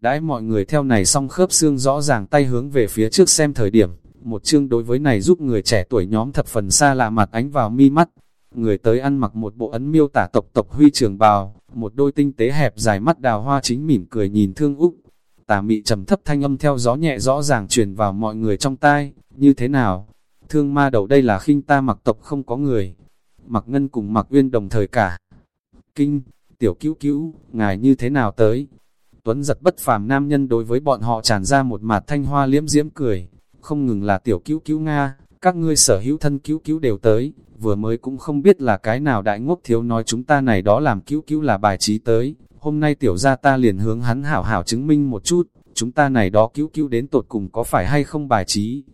Đãi mọi người theo này xong khớp xương rõ ràng tay hướng về phía trước xem thời điểm, một chương đối với này giúp người trẻ tuổi nhóm thập phần xa lạ mặt ánh vào mi mắt. Người tới ăn mặc một bộ ấn miêu tả tộc tộc huy trường bào, một đôi tinh tế hẹp dài mắt đào hoa chính mỉm cười nhìn thương Úc. Tà mị trầm thấp thanh âm theo gió nhẹ rõ ràng truyền vào mọi người trong tai, như thế nào? Thương ma đầu đây là khinh ta mặc tộc không có người. Mặc ngân cùng mặc uyên đồng thời cả. Kinh, tiểu cứu cứu, ngài như thế nào tới? Tuấn giật bất phàm nam nhân đối với bọn họ tràn ra một mặt thanh hoa liễm diễm cười, không ngừng là tiểu cứu cứu Nga, các ngươi sở hữu thân cứu cứu đều tới, vừa mới cũng không biết là cái nào đại ngốc thiếu nói chúng ta này đó làm cứu cứu là bài trí tới, hôm nay tiểu gia ta liền hướng hắn hảo hảo chứng minh một chút, chúng ta này đó cứu cứu đến tột cùng có phải hay không bài trí.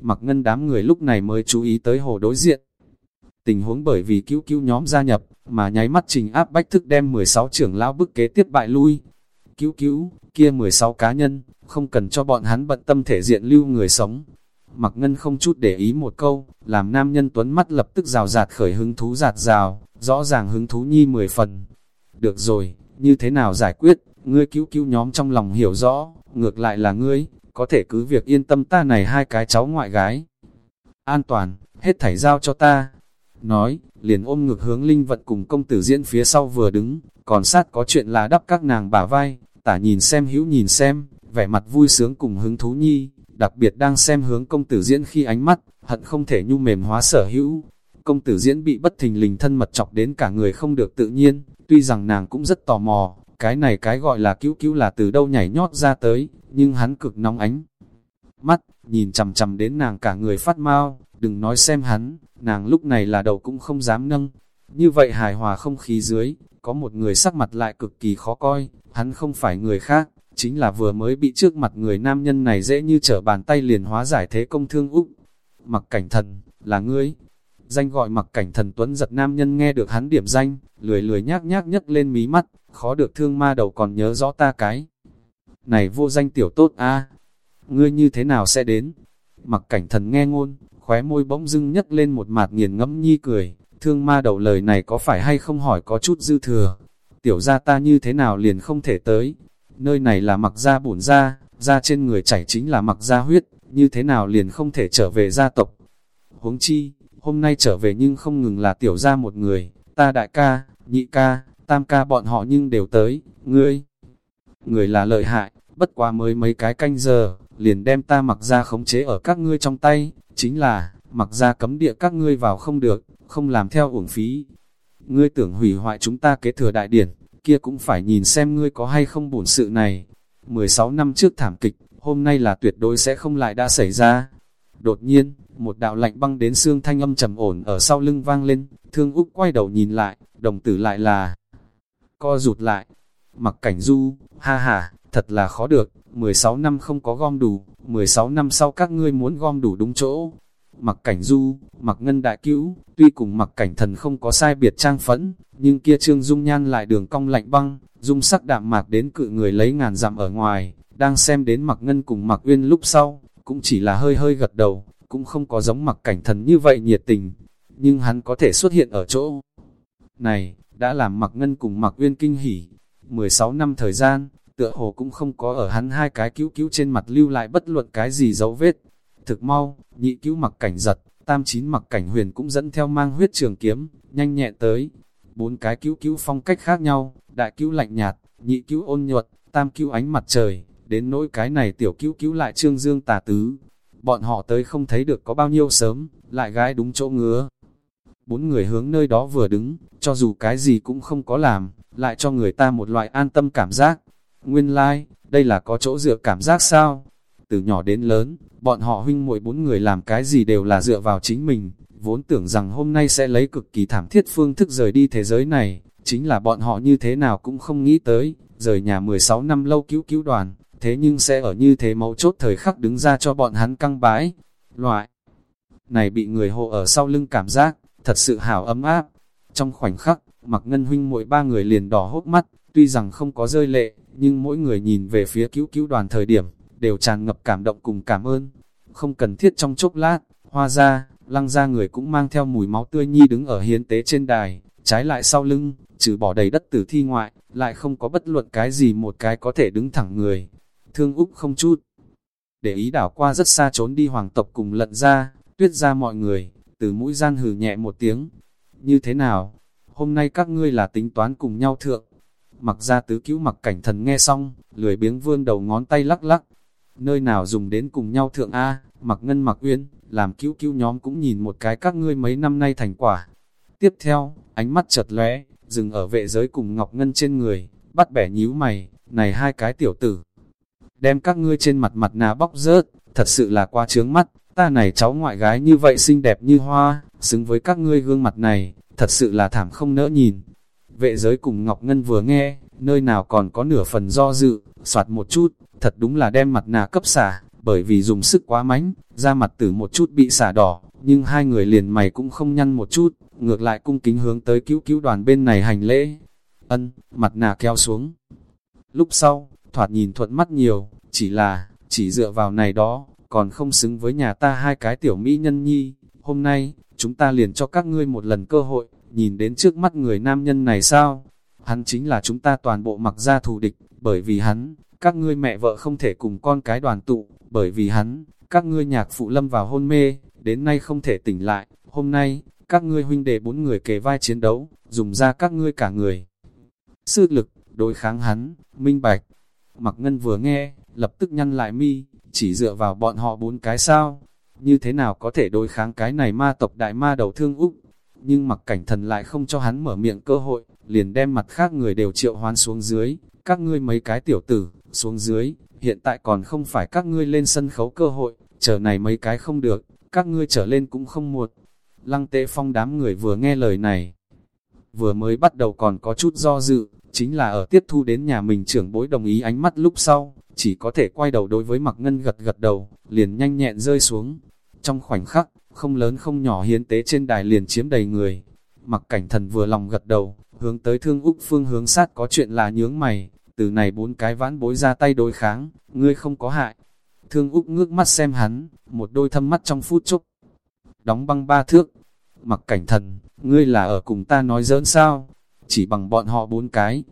Mặc ngân đám người lúc này mới chú ý tới hồ đối diện. Tình huống bởi vì cứu cứu nhóm gia nhập, mà nháy mắt trình áp bách thức đem 16 trưởng lão bức kế tiếp bại lui. Cứu cứu, kia 16 cá nhân, không cần cho bọn hắn bận tâm thể diện lưu người sống. Mặc ngân không chút để ý một câu, làm nam nhân tuấn mắt lập tức rào rạt khởi hứng thú rạt rào, rõ ràng hứng thú nhi mười phần. Được rồi, như thế nào giải quyết, ngươi cứu cứu nhóm trong lòng hiểu rõ, ngược lại là ngươi, có thể cứ việc yên tâm ta này hai cái cháu ngoại gái. An toàn, hết thảy giao cho ta. Nói, liền ôm ngực hướng linh vật cùng công tử diễn phía sau vừa đứng, còn sát có chuyện là đắp các nàng bả vai, tả nhìn xem hữu nhìn xem, vẻ mặt vui sướng cùng hứng thú nhi, đặc biệt đang xem hướng công tử diễn khi ánh mắt, hận không thể nhu mềm hóa sở hữu. Công tử diễn bị bất thình lình thân mật chọc đến cả người không được tự nhiên, tuy rằng nàng cũng rất tò mò, cái này cái gọi là cứu cứu là từ đâu nhảy nhót ra tới, nhưng hắn cực nóng ánh. Mắt, nhìn chầm chầm đến nàng cả người phát mau, đừng nói xem hắn, nàng lúc này là đầu cũng không dám nâng. Như vậy hài hòa không khí dưới, có một người sắc mặt lại cực kỳ khó coi, hắn không phải người khác, chính là vừa mới bị trước mặt người nam nhân này dễ như trở bàn tay liền hóa giải thế công thương Úc. Mặc cảnh thần, là ngươi. Danh gọi mặc cảnh thần tuấn giật nam nhân nghe được hắn điểm danh, lười lười nhác nhác nhấc lên mí mắt, khó được thương ma đầu còn nhớ rõ ta cái. Này vô danh tiểu tốt a ngươi như thế nào sẽ đến? Mặc cảnh thần nghe ngôn, khóe môi bỗng dưng nhấc lên một mạt nghiền ngẫm nhi cười, thương ma đầu lời này có phải hay không hỏi có chút dư thừa. Tiểu ra ta như thế nào liền không thể tới, nơi này là mặc ra bổn ra ra trên người chảy chính là mặc ra huyết, như thế nào liền không thể trở về gia tộc. Huống chi, hôm nay trở về nhưng không ngừng là tiểu gia một người, ta đại ca, nhị ca, tam ca bọn họ nhưng đều tới, ngươi. Người là lợi hại, bất quá mới mấy cái canh giờ, liền đem ta mặc ra khống chế ở các ngươi trong tay, chính là, mặc ra cấm địa các ngươi vào không được, không làm theo uổng phí. Ngươi tưởng hủy hoại chúng ta kế thừa đại điển, kia cũng phải nhìn xem ngươi có hay không bổn sự này. 16 năm trước thảm kịch, hôm nay là tuyệt đối sẽ không lại đã xảy ra. Đột nhiên, một đạo lạnh băng đến xương thanh âm trầm ổn ở sau lưng vang lên, thương Úc quay đầu nhìn lại, đồng tử lại là co rụt lại. Mặc cảnh du, ha ha, thật là khó được, 16 năm không có gom đủ, 16 năm sau các ngươi muốn gom đủ đúng chỗ. Mặc cảnh du, mặc ngân đại cứu, tuy cùng mặc cảnh thần không có sai biệt trang phẫn, nhưng kia trương dung nhan lại đường cong lạnh băng, dung sắc đạm mạc đến cự người lấy ngàn dặm ở ngoài, đang xem đến mặc ngân cùng mặc uyên lúc sau, cũng chỉ là hơi hơi gật đầu, cũng không có giống mặc cảnh thần như vậy nhiệt tình, nhưng hắn có thể xuất hiện ở chỗ này, đã làm mặc ngân cùng mặc uyên kinh hỉ. 16 năm thời gian, tựa hồ cũng không có ở hắn hai cái cứu cứu trên mặt lưu lại bất luận cái gì dấu vết. Thực mau, nhị cứu mặc cảnh giật, tam chín mặc cảnh huyền cũng dẫn theo mang huyết trường kiếm, nhanh nhẹn tới. Bốn cái cứu cứu phong cách khác nhau, đại cứu lạnh nhạt, nhị cứu ôn nhuật, tam cứu ánh mặt trời, đến nỗi cái này tiểu cứu cứu lại trương dương tà tứ. Bọn họ tới không thấy được có bao nhiêu sớm, lại gái đúng chỗ ngứa. Bốn người hướng nơi đó vừa đứng, cho dù cái gì cũng không có làm, lại cho người ta một loại an tâm cảm giác. Nguyên lai, like, đây là có chỗ dựa cảm giác sao? Từ nhỏ đến lớn, bọn họ huynh muội bốn người làm cái gì đều là dựa vào chính mình, vốn tưởng rằng hôm nay sẽ lấy cực kỳ thảm thiết phương thức rời đi thế giới này, chính là bọn họ như thế nào cũng không nghĩ tới, rời nhà 16 năm lâu cứu cứu đoàn, thế nhưng sẽ ở như thế mấu chốt thời khắc đứng ra cho bọn hắn căng bái. Loại này bị người hộ ở sau lưng cảm giác, thật sự hảo ấm áp. Trong khoảnh khắc, mặc ngân huynh mỗi ba người liền đỏ hốt mắt, tuy rằng không có rơi lệ, nhưng mỗi người nhìn về phía cứu cứu đoàn thời điểm, đều tràn ngập cảm động cùng cảm ơn. Không cần thiết trong chốc lát, hoa ra, lăng ra người cũng mang theo mùi máu tươi nhi đứng ở hiến tế trên đài, trái lại sau lưng, trừ bỏ đầy đất tử thi ngoại, lại không có bất luận cái gì một cái có thể đứng thẳng người. Thương Úc không chút. Để ý đảo qua rất xa trốn đi hoàng tộc cùng lận ra, tuyết ra mọi người, từ mũi gian hừ nhẹ một tiếng. Như thế nào? Hôm nay các ngươi là tính toán cùng nhau thượng. Mặc ra tứ cứu mặc cảnh thần nghe xong, lười biếng vươn đầu ngón tay lắc lắc. Nơi nào dùng đến cùng nhau thượng A, mặc ngân mặc uyên, làm cứu cứu nhóm cũng nhìn một cái các ngươi mấy năm nay thành quả. Tiếp theo, ánh mắt chợt lóe, dừng ở vệ giới cùng Ngọc Ngân trên người, bắt bẻ nhíu mày, này hai cái tiểu tử. Đem các ngươi trên mặt mặt nà bóc rớt, thật sự là quá trướng mắt, ta này cháu ngoại gái như vậy xinh đẹp như hoa, xứng với các ngươi gương mặt này, thật sự là thảm không nỡ nhìn. Vệ giới cùng Ngọc Ngân vừa nghe, nơi nào còn có nửa phần do dự, soạt một chút, thật đúng là đem mặt nà cấp xả, bởi vì dùng sức quá mánh, da mặt tử một chút bị xả đỏ, nhưng hai người liền mày cũng không nhăn một chút, ngược lại cung kính hướng tới cứu cứu đoàn bên này hành lễ. Ân, mặt nà kéo xuống. Lúc sau, thoạt nhìn thuận mắt nhiều, chỉ là, chỉ dựa vào này đó, còn không xứng với nhà ta hai cái tiểu mỹ nhân nhi. Hôm nay, chúng ta liền cho các ngươi một lần cơ hội, nhìn đến trước mắt người nam nhân này sao? Hắn chính là chúng ta toàn bộ mặc ra thù địch, bởi vì hắn, các ngươi mẹ vợ không thể cùng con cái đoàn tụ, bởi vì hắn, các ngươi nhạc phụ lâm vào hôn mê, đến nay không thể tỉnh lại, hôm nay, các ngươi huynh đệ bốn người kề vai chiến đấu, dùng ra các ngươi cả người. Sư lực, đối kháng hắn, minh bạch. Mặc ngân vừa nghe, lập tức nhăn lại mi, chỉ dựa vào bọn họ bốn cái sao. Như thế nào có thể đối kháng cái này ma tộc đại ma đầu thương Úc? Nhưng mặc cảnh thần lại không cho hắn mở miệng cơ hội, liền đem mặt khác người đều triệu hoán xuống dưới. Các ngươi mấy cái tiểu tử, xuống dưới, hiện tại còn không phải các ngươi lên sân khấu cơ hội, chờ này mấy cái không được, các ngươi trở lên cũng không muộn. Lăng tệ phong đám người vừa nghe lời này, vừa mới bắt đầu còn có chút do dự, chính là ở tiếp thu đến nhà mình trưởng bối đồng ý ánh mắt lúc sau, chỉ có thể quay đầu đối với mặc ngân gật gật đầu, liền nhanh nhẹn rơi xuống. Trong khoảnh khắc, không lớn không nhỏ hiến tế trên đài liền chiếm đầy người. Mặc cảnh thần vừa lòng gật đầu, hướng tới thương Úc phương hướng sát có chuyện là nhướng mày, từ này bốn cái vãn bối ra tay đối kháng, ngươi không có hại. Thương Úc ngước mắt xem hắn, một đôi thâm mắt trong phút chốc. Đóng băng ba thước, mặc cảnh thần, ngươi là ở cùng ta nói giỡn sao? Chỉ bằng bọn họ bốn cái.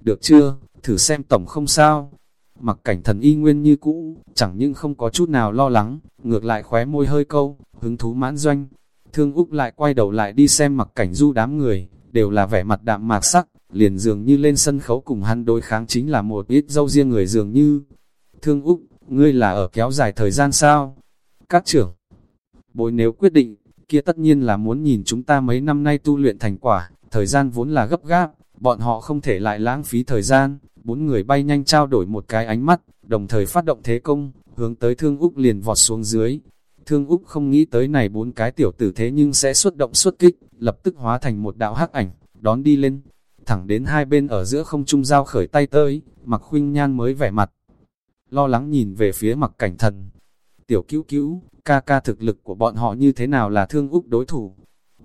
Được chưa, thử xem tổng không sao. Mặc cảnh thần y nguyên như cũ, chẳng những không có chút nào lo lắng, ngược lại khóe môi hơi câu, hứng thú mãn doanh. Thương Úc lại quay đầu lại đi xem mặc cảnh du đám người, đều là vẻ mặt đạm mạc sắc, liền dường như lên sân khấu cùng hắn đối kháng chính là một ít dâu riêng người dường như. Thương Úc, ngươi là ở kéo dài thời gian sao? Các trưởng, bối nếu quyết định, kia tất nhiên là muốn nhìn chúng ta mấy năm nay tu luyện thành quả, thời gian vốn là gấp gáp, bọn họ không thể lại lãng phí thời gian, bốn người bay nhanh trao đổi một cái ánh mắt, đồng thời phát động thế công, hướng tới Thương Úc liền vọt xuống dưới. Thương Úc không nghĩ tới này bốn cái tiểu tử thế nhưng sẽ xuất động xuất kích, lập tức hóa thành một đạo hắc ảnh, đón đi lên, thẳng đến hai bên ở giữa không trung giao khởi tay tới, mặc khuynh nhan mới vẻ mặt. Lo lắng nhìn về phía mặc cảnh thần. Tiểu cứu cứu, ca ca thực lực của bọn họ như thế nào là thương úc đối thủ.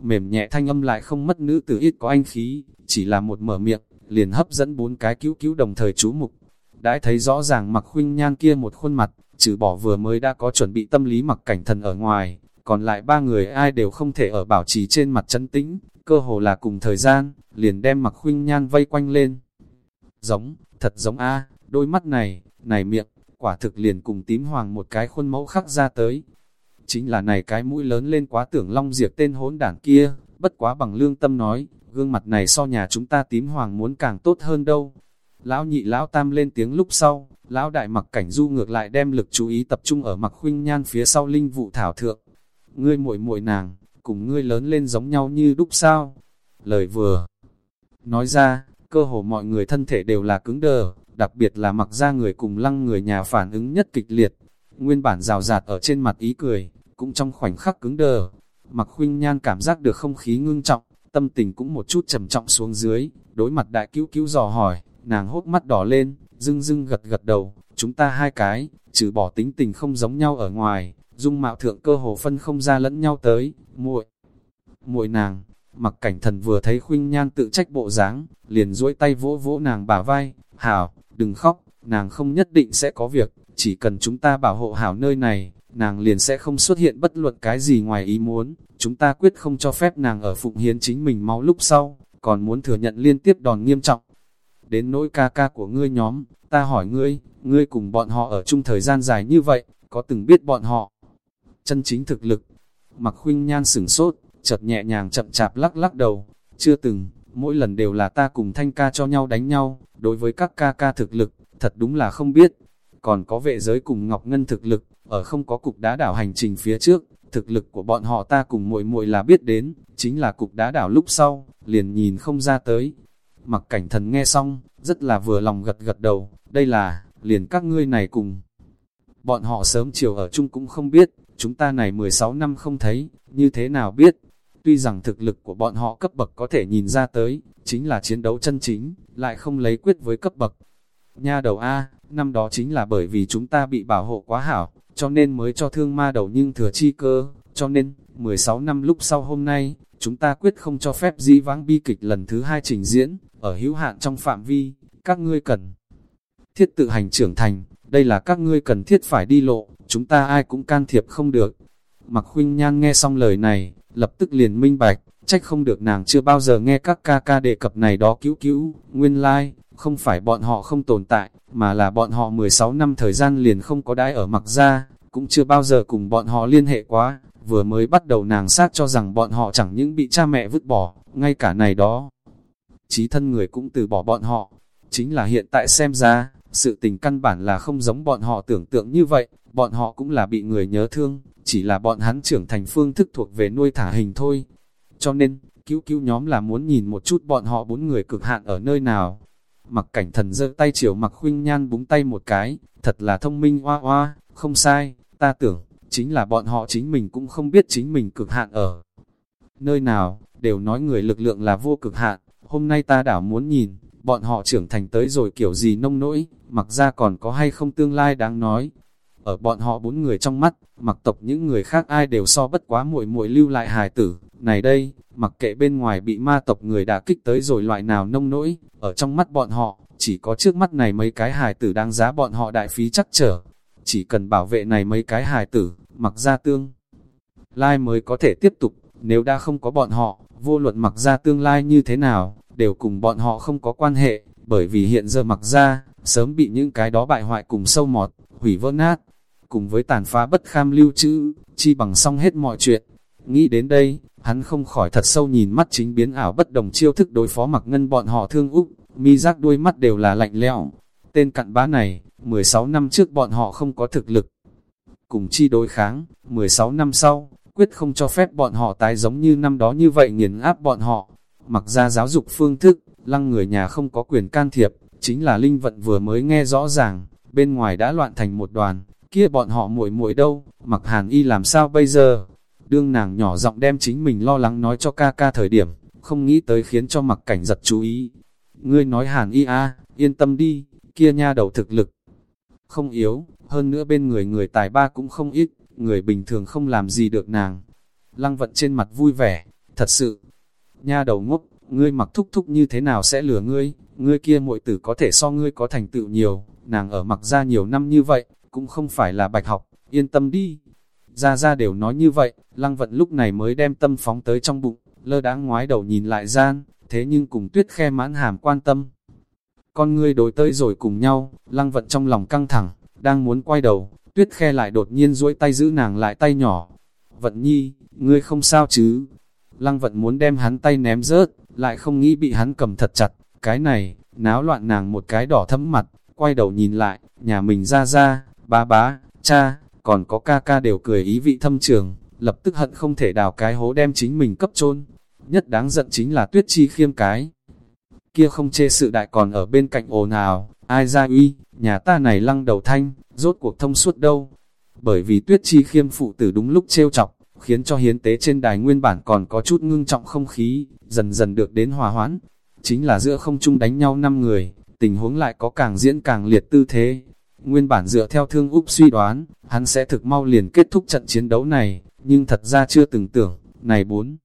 Mềm nhẹ thanh âm lại không mất nữ tử ít có anh khí, chỉ là một mở miệng, liền hấp dẫn bốn cái cứu cứu đồng thời chú mục. Đãi thấy rõ ràng mặc khuynh nhan kia một khuôn mặt, trừ bỏ vừa mới đã có chuẩn bị tâm lý mặc cảnh thần ở ngoài, còn lại ba người ai đều không thể ở bảo trì trên mặt chân tĩnh, cơ hồ là cùng thời gian, liền đem mặc khuynh nhan vây quanh lên. Giống, thật giống A, đôi mắt này, này miệng, quả thực liền cùng tím hoàng một cái khuôn mẫu khắc ra tới. Chính là này cái mũi lớn lên quá tưởng long diệt tên hỗn đản kia, bất quá bằng lương tâm nói, gương mặt này so nhà chúng ta tím hoàng muốn càng tốt hơn đâu. Lão nhị lão tam lên tiếng lúc sau, lão đại mặc cảnh du ngược lại đem lực chú ý tập trung ở mặc khuynh nhan phía sau linh vụ thảo thượng. Ngươi muội muội nàng, cùng ngươi lớn lên giống nhau như đúc sao. Lời vừa nói ra, cơ hồ mọi người thân thể đều là cứng đờ, đặc biệt là mặc ra người cùng lăng người nhà phản ứng nhất kịch liệt. Nguyên bản rào rạt ở trên mặt ý cười, cũng trong khoảnh khắc cứng đờ. Mặc khuynh nhan cảm giác được không khí ngưng trọng, tâm tình cũng một chút trầm trọng xuống dưới, đối mặt đại cứu cứu dò hỏi, nàng hốt mắt đỏ lên, dưng dưng gật gật đầu, chúng ta hai cái, trừ bỏ tính tình không giống nhau ở ngoài, dung mạo thượng cơ hồ phân không ra lẫn nhau tới, muội muội nàng, mặc cảnh thần vừa thấy khuynh nhan tự trách bộ dáng, liền duỗi tay vỗ vỗ nàng bả vai, hảo, đừng khóc, nàng không nhất định sẽ có việc, chỉ cần chúng ta bảo hộ hảo nơi này, nàng liền sẽ không xuất hiện bất luận cái gì ngoài ý muốn, chúng ta quyết không cho phép nàng ở phụng hiến chính mình máu lúc sau, còn muốn thừa nhận liên tiếp đòn nghiêm trọng. đến nỗi ca ca của ngươi nhóm, ta hỏi ngươi, ngươi cùng bọn họ ở chung thời gian dài như vậy, có từng biết bọn họ chân chính thực lực. Mặc khuynh nhan sửng sốt, chợt nhẹ nhàng chậm chạp lắc lắc đầu, chưa từng, mỗi lần đều là ta cùng thanh ca cho nhau đánh nhau, đối với các ca ca thực lực, thật đúng là không biết. Còn có vệ giới cùng Ngọc Ngân thực lực, ở không có cục đá đảo hành trình phía trước, thực lực của bọn họ ta cùng muội muội là biết đến, chính là cục đá đảo lúc sau, liền nhìn không ra tới. Mặc cảnh thần nghe xong, rất là vừa lòng gật gật đầu, đây là, liền các ngươi này cùng. Bọn họ sớm chiều ở chung cũng không biết, chúng ta này 16 năm không thấy, như thế nào biết. Tuy rằng thực lực của bọn họ cấp bậc có thể nhìn ra tới, chính là chiến đấu chân chính, lại không lấy quyết với cấp bậc. Nha đầu A, năm đó chính là bởi vì chúng ta bị bảo hộ quá hảo, cho nên mới cho thương ma đầu nhưng thừa chi cơ, cho nên, 16 năm lúc sau hôm nay, chúng ta quyết không cho phép di vãng bi kịch lần thứ hai trình diễn, ở hữu hạn trong phạm vi, các ngươi cần thiết tự hành trưởng thành, đây là các ngươi cần thiết phải đi lộ, chúng ta ai cũng can thiệp không được. Mặc khuynh nhan nghe xong lời này, lập tức liền minh bạch, trách không được nàng chưa bao giờ nghe các ca ca đề cập này đó cứu cứu, nguyên lai, like, không phải bọn họ không tồn tại, mà là bọn họ 16 năm thời gian liền không có đãi ở mặc ra, cũng chưa bao giờ cùng bọn họ liên hệ quá, vừa mới bắt đầu nàng sát cho rằng bọn họ chẳng những bị cha mẹ vứt bỏ, ngay cả này đó. Chí thân người cũng từ bỏ bọn họ, chính là hiện tại xem ra, sự tình căn bản là không giống bọn họ tưởng tượng như vậy, bọn họ cũng là bị người nhớ thương, chỉ là bọn hắn trưởng thành phương thức thuộc về nuôi thả hình thôi. Cho nên, cứu cứu nhóm là muốn nhìn một chút bọn họ bốn người cực hạn ở nơi nào. Mặc cảnh thần giơ tay chiều mặc khuynh nhan búng tay một cái, thật là thông minh hoa hoa, không sai, ta tưởng, chính là bọn họ chính mình cũng không biết chính mình cực hạn ở. Nơi nào, đều nói người lực lượng là vô cực hạn, hôm nay ta đảo muốn nhìn, bọn họ trưởng thành tới rồi kiểu gì nông nỗi, mặc ra còn có hay không tương lai đáng nói. Ở bọn họ bốn người trong mắt, mặc tộc những người khác ai đều so bất quá muội muội lưu lại hài tử. Này đây, mặc kệ bên ngoài bị ma tộc người đã kích tới rồi loại nào nông nỗi, ở trong mắt bọn họ, chỉ có trước mắt này mấy cái hài tử đáng giá bọn họ đại phí chắc trở. Chỉ cần bảo vệ này mấy cái hài tử, mặc ra tương. Lai mới có thể tiếp tục, nếu đã không có bọn họ, vô luận mặc ra tương lai như thế nào, đều cùng bọn họ không có quan hệ, bởi vì hiện giờ mặc ra, sớm bị những cái đó bại hoại cùng sâu mọt, hủy vỡ nát, cùng với tàn phá bất kham lưu trữ, chi bằng xong hết mọi chuyện. Nghĩ đến đây, hắn không khỏi thật sâu nhìn mắt chính biến ảo bất đồng chiêu thức đối phó mặc ngân bọn họ thương úc, mi giác đuôi mắt đều là lạnh lẽo. Tên cặn bá này, 16 năm trước bọn họ không có thực lực. Cùng chi đối kháng, 16 năm sau, quyết không cho phép bọn họ tái giống như năm đó như vậy nghiền áp bọn họ. Mặc ra giáo dục phương thức, lăng người nhà không có quyền can thiệp, chính là linh vận vừa mới nghe rõ ràng, bên ngoài đã loạn thành một đoàn, kia bọn họ muội muội đâu, mặc hàn y làm sao bây giờ? Đương nàng nhỏ giọng đem chính mình lo lắng nói cho ca ca thời điểm, không nghĩ tới khiến cho mặc cảnh giật chú ý. Ngươi nói hàn y a yên tâm đi, kia nha đầu thực lực. Không yếu, hơn nữa bên người người tài ba cũng không ít, người bình thường không làm gì được nàng. Lăng vận trên mặt vui vẻ, thật sự, nha đầu ngốc, ngươi mặc thúc thúc như thế nào sẽ lừa ngươi, ngươi kia muội tử có thể so ngươi có thành tựu nhiều, nàng ở mặc ra nhiều năm như vậy, cũng không phải là bạch học, yên tâm đi. Ra ra đều nói như vậy, lăng vận lúc này mới đem tâm phóng tới trong bụng, lơ đáng ngoái đầu nhìn lại gian, thế nhưng cùng tuyết khe mãn hàm quan tâm. Con ngươi đối tới rồi cùng nhau, lăng vận trong lòng căng thẳng, đang muốn quay đầu, tuyết khe lại đột nhiên duỗi tay giữ nàng lại tay nhỏ. Vận nhi, ngươi không sao chứ? Lăng vận muốn đem hắn tay ném rớt, lại không nghĩ bị hắn cầm thật chặt. Cái này, náo loạn nàng một cái đỏ thấm mặt, quay đầu nhìn lại, nhà mình ra ra, bá bá, cha, còn có ca ca đều cười ý vị thâm trường, lập tức hận không thể đào cái hố đem chính mình cấp chôn Nhất đáng giận chính là tuyết chi khiêm cái. Kia không chê sự đại còn ở bên cạnh ồn ào, ai ra uy, nhà ta này lăng đầu thanh, rốt cuộc thông suốt đâu. Bởi vì tuyết chi khiêm phụ tử đúng lúc trêu chọc, khiến cho hiến tế trên đài nguyên bản còn có chút ngưng trọng không khí, dần dần được đến hòa hoãn. Chính là giữa không chung đánh nhau năm người, tình huống lại có càng diễn càng liệt tư thế. Nguyên bản dựa theo thương Úc suy đoán, hắn sẽ thực mau liền kết thúc trận chiến đấu này, nhưng thật ra chưa từng tưởng, này bốn.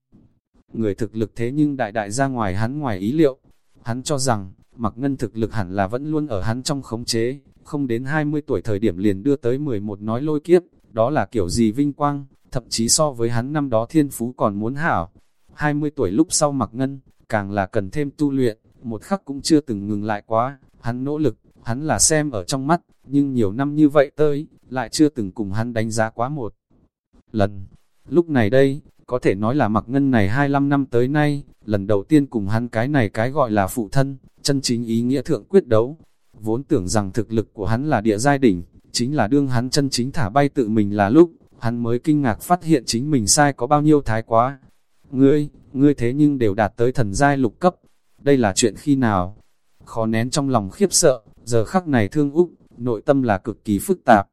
Người thực lực thế nhưng đại đại ra ngoài hắn ngoài ý liệu. Hắn cho rằng, mặc ngân thực lực hẳn là vẫn luôn ở hắn trong khống chế, không đến 20 tuổi thời điểm liền đưa tới 11 nói lôi kiếp, đó là kiểu gì vinh quang, thậm chí so với hắn năm đó thiên phú còn muốn hảo. 20 tuổi lúc sau mặc ngân, càng là cần thêm tu luyện, một khắc cũng chưa từng ngừng lại quá, hắn nỗ lực, hắn là xem ở trong mắt, nhưng nhiều năm như vậy tới, lại chưa từng cùng hắn đánh giá quá một lần. Lúc này đây, có thể nói là mặc ngân này 25 năm tới nay, lần đầu tiên cùng hắn cái này cái gọi là phụ thân, chân chính ý nghĩa thượng quyết đấu. Vốn tưởng rằng thực lực của hắn là địa giai đỉnh, chính là đương hắn chân chính thả bay tự mình là lúc, hắn mới kinh ngạc phát hiện chính mình sai có bao nhiêu thái quá. Ngươi, ngươi thế nhưng đều đạt tới thần giai lục cấp, đây là chuyện khi nào? Khó nén trong lòng khiếp sợ, giờ khắc này thương Úc, nội tâm là cực kỳ phức tạp.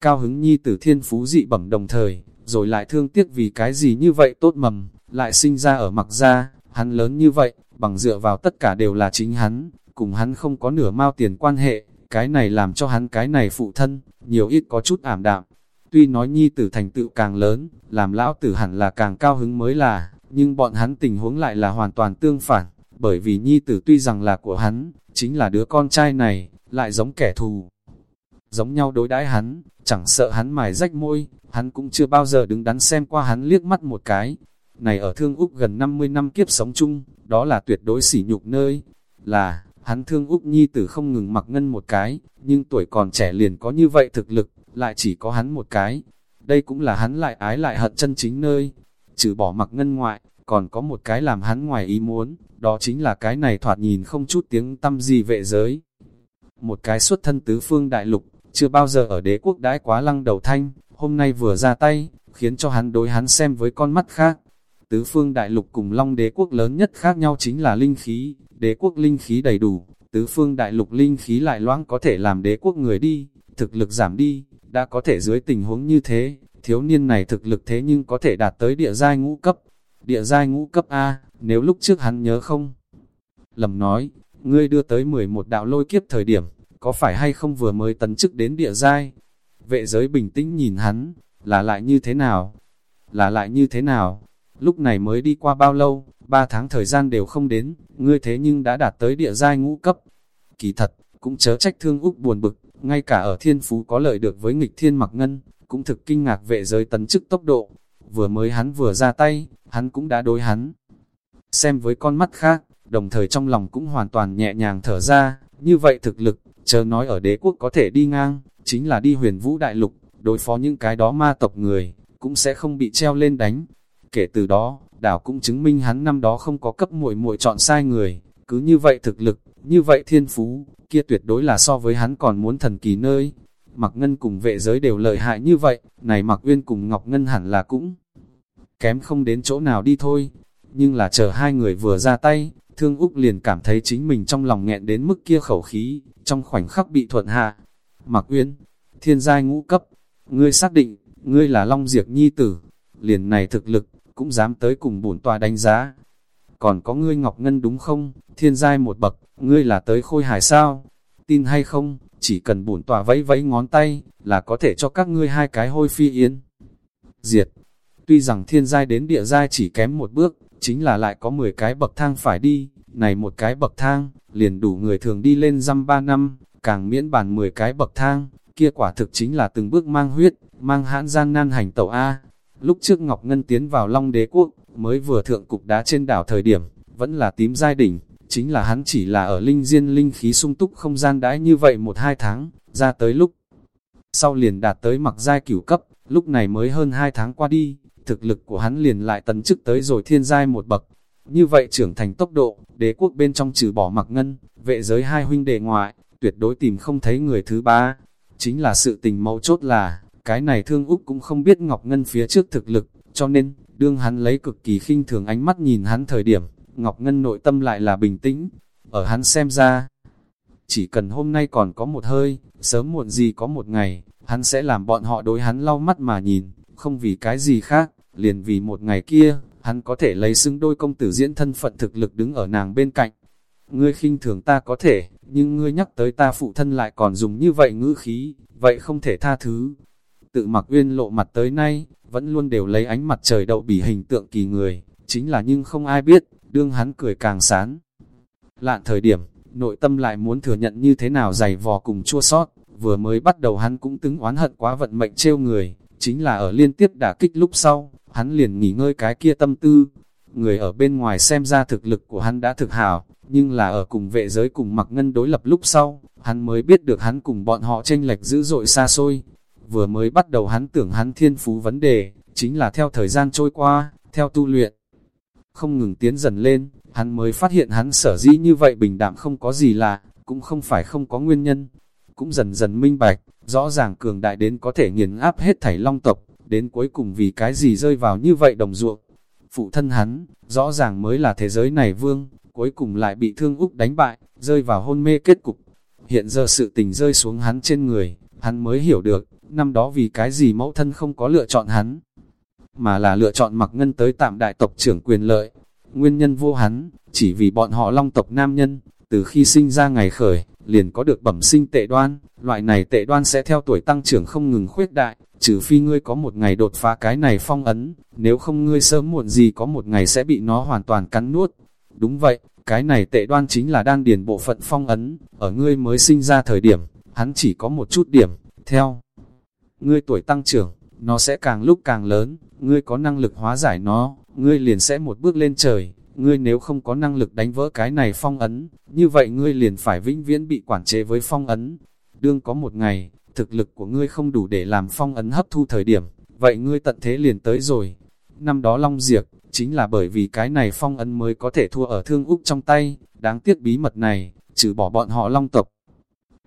Cao hứng nhi tử thiên phú dị bẩm đồng thời, rồi lại thương tiếc vì cái gì như vậy tốt mầm, lại sinh ra ở mặc gia, hắn lớn như vậy, bằng dựa vào tất cả đều là chính hắn, cùng hắn không có nửa mao tiền quan hệ, cái này làm cho hắn cái này phụ thân, nhiều ít có chút ảm đạm. Tuy nói nhi tử thành tựu càng lớn, làm lão tử hẳn là càng cao hứng mới là, nhưng bọn hắn tình huống lại là hoàn toàn tương phản, bởi vì nhi tử tuy rằng là của hắn, chính là đứa con trai này, lại giống kẻ thù. Giống nhau đối đãi hắn, chẳng sợ hắn mài rách môi, hắn cũng chưa bao giờ đứng đắn xem qua hắn liếc mắt một cái. Này ở thương Úc gần 50 năm kiếp sống chung, đó là tuyệt đối sỉ nhục nơi. Là, hắn thương Úc Nhi tử không ngừng mặc ngân một cái, nhưng tuổi còn trẻ liền có như vậy thực lực, lại chỉ có hắn một cái. Đây cũng là hắn lại ái lại hận chân chính nơi. Trừ bỏ mặc ngân ngoại, còn có một cái làm hắn ngoài ý muốn, đó chính là cái này thoạt nhìn không chút tiếng tâm gì vệ giới. Một cái xuất thân tứ phương đại lục, chưa bao giờ ở đế quốc đãi quá lăng đầu thanh, hôm nay vừa ra tay, khiến cho hắn đối hắn xem với con mắt khác. Tứ phương đại lục cùng long đế quốc lớn nhất khác nhau chính là linh khí, đế quốc linh khí đầy đủ, tứ phương đại lục linh khí lại loãng có thể làm đế quốc người đi, thực lực giảm đi, đã có thể dưới tình huống như thế, thiếu niên này thực lực thế nhưng có thể đạt tới địa giai ngũ cấp, địa giai ngũ cấp A, nếu lúc trước hắn nhớ không? Lầm nói, ngươi đưa tới 11 đạo lôi kiếp thời điểm, có phải hay không vừa mới tấn chức đến địa giai? Vệ giới bình tĩnh nhìn hắn, là lại như thế nào? Là lại như thế nào? Lúc này mới đi qua bao lâu, ba tháng thời gian đều không đến, ngươi thế nhưng đã đạt tới địa giai ngũ cấp. Kỳ thật, cũng chớ trách thương Úc buồn bực, ngay cả ở thiên phú có lợi được với nghịch thiên mặc ngân, cũng thực kinh ngạc vệ giới tấn chức tốc độ. Vừa mới hắn vừa ra tay, hắn cũng đã đối hắn. Xem với con mắt khác, đồng thời trong lòng cũng hoàn toàn nhẹ nhàng thở ra, như vậy thực lực, chờ nói ở đế quốc có thể đi ngang, chính là đi huyền vũ đại lục, đối phó những cái đó ma tộc người, cũng sẽ không bị treo lên đánh. Kể từ đó, đảo cũng chứng minh hắn năm đó không có cấp muội muội chọn sai người, cứ như vậy thực lực, như vậy thiên phú, kia tuyệt đối là so với hắn còn muốn thần kỳ nơi. Mặc Ngân cùng vệ giới đều lợi hại như vậy, này Mặc Uyên cùng Ngọc Ngân hẳn là cũng kém không đến chỗ nào đi thôi. Nhưng là chờ hai người vừa ra tay, Thương Úc liền cảm thấy chính mình trong lòng nghẹn đến mức kia khẩu khí, trong khoảnh khắc bị thuận hạ. Mặc Uyên, thiên giai ngũ cấp, ngươi xác định, ngươi là Long Diệp Nhi tử, liền này thực lực, cũng dám tới cùng bổn tòa đánh giá. Còn có ngươi Ngọc Ngân đúng không, thiên giai một bậc, ngươi là tới khôi hài sao? Tin hay không, chỉ cần bổn tòa vẫy vẫy ngón tay, là có thể cho các ngươi hai cái hôi phi yên. Diệt, tuy rằng thiên giai đến địa giai chỉ kém một bước, chính là lại có 10 cái bậc thang phải đi, này một cái bậc thang, liền đủ người thường đi lên dăm ba năm, càng miễn bàn 10 cái bậc thang, kia quả thực chính là từng bước mang huyết, mang hãn gian nan hành tẩu A. Lúc trước Ngọc Ngân tiến vào Long Đế Quốc, mới vừa thượng cục đá trên đảo thời điểm, vẫn là tím giai đỉnh, chính là hắn chỉ là ở linh diên linh khí sung túc không gian đãi như vậy một hai tháng, ra tới lúc. Sau liền đạt tới mặc giai cửu cấp, lúc này mới hơn hai tháng qua đi, thực lực của hắn liền lại tấn chức tới rồi thiên giai một bậc. Như vậy trưởng thành tốc độ, đế quốc bên trong trừ bỏ mặc ngân, vệ giới hai huynh đệ ngoại, tuyệt đối tìm không thấy người thứ ba. Chính là sự tình mấu chốt là, cái này thương Úc cũng không biết Ngọc Ngân phía trước thực lực, cho nên, đương hắn lấy cực kỳ khinh thường ánh mắt nhìn hắn thời điểm, Ngọc Ngân nội tâm lại là bình tĩnh, ở hắn xem ra. Chỉ cần hôm nay còn có một hơi, sớm muộn gì có một ngày, hắn sẽ làm bọn họ đối hắn lau mắt mà nhìn, không vì cái gì khác, liền vì một ngày kia, hắn có thể lấy xứng đôi công tử diễn thân phận thực lực đứng ở nàng bên cạnh. Ngươi khinh thường ta có thể, nhưng ngươi nhắc tới ta phụ thân lại còn dùng như vậy ngữ khí, vậy không thể tha thứ. Tự mặc uyên lộ mặt tới nay, vẫn luôn đều lấy ánh mặt trời đậu bỉ hình tượng kỳ người, chính là nhưng không ai biết, đương hắn cười càng sán. Lạn thời điểm, nội tâm lại muốn thừa nhận như thế nào dày vò cùng chua sót, vừa mới bắt đầu hắn cũng từng oán hận quá vận mệnh trêu người, chính là ở liên tiếp đả kích lúc sau, hắn liền nghỉ ngơi cái kia tâm tư. Người ở bên ngoài xem ra thực lực của hắn đã thực hảo, nhưng là ở cùng vệ giới cùng mặc ngân đối lập lúc sau, hắn mới biết được hắn cùng bọn họ tranh lệch dữ dội xa xôi. Vừa mới bắt đầu hắn tưởng hắn thiên phú vấn đề, chính là theo thời gian trôi qua, theo tu luyện. Không ngừng tiến dần lên, hắn mới phát hiện hắn sở dĩ như vậy bình đạm không có gì lạ, cũng không phải không có nguyên nhân. Cũng dần dần minh bạch, rõ ràng cường đại đến có thể nghiền áp hết thảy long tộc, đến cuối cùng vì cái gì rơi vào như vậy đồng ruộng. Phụ thân hắn, rõ ràng mới là thế giới này vương, cuối cùng lại bị thương Úc đánh bại, rơi vào hôn mê kết cục. Hiện giờ sự tình rơi xuống hắn trên người, hắn mới hiểu được, năm đó vì cái gì mẫu thân không có lựa chọn hắn, mà là lựa chọn mặc ngân tới tạm đại tộc trưởng quyền lợi. Nguyên nhân vô hắn, chỉ vì bọn họ long tộc nam nhân, từ khi sinh ra ngày khởi, liền có được bẩm sinh tệ đoan, loại này tệ đoan sẽ theo tuổi tăng trưởng không ngừng khuyết đại, trừ phi ngươi có một ngày đột phá cái này phong ấn, nếu không ngươi sớm muộn gì có một ngày sẽ bị nó hoàn toàn cắn nuốt. Đúng vậy, cái này tệ đoan chính là đan điền bộ phận phong ấn, ở ngươi mới sinh ra thời điểm, hắn chỉ có một chút điểm, theo. Ngươi tuổi tăng trưởng, nó sẽ càng lúc càng lớn, ngươi có năng lực hóa giải nó, ngươi liền sẽ một bước lên trời, ngươi nếu không có năng lực đánh vỡ cái này phong ấn, như vậy ngươi liền phải vĩnh viễn bị quản chế với phong ấn. Đương có một ngày, thực lực của ngươi không đủ để làm phong ấn hấp thu thời điểm, vậy ngươi tận thế liền tới rồi. Năm đó Long Diệp, chính là bởi vì cái này phong ấn mới có thể thua ở thương Úc trong tay, đáng tiếc bí mật này, trừ bỏ bọn họ Long tộc.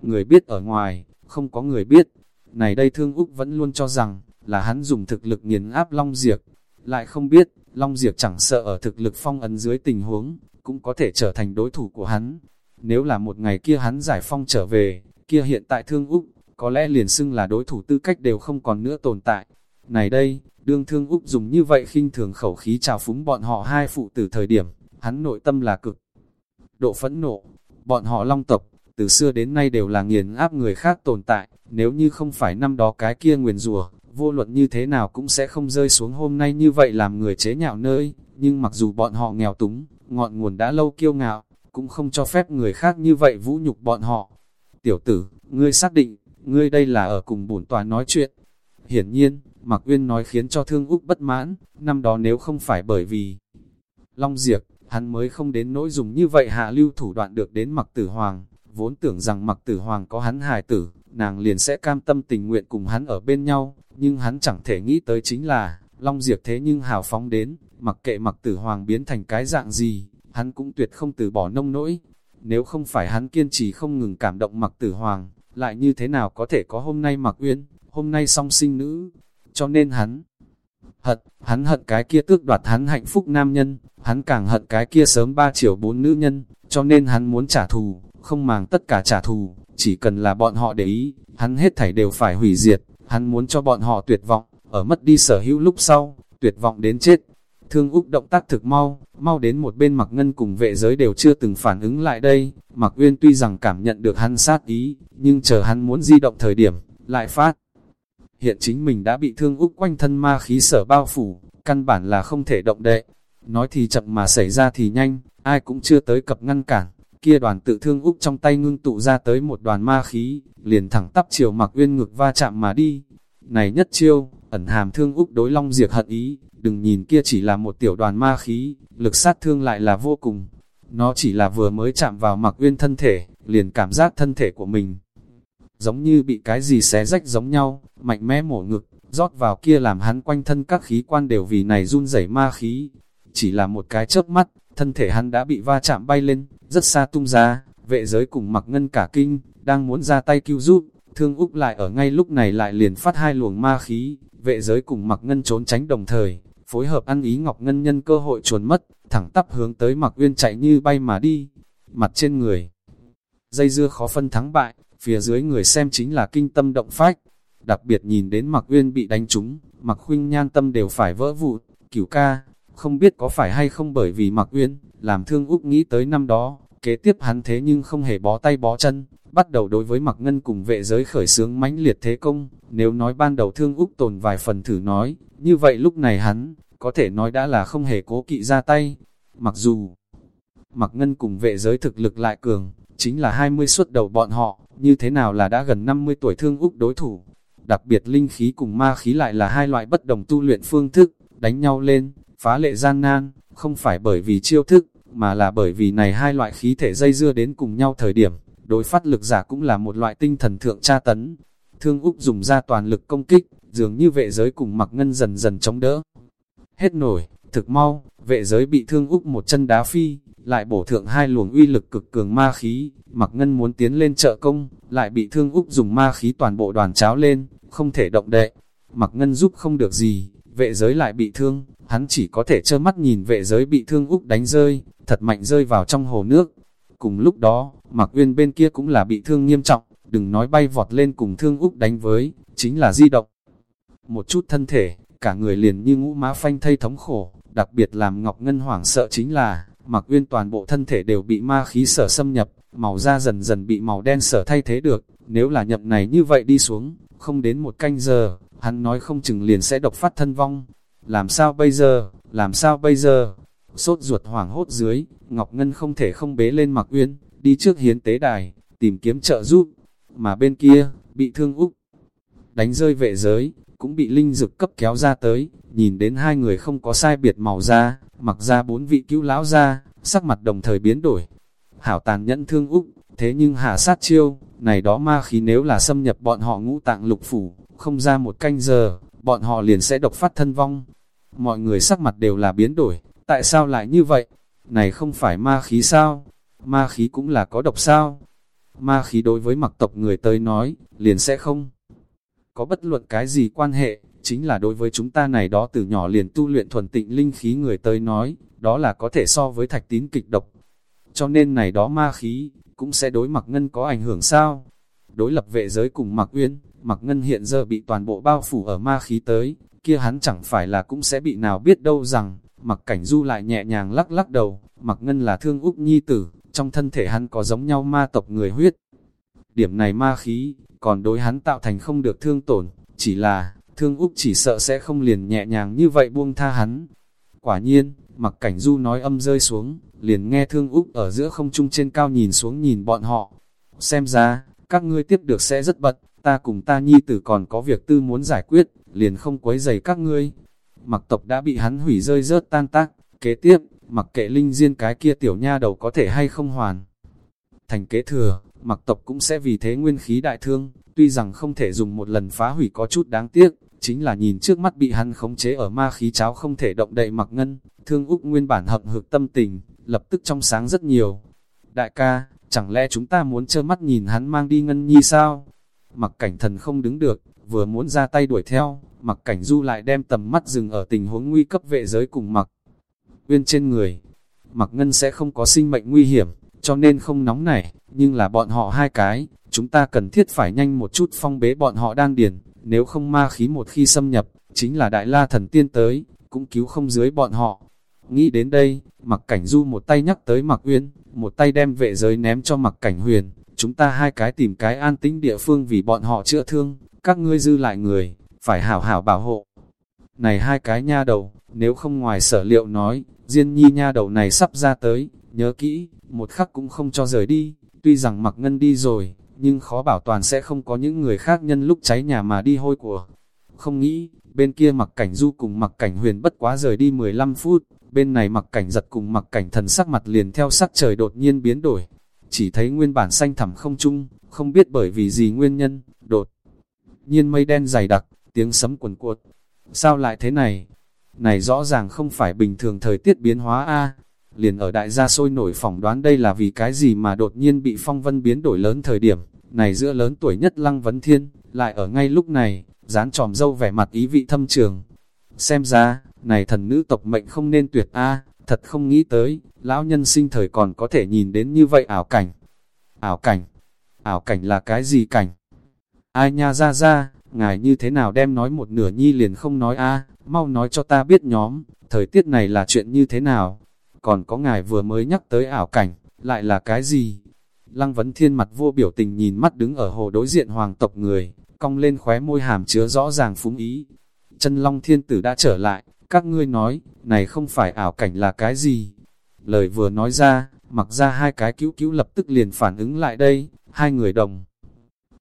Người biết ở ngoài, không có người biết. Này đây thương Úc vẫn luôn cho rằng, là hắn dùng thực lực nghiền áp Long Diệp, lại không biết, Long Diệp chẳng sợ ở thực lực phong ấn dưới tình huống, cũng có thể trở thành đối thủ của hắn. Nếu là một ngày kia hắn giải phong trở về, kia hiện tại thương Úc, có lẽ liền xưng là đối thủ tư cách đều không còn nữa tồn tại. Này đây, đương thương Úc dùng như vậy khinh thường khẩu khí chào phúng bọn họ hai phụ từ thời điểm, hắn nội tâm là cực. Độ phẫn nộ, bọn họ long tộc, từ xưa đến nay đều là nghiền áp người khác tồn tại, nếu như không phải năm đó cái kia nguyền rùa, vô luận như thế nào cũng sẽ không rơi xuống hôm nay như vậy làm người chế nhạo nơi, nhưng mặc dù bọn họ nghèo túng, ngọn nguồn đã lâu kiêu ngạo, cũng không cho phép người khác như vậy vũ nhục bọn họ. Tiểu tử, ngươi xác định, ngươi đây là ở cùng bổn tòa nói chuyện. Hiển nhiên, Mạc Uyên nói khiến cho Thương Úc bất mãn, năm đó nếu không phải bởi vì Long Diệp, hắn mới không đến nỗi dùng như vậy hạ lưu thủ đoạn được đến Mạc Tử Hoàng, vốn tưởng rằng mặc Tử Hoàng có hắn hài tử, nàng liền sẽ cam tâm tình nguyện cùng hắn ở bên nhau, nhưng hắn chẳng thể nghĩ tới chính là, Long Diệp thế nhưng hào phóng đến, mặc kệ mặc Tử Hoàng biến thành cái dạng gì, hắn cũng tuyệt không từ bỏ nông nỗi. Nếu không phải hắn kiên trì không ngừng cảm động mặc Tử Hoàng, lại như thế nào có thể có hôm nay mặc Uyên, hôm nay song sinh nữ, cho nên hắn hận, hắn hận cái kia tước đoạt hắn hạnh phúc nam nhân, hắn càng hận cái kia sớm ba triệu bốn nữ nhân, cho nên hắn muốn trả thù, không màng tất cả trả thù, chỉ cần là bọn họ để ý, hắn hết thảy đều phải hủy diệt, hắn muốn cho bọn họ tuyệt vọng, ở mất đi sở hữu lúc sau, tuyệt vọng đến chết. Thương Úc động tác thực mau, mau đến một bên mặc ngân cùng vệ giới đều chưa từng phản ứng lại đây, mặc uyên tuy rằng cảm nhận được hắn sát ý, nhưng chờ hắn muốn di động thời điểm, lại phát hiện chính mình đã bị thương úc quanh thân ma khí sở bao phủ, căn bản là không thể động đậy. Nói thì chậm mà xảy ra thì nhanh, ai cũng chưa tới cập ngăn cản, kia đoàn tự thương úc trong tay ngưng tụ ra tới một đoàn ma khí, liền thẳng tắp chiều mặc uyên ngực va chạm mà đi. Này nhất chiêu, ẩn hàm thương úc đối long diệt hận ý, đừng nhìn kia chỉ là một tiểu đoàn ma khí, lực sát thương lại là vô cùng. Nó chỉ là vừa mới chạm vào mặc uyên thân thể, liền cảm giác thân thể của mình giống như bị cái gì xé rách giống nhau, mạnh mẽ mổ ngực, rót vào kia làm hắn quanh thân các khí quan đều vì này run rẩy ma khí. Chỉ là một cái chớp mắt, thân thể hắn đã bị va chạm bay lên, rất xa tung ra, vệ giới cùng mặc ngân cả kinh, đang muốn ra tay cứu giúp, thương Úc lại ở ngay lúc này lại liền phát hai luồng ma khí, vệ giới cùng mặc ngân trốn tránh đồng thời, phối hợp ăn ý Ngọc Ngân nhân cơ hội chuồn mất, thẳng tắp hướng tới mặc uyên chạy như bay mà đi, mặt trên người. Dây dưa khó phân thắng bại, phía dưới người xem chính là kinh tâm động phách. Đặc biệt nhìn đến mặc Uyên bị đánh trúng, mặc Khuynh Nhan tâm đều phải vỡ vụn, cửu ca, không biết có phải hay không bởi vì Mạc Uyên, làm thương Úc nghĩ tới năm đó, kế tiếp hắn thế nhưng không hề bó tay bó chân, bắt đầu đối với Mạc Ngân cùng vệ giới khởi sướng mãnh liệt thế công, nếu nói ban đầu thương Úc tồn vài phần thử nói, như vậy lúc này hắn, có thể nói đã là không hề cố kỵ ra tay, mặc dù Mạc Ngân cùng vệ giới thực lực lại cường, chính là 20 suốt đầu bọn họ, như thế nào là đã gần 50 tuổi thương Úc đối thủ. Đặc biệt linh khí cùng ma khí lại là hai loại bất đồng tu luyện phương thức, đánh nhau lên, phá lệ gian nan, không phải bởi vì chiêu thức, mà là bởi vì này hai loại khí thể dây dưa đến cùng nhau thời điểm, đối phát lực giả cũng là một loại tinh thần thượng tra tấn. Thương Úc dùng ra toàn lực công kích, dường như vệ giới cùng mặc ngân dần dần chống đỡ. Hết nổi, thực mau, vệ giới bị Thương Úc một chân đá phi, lại bổ thượng hai luồng uy lực cực cường ma khí, mặc ngân muốn tiến lên trợ công, lại bị Thương Úc dùng ma khí toàn bộ đoàn cháo lên, không thể động đậy. Mặc ngân giúp không được gì, vệ giới lại bị thương, hắn chỉ có thể trơ mắt nhìn vệ giới bị thương Úc đánh rơi, thật mạnh rơi vào trong hồ nước. Cùng lúc đó, Mạc Uyên bên kia cũng là bị thương nghiêm trọng, đừng nói bay vọt lên cùng thương Úc đánh với, chính là di động. Một chút thân thể, cả người liền như ngũ má phanh thây thống khổ, đặc biệt làm Ngọc Ngân hoảng sợ chính là, Mạc Uyên toàn bộ thân thể đều bị ma khí sở xâm nhập, màu da dần dần bị màu đen sở thay thế được, nếu là nhập này như vậy đi xuống, không đến một canh giờ, hắn nói không chừng liền sẽ độc phát thân vong. Làm sao bây giờ, làm sao bây giờ? Sốt ruột hoảng hốt dưới, Ngọc Ngân không thể không bế lên Mạc Uyên, đi trước hiến tế đài, tìm kiếm trợ giúp. Mà bên kia, bị thương Úc, đánh rơi vệ giới, cũng bị linh dực cấp kéo ra tới, nhìn đến hai người không có sai biệt màu da, mặc ra bốn vị cứu lão ra, sắc mặt đồng thời biến đổi. Hảo tàn nhẫn thương Úc, thế nhưng hạ sát chiêu, này đó ma khí nếu là xâm nhập bọn họ ngũ tạng lục phủ, không ra một canh giờ, bọn họ liền sẽ độc phát thân vong. Mọi người sắc mặt đều là biến đổi, tại sao lại như vậy? Này không phải ma khí sao? Ma khí cũng là có độc sao? Ma khí đối với mặc tộc người tới nói, liền sẽ không có bất luận cái gì quan hệ, chính là đối với chúng ta này đó từ nhỏ liền tu luyện thuần tịnh linh khí người tới nói, đó là có thể so với thạch tín kịch độc. Cho nên này đó ma khí, cũng sẽ đối mặc ngân có ảnh hưởng sao? Đối lập vệ giới cùng mặc uyên, mặc ngân hiện giờ bị toàn bộ bao phủ ở ma khí tới, kia hắn chẳng phải là cũng sẽ bị nào biết đâu rằng, mặc cảnh du lại nhẹ nhàng lắc lắc đầu, mặc ngân là thương úc nhi tử, trong thân thể hắn có giống nhau ma tộc người huyết. Điểm này ma khí, còn đối hắn tạo thành không được thương tổn, chỉ là, thương úc chỉ sợ sẽ không liền nhẹ nhàng như vậy buông tha hắn. Quả nhiên, mặc cảnh du nói âm rơi xuống, liền nghe thương úc ở giữa không trung trên cao nhìn xuống nhìn bọn họ. Xem ra, các ngươi tiếp được sẽ rất bận, ta cùng ta nhi tử còn có việc tư muốn giải quyết, liền không quấy giày các ngươi. Mặc tộc đã bị hắn hủy rơi rớt tan tác, kế tiếp, mặc kệ linh diên cái kia tiểu nha đầu có thể hay không hoàn. Thành kế thừa, mặc tộc cũng sẽ vì thế nguyên khí đại thương, tuy rằng không thể dùng một lần phá hủy có chút đáng tiếc, chính là nhìn trước mắt bị hắn khống chế ở ma khí cháo không thể động đậy mặc ngân, thương Úc nguyên bản hậm hực tâm tình, lập tức trong sáng rất nhiều. Đại ca, chẳng lẽ chúng ta muốn trơ mắt nhìn hắn mang đi ngân nhi sao? Mặc cảnh thần không đứng được, vừa muốn ra tay đuổi theo, mặc cảnh du lại đem tầm mắt dừng ở tình huống nguy cấp vệ giới cùng mặc. Uyên trên người, mặc ngân sẽ không có sinh mệnh nguy hiểm, cho nên không nóng nảy, nhưng là bọn họ hai cái, chúng ta cần thiết phải nhanh một chút phong bế bọn họ đang điền, nếu không ma khí một khi xâm nhập, chính là đại la thần tiên tới, cũng cứu không dưới bọn họ. Nghĩ đến đây, mặc cảnh du một tay nhắc tới mặc uyên, một tay đem vệ giới ném cho mặc cảnh huyền, chúng ta hai cái tìm cái an tĩnh địa phương vì bọn họ chữa thương, các ngươi dư lại người, phải hảo hảo bảo hộ. Này hai cái nha đầu, nếu không ngoài sở liệu nói, Diên nhi nha đầu này sắp ra tới, nhớ kỹ, một khắc cũng không cho rời đi, tuy rằng mặc ngân đi rồi, nhưng khó bảo toàn sẽ không có những người khác nhân lúc cháy nhà mà đi hôi của. Không nghĩ, bên kia mặc cảnh du cùng mặc cảnh huyền bất quá rời đi 15 phút, bên này mặc cảnh giật cùng mặc cảnh thần sắc mặt liền theo sắc trời đột nhiên biến đổi. Chỉ thấy nguyên bản xanh thẳm không chung, không biết bởi vì gì nguyên nhân, đột. Nhiên mây đen dày đặc, tiếng sấm quần cuột. Sao lại thế này? Này rõ ràng không phải bình thường thời tiết biến hóa a Liền ở đại gia sôi nổi phỏng đoán đây là vì cái gì mà đột nhiên bị phong vân biến đổi lớn thời điểm. Này giữa lớn tuổi nhất lăng vấn thiên, lại ở ngay lúc này, dán tròm dâu vẻ mặt ý vị thâm trường. Xem ra, này thần nữ tộc mệnh không nên tuyệt a thật không nghĩ tới, lão nhân sinh thời còn có thể nhìn đến như vậy ảo cảnh. Ảo cảnh? Ảo cảnh là cái gì cảnh? Ai nha ra ra, ngài như thế nào đem nói một nửa nhi liền không nói a mau nói cho ta biết nhóm, thời tiết này là chuyện như thế nào? Còn có ngài vừa mới nhắc tới ảo cảnh, lại là cái gì? Lăng vấn thiên mặt vô biểu tình nhìn mắt đứng ở hồ đối diện hoàng tộc người, cong lên khóe môi hàm chứa rõ ràng phúng ý. Chân long thiên tử đã trở lại, các ngươi nói, này không phải ảo cảnh là cái gì? Lời vừa nói ra, mặc ra hai cái cứu cứu lập tức liền phản ứng lại đây, hai người đồng.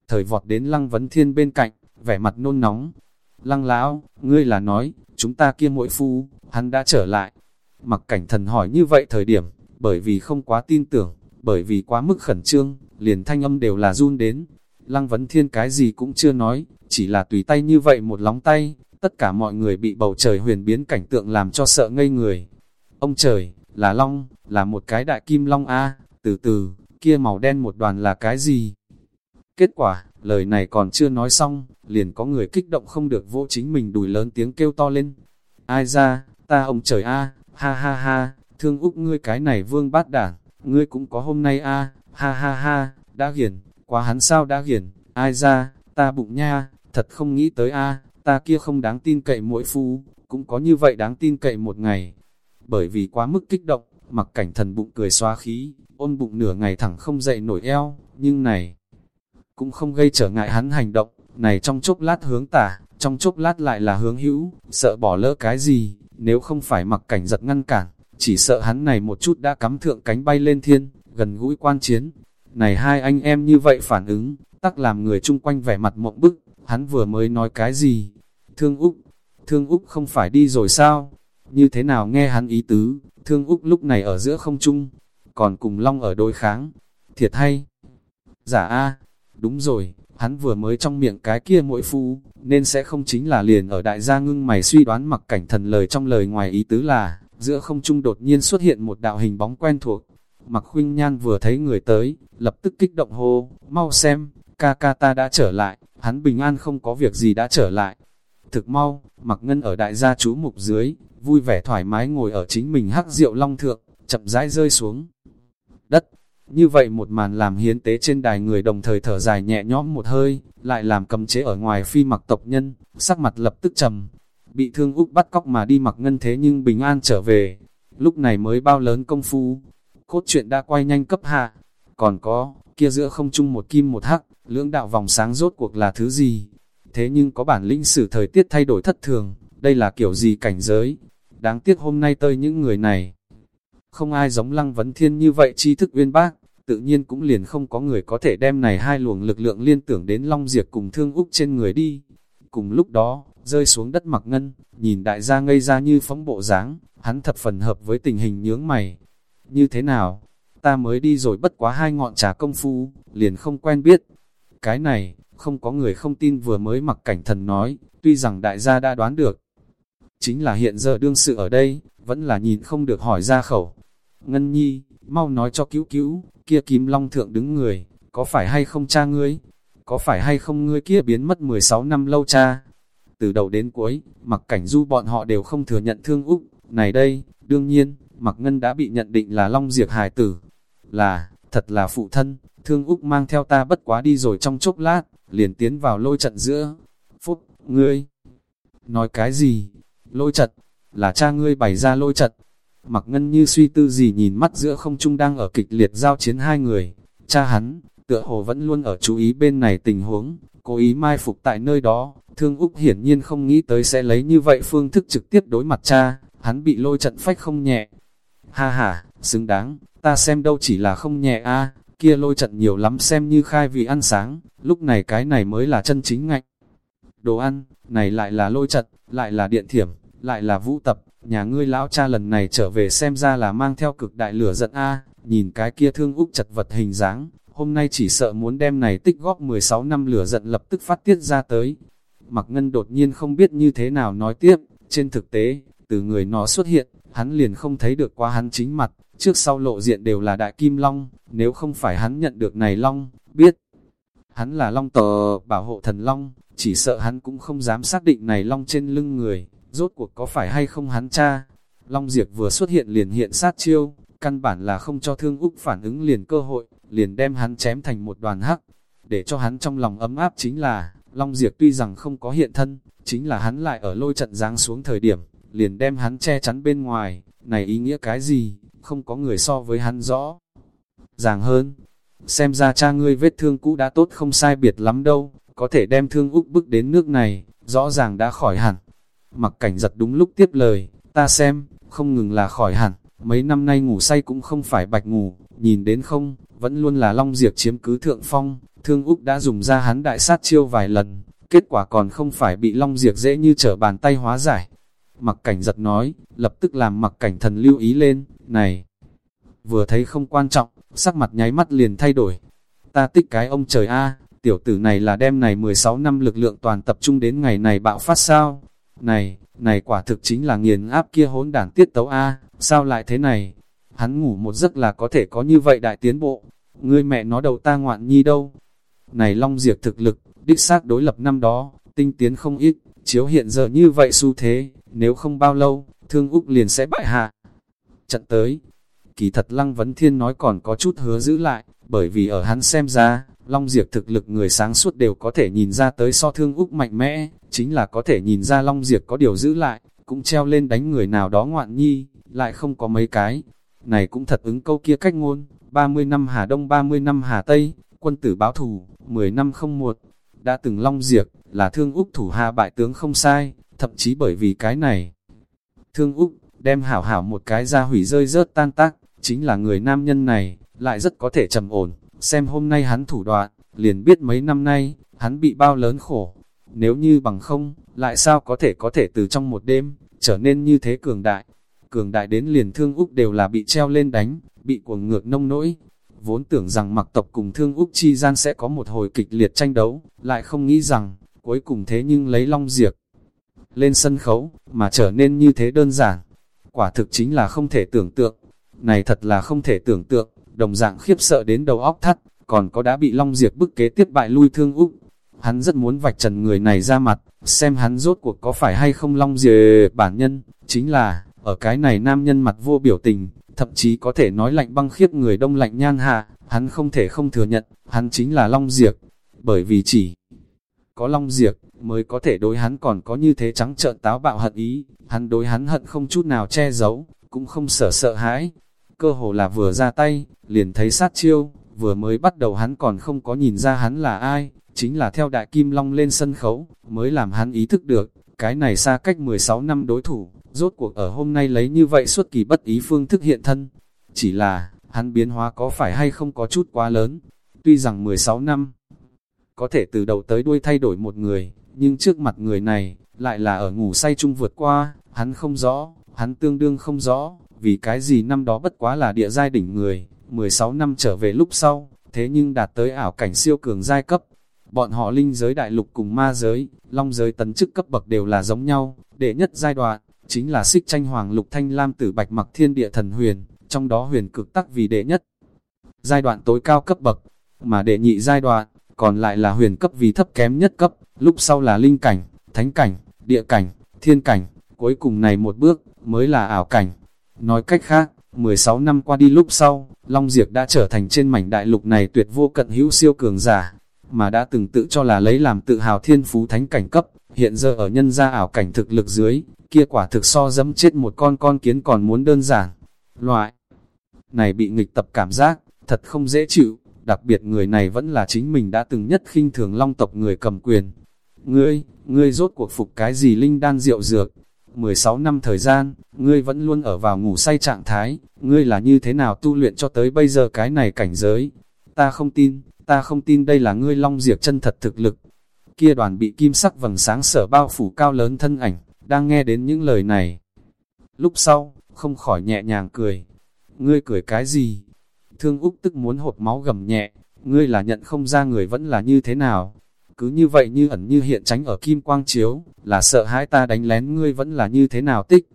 Thời vọt đến lăng vấn thiên bên cạnh, vẻ mặt nôn nóng. Lăng lão, ngươi là nói, chúng ta kia mỗi phu, hắn đã trở lại. Mặc cảnh thần hỏi như vậy thời điểm, bởi vì không quá tin tưởng, bởi vì quá mức khẩn trương, liền thanh âm đều là run đến. Lăng Vấn Thiên cái gì cũng chưa nói, chỉ là tùy tay như vậy một lóng tay, tất cả mọi người bị bầu trời huyền biến cảnh tượng làm cho sợ ngây người. Ông trời, là long, là một cái đại kim long A, từ từ, kia màu đen một đoàn là cái gì? Kết quả, lời này còn chưa nói xong, liền có người kích động không được vô chính mình đùi lớn tiếng kêu to lên. Ai ra, ta ông trời A, ha ha ha, thương úc ngươi cái này vương bát đảng, ngươi cũng có hôm nay A, ha ha ha, đã hiền, quá hắn sao đã hiền, ai ra, ta bụng nha, thật không nghĩ tới A, ta kia không đáng tin cậy mỗi phu, cũng có như vậy đáng tin cậy một ngày. Bởi vì quá mức kích động, mặc cảnh thần bụng cười xóa khí, ôn bụng nửa ngày thẳng không dậy nổi eo, nhưng này, cũng không gây trở ngại hắn hành động, này trong chốc lát hướng tả, trong chốc lát lại là hướng hữu, sợ bỏ lỡ cái gì, nếu không phải mặc cảnh giật ngăn cản, chỉ sợ hắn này một chút đã cắm thượng cánh bay lên thiên, gần gũi quan chiến. Này hai anh em như vậy phản ứng, tắc làm người chung quanh vẻ mặt mộng bức, hắn vừa mới nói cái gì? Thương Úc, Thương Úc không phải đi rồi sao? Như thế nào nghe hắn ý tứ, Thương Úc lúc này ở giữa không chung còn cùng Long ở đối kháng. Thiệt hay? Giả A, đúng rồi, hắn vừa mới trong miệng cái kia mỗi phu, nên sẽ không chính là liền ở đại gia ngưng mày suy đoán mặc cảnh thần lời trong lời ngoài ý tứ là, giữa không trung đột nhiên xuất hiện một đạo hình bóng quen thuộc. Mặc khuynh nhan vừa thấy người tới, lập tức kích động hô, mau xem, ca ca ta đã trở lại, hắn bình an không có việc gì đã trở lại. Thực mau, mặc ngân ở đại gia chú mục dưới, vui vẻ thoải mái ngồi ở chính mình hắc rượu long thượng, chậm rãi rơi xuống đất. Như vậy một màn làm hiến tế trên đài người đồng thời thở dài nhẹ nhõm một hơi, lại làm cầm chế ở ngoài phi mặc tộc nhân, sắc mặt lập tức trầm. Bị thương Úc bắt cóc mà đi mặc ngân thế nhưng bình an trở về. Lúc này mới bao lớn công phu. Cốt truyện đã quay nhanh cấp hạ. Còn có, kia giữa không chung một kim một hắc, lưỡng đạo vòng sáng rốt cuộc là thứ gì? Thế nhưng có bản lĩnh sử thời tiết thay đổi thất thường, đây là kiểu gì cảnh giới? Đáng tiếc hôm nay tơi những người này. Không ai giống lăng vấn thiên như vậy tri thức uyên bác, tự nhiên cũng liền không có người có thể đem này hai luồng lực lượng liên tưởng đến Long Diệp cùng Thương Úc trên người đi. Cùng lúc đó, rơi xuống đất mặc ngân, nhìn đại gia ngây ra như phóng bộ dáng hắn thập phần hợp với tình hình nhướng mày. Như thế nào? Ta mới đi rồi bất quá hai ngọn trà công phu, liền không quen biết. Cái này, không có người không tin vừa mới mặc cảnh thần nói, tuy rằng đại gia đã đoán được. Chính là hiện giờ đương sự ở đây, vẫn là nhìn không được hỏi ra khẩu. Ngân nhi, mau nói cho cứu cứu, kia kim long thượng đứng người, có phải hay không cha ngươi? Có phải hay không ngươi kia biến mất 16 năm lâu cha? Từ đầu đến cuối, mặc cảnh du bọn họ đều không thừa nhận thương Úc. Này đây, đương nhiên, mặc ngân đã bị nhận định là long diệt hài tử. Là, thật là phụ thân, thương Úc mang theo ta bất quá đi rồi trong chốc lát, liền tiến vào lôi trận giữa. Phúc, ngươi, nói cái gì? Lôi trận, là cha ngươi bày ra lôi trận. Mặc ngân như suy tư gì nhìn mắt giữa không trung đang ở kịch liệt giao chiến hai người. Cha hắn, tựa hồ vẫn luôn ở chú ý bên này tình huống, cố ý mai phục tại nơi đó. Thương Úc hiển nhiên không nghĩ tới sẽ lấy như vậy phương thức trực tiếp đối mặt cha, hắn bị lôi trận phách không nhẹ. Ha ha, xứng đáng, ta xem đâu chỉ là không nhẹ a kia lôi trận nhiều lắm xem như khai vì ăn sáng, lúc này cái này mới là chân chính ngạnh. Đồ ăn, này lại là lôi trận, lại là điện thiểm, lại là vũ tập, nhà ngươi lão cha lần này trở về xem ra là mang theo cực đại lửa giận A, nhìn cái kia thương úc chật vật hình dáng, hôm nay chỉ sợ muốn đem này tích góp 16 năm lửa giận lập tức phát tiết ra tới. Mặc ngân đột nhiên không biết như thế nào nói tiếp, trên thực tế, từ người nó xuất hiện, hắn liền không thấy được qua hắn chính mặt, trước sau lộ diện đều là đại kim long, nếu không phải hắn nhận được này long, biết. Hắn là long tờ bảo hộ thần long, chỉ sợ hắn cũng không dám xác định này long trên lưng người, rốt cuộc có phải hay không hắn cha. Long Diệp vừa xuất hiện liền hiện sát chiêu, căn bản là không cho thương Úc phản ứng liền cơ hội, liền đem hắn chém thành một đoàn hắc. Để cho hắn trong lòng ấm áp chính là, Long Diệp tuy rằng không có hiện thân, chính là hắn lại ở lôi trận giáng xuống thời điểm, liền đem hắn che chắn bên ngoài, này ý nghĩa cái gì, không có người so với hắn rõ. Ràng hơn, xem ra cha ngươi vết thương cũ đã tốt không sai biệt lắm đâu, có thể đem thương Úc bức đến nước này, rõ ràng đã khỏi hẳn. Mặc cảnh giật đúng lúc tiếp lời, ta xem, không ngừng là khỏi hẳn, mấy năm nay ngủ say cũng không phải bạch ngủ, nhìn đến không, vẫn luôn là Long Diệp chiếm cứ thượng phong, thương Úc đã dùng ra hắn đại sát chiêu vài lần, kết quả còn không phải bị Long Diệp dễ như trở bàn tay hóa giải. Mặc cảnh giật nói, lập tức làm mặc cảnh thần lưu ý lên, này, vừa thấy không quan trọng, sắc mặt nháy mắt liền thay đổi. Ta tích cái ông trời A, tiểu tử này là đem này 16 năm lực lượng toàn tập trung đến ngày này bạo phát sao? Này, này quả thực chính là nghiền áp kia hỗn đản tiết tấu A, sao lại thế này? Hắn ngủ một giấc là có thể có như vậy đại tiến bộ. Ngươi mẹ nó đầu ta ngoạn nhi đâu? Này Long Diệp thực lực, đích xác đối lập năm đó, tinh tiến không ít, chiếu hiện giờ như vậy xu thế, nếu không bao lâu, thương Úc liền sẽ bại hạ. Trận tới, kỳ thật Lăng Vấn Thiên nói còn có chút hứa giữ lại, bởi vì ở hắn xem ra, Long Diệp thực lực người sáng suốt đều có thể nhìn ra tới so thương Úc mạnh mẽ, chính là có thể nhìn ra Long Diệp có điều giữ lại, cũng treo lên đánh người nào đó ngoạn nhi, lại không có mấy cái. Này cũng thật ứng câu kia cách ngôn, 30 năm Hà Đông 30 năm Hà Tây, quân tử báo thù, 10 năm không một. Đã từng Long diệt là thương Úc thủ hạ bại tướng không sai, thậm chí bởi vì cái này. Thương Úc, đem hảo hảo một cái ra hủy rơi rớt tan tác, chính là người nam nhân này, lại rất có thể trầm ổn, xem hôm nay hắn thủ đoạn, liền biết mấy năm nay, hắn bị bao lớn khổ. Nếu như bằng không, lại sao có thể có thể từ trong một đêm, trở nên như thế cường đại. Cường đại đến liền thương Úc đều là bị treo lên đánh, bị cuồng ngược nông nỗi. Vốn tưởng rằng mặc tộc cùng thương Úc chi gian sẽ có một hồi kịch liệt tranh đấu, lại không nghĩ rằng, cuối cùng thế nhưng lấy long diệt lên sân khấu, mà trở nên như thế đơn giản. Quả thực chính là không thể tưởng tượng. Này thật là không thể tưởng tượng, đồng dạng khiếp sợ đến đầu óc thắt, còn có đã bị Long diệt bức kế tiếp bại lui thương Úc. Hắn rất muốn vạch trần người này ra mặt, xem hắn rốt cuộc có phải hay không Long diệt bản nhân, chính là, ở cái này nam nhân mặt vô biểu tình, thậm chí có thể nói lạnh băng khiếp người đông lạnh nhan hạ, hắn không thể không thừa nhận, hắn chính là Long Diệp, bởi vì chỉ có Long Diệp, mới có thể đối hắn còn có như thế trắng trợn táo bạo hận ý, hắn đối hắn hận không chút nào che giấu, cũng không sợ sợ hãi. Cơ hồ là vừa ra tay, liền thấy sát chiêu, vừa mới bắt đầu hắn còn không có nhìn ra hắn là ai, chính là theo đại kim long lên sân khấu, mới làm hắn ý thức được, cái này xa cách 16 năm đối thủ, rốt cuộc ở hôm nay lấy như vậy suốt kỳ bất ý phương thức hiện thân. Chỉ là, hắn biến hóa có phải hay không có chút quá lớn, tuy rằng 16 năm, có thể từ đầu tới đuôi thay đổi một người, nhưng trước mặt người này, lại là ở ngủ say chung vượt qua, hắn không rõ, hắn tương đương không rõ, vì cái gì năm đó bất quá là địa giai đỉnh người, 16 năm trở về lúc sau, thế nhưng đạt tới ảo cảnh siêu cường giai cấp. Bọn họ linh giới đại lục cùng ma giới, long giới tấn chức cấp bậc đều là giống nhau, đệ nhất giai đoạn, chính là xích tranh hoàng lục thanh lam tử bạch mặc thiên địa thần huyền, trong đó huyền cực tắc vì đệ nhất. Giai đoạn tối cao cấp bậc, mà đệ nhị giai đoạn, còn lại là huyền cấp vì thấp kém nhất cấp, lúc sau là linh cảnh, thánh cảnh, địa cảnh, thiên cảnh, cuối cùng này một bước, mới là ảo cảnh. Nói cách khác, 16 năm qua đi lúc sau, Long Diệp đã trở thành trên mảnh đại lục này tuyệt vô cận hữu siêu cường giả, mà đã từng tự cho là lấy làm tự hào thiên phú thánh cảnh cấp, hiện giờ ở nhân gia ảo cảnh thực lực dưới, kia quả thực so dẫm chết một con con kiến còn muốn đơn giản. Loại này bị nghịch tập cảm giác, thật không dễ chịu, đặc biệt người này vẫn là chính mình đã từng nhất khinh thường long tộc người cầm quyền. Ngươi, ngươi rốt cuộc phục cái gì linh đan rượu dược? 16 năm thời gian, ngươi vẫn luôn ở vào ngủ say trạng thái, ngươi là như thế nào tu luyện cho tới bây giờ cái này cảnh giới? Ta không tin, ta không tin đây là ngươi long diệp chân thật thực lực. Kia đoàn bị kim sắc vầng sáng sở bao phủ cao lớn thân ảnh, đang nghe đến những lời này. Lúc sau, không khỏi nhẹ nhàng cười. Ngươi cười cái gì? Thương Úc tức muốn hột máu gầm nhẹ, ngươi là nhận không ra người vẫn là như thế nào. Cứ như vậy như ẩn như hiện tránh ở kim quang chiếu, là sợ hãi ta đánh lén ngươi vẫn là như thế nào tích.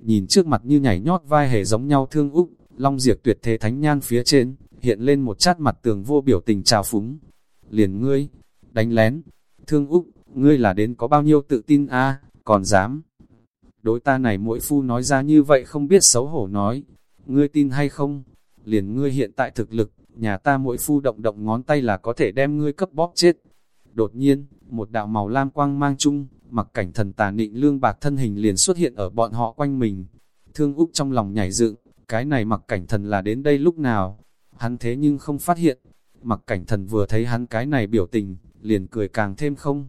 Nhìn trước mặt như nhảy nhót vai hề giống nhau Thương Úc, Long Diệp tuyệt thế thánh nhan phía trên, hiện lên một chát mặt tường vô biểu tình trào phúng. Liền ngươi, đánh lén, Thương Úc, ngươi là đến có bao nhiêu tự tin a còn dám. Đối ta này mỗi phu nói ra như vậy không biết xấu hổ nói, ngươi tin hay không, liền ngươi hiện tại thực lực, nhà ta mỗi phu động động ngón tay là có thể đem ngươi cấp bóp chết. Đột nhiên, một đạo màu lam quang mang chung, mặc cảnh thần tà nịnh lương bạc thân hình liền xuất hiện ở bọn họ quanh mình. Thương Úc trong lòng nhảy dựng, cái này mặc cảnh thần là đến đây lúc nào? Hắn thế nhưng không phát hiện. Mặc cảnh thần vừa thấy hắn cái này biểu tình, liền cười càng thêm không.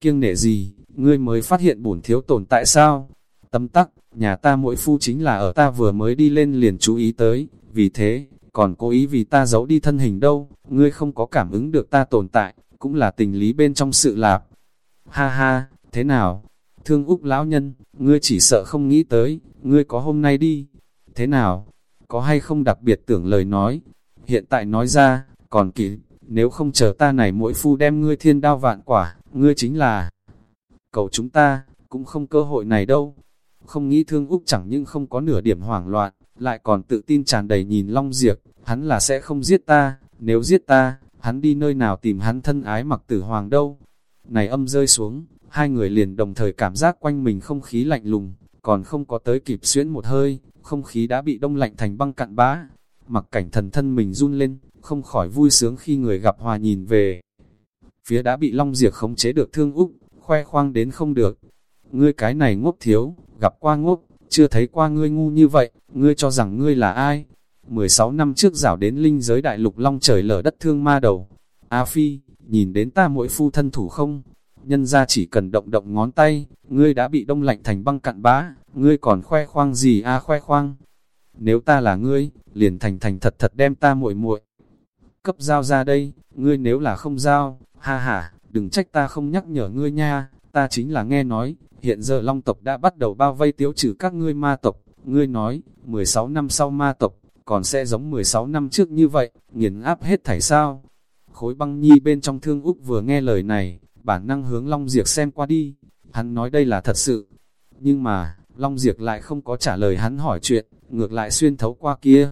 Kiêng nể gì, ngươi mới phát hiện bổn thiếu tồn tại sao? Tâm tắc, nhà ta mỗi phu chính là ở ta vừa mới đi lên liền chú ý tới, vì thế, còn cố ý vì ta giấu đi thân hình đâu, ngươi không có cảm ứng được ta tồn tại, cũng là tình lý bên trong sự lạp. Ha ha, thế nào? Thương Úc lão nhân, ngươi chỉ sợ không nghĩ tới, ngươi có hôm nay đi. Thế nào? Có hay không đặc biệt tưởng lời nói. Hiện tại nói ra, còn kỳ nếu không chờ ta này mỗi phu đem ngươi thiên đao vạn quả, ngươi chính là cầu chúng ta, cũng không cơ hội này đâu. Không nghĩ thương Úc chẳng nhưng không có nửa điểm hoảng loạn, lại còn tự tin tràn đầy nhìn Long Diệp, hắn là sẽ không giết ta, nếu giết ta, hắn đi nơi nào tìm hắn thân ái mặc tử hoàng đâu. Này âm rơi xuống, hai người liền đồng thời cảm giác quanh mình không khí lạnh lùng, còn không có tới kịp xuyễn một hơi, không khí đã bị đông lạnh thành băng cặn bã. Mặc cảnh thần thân mình run lên, không khỏi vui sướng khi người gặp hòa nhìn về. Phía đã bị Long Diệp khống chế được thương Úc, khoe khoang đến không được. Ngươi cái này ngốc thiếu, gặp qua ngốc, chưa thấy qua ngươi ngu như vậy, ngươi cho rằng ngươi là ai? 16 năm trước rảo đến linh giới đại lục long trời lở đất thương ma đầu. A Phi, nhìn đến ta mỗi phu thân thủ không? Nhân ra chỉ cần động động ngón tay, ngươi đã bị đông lạnh thành băng cặn bã, ngươi còn khoe khoang gì a à, khoe khoang? Nếu ta là ngươi, liền thành thành thật thật đem ta muội muội cấp giao ra đây, ngươi nếu là không giao, ha ha, đừng trách ta không nhắc nhở ngươi nha, ta chính là nghe nói, hiện giờ long tộc đã bắt đầu bao vây tiếu trừ các ngươi ma tộc, ngươi nói, 16 năm sau ma tộc, còn sẽ giống 16 năm trước như vậy, nghiền áp hết thảy sao. Khối băng nhi bên trong thương Úc vừa nghe lời này, bản năng hướng Long Diệp xem qua đi, hắn nói đây là thật sự. Nhưng mà, Long Diệp lại không có trả lời hắn hỏi chuyện, ngược lại xuyên thấu qua kia.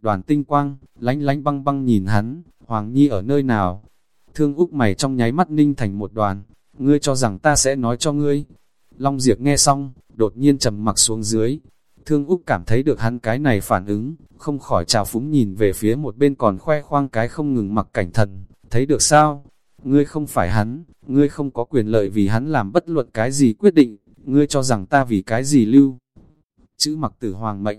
Đoàn tinh quang, lánh lánh băng băng nhìn hắn, Hoàng Nhi ở nơi nào? Thương Úc mày trong nháy mắt ninh thành một đoàn, ngươi cho rằng ta sẽ nói cho ngươi. Long Diệp nghe xong, đột nhiên trầm mặc xuống dưới. Thương Úc cảm thấy được hắn cái này phản ứng, không khỏi trào phúng nhìn về phía một bên còn khoe khoang cái không ngừng mặc cảnh thần. Thấy được sao? Ngươi không phải hắn, ngươi không có quyền lợi vì hắn làm bất luận cái gì quyết định, ngươi cho rằng ta vì cái gì lưu. Chữ mặc tử hoàng mệnh,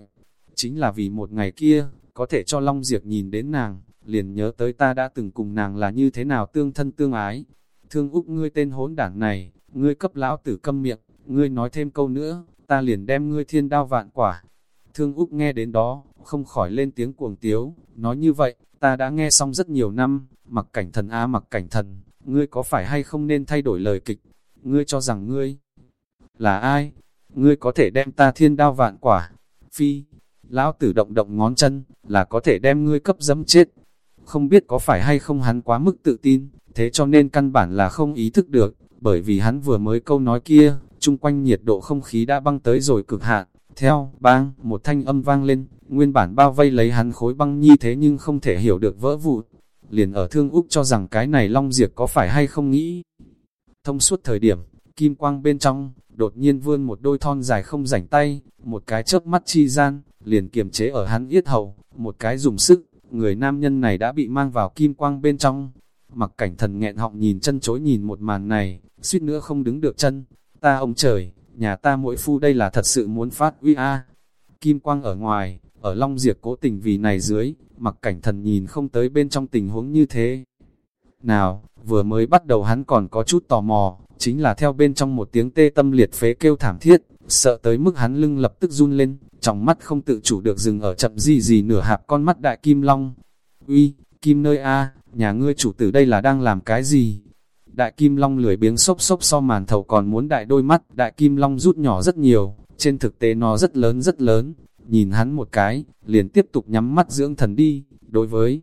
chính là vì một ngày kia, có thể cho Long Diệp nhìn đến nàng, liền nhớ tới ta đã từng cùng nàng là như thế nào tương thân tương ái. Thương Úc ngươi tên hốn đảng này, ngươi cấp lão tử câm miệng, ngươi nói thêm câu nữa, ta liền đem ngươi thiên đao vạn quả. Thương Úc nghe đến đó, không khỏi lên tiếng cuồng tiếu, nói như vậy, ta đã nghe xong rất nhiều năm, mặc cảnh thần á mặc cảnh thần, ngươi có phải hay không nên thay đổi lời kịch, ngươi cho rằng ngươi là ai, ngươi có thể đem ta thiên đao vạn quả, phi, lão tử động động ngón chân, là có thể đem ngươi cấp dẫm chết. Không biết có phải hay không hắn quá mức tự tin, thế cho nên căn bản là không ý thức được, bởi vì hắn vừa mới câu nói kia, chung quanh nhiệt độ không khí đã băng tới rồi cực hạn. Theo, bang, một thanh âm vang lên, nguyên bản bao vây lấy hắn khối băng nhi thế nhưng không thể hiểu được vỡ vụt. Liền ở thương Úc cho rằng cái này Long Diệp có phải hay không nghĩ. Thông suốt thời điểm, kim quang bên trong, đột nhiên vươn một đôi thon dài không rảnh tay, một cái chớp mắt chi gian, liền kiềm chế ở hắn yết hầu, một cái dùng sức, người nam nhân này đã bị mang vào kim quang bên trong. Mặc cảnh thần nghẹn họng nhìn chân chối nhìn một màn này, suýt nữa không đứng được chân. Ta ông trời, nhà ta mỗi phu đây là thật sự muốn phát uy a. Kim quang ở ngoài, ở Long Diệp cố tình vì này dưới, mặc cảnh thần nhìn không tới bên trong tình huống như thế. Nào, vừa mới bắt đầu hắn còn có chút tò mò, chính là theo bên trong một tiếng tê tâm liệt phế kêu thảm thiết, sợ tới mức hắn lưng lập tức run lên, trong mắt không tự chủ được dừng ở chậm gì gì nửa hạp con mắt đại kim long. Uy, kim nơi A, nhà ngươi chủ tử đây là đang làm cái gì? Đại kim long lười biếng xốc xốc so màn thầu còn muốn đại đôi mắt, đại kim long rút nhỏ rất nhiều, trên thực tế nó rất lớn rất lớn, nhìn hắn một cái, liền tiếp tục nhắm mắt dưỡng thần đi, đối với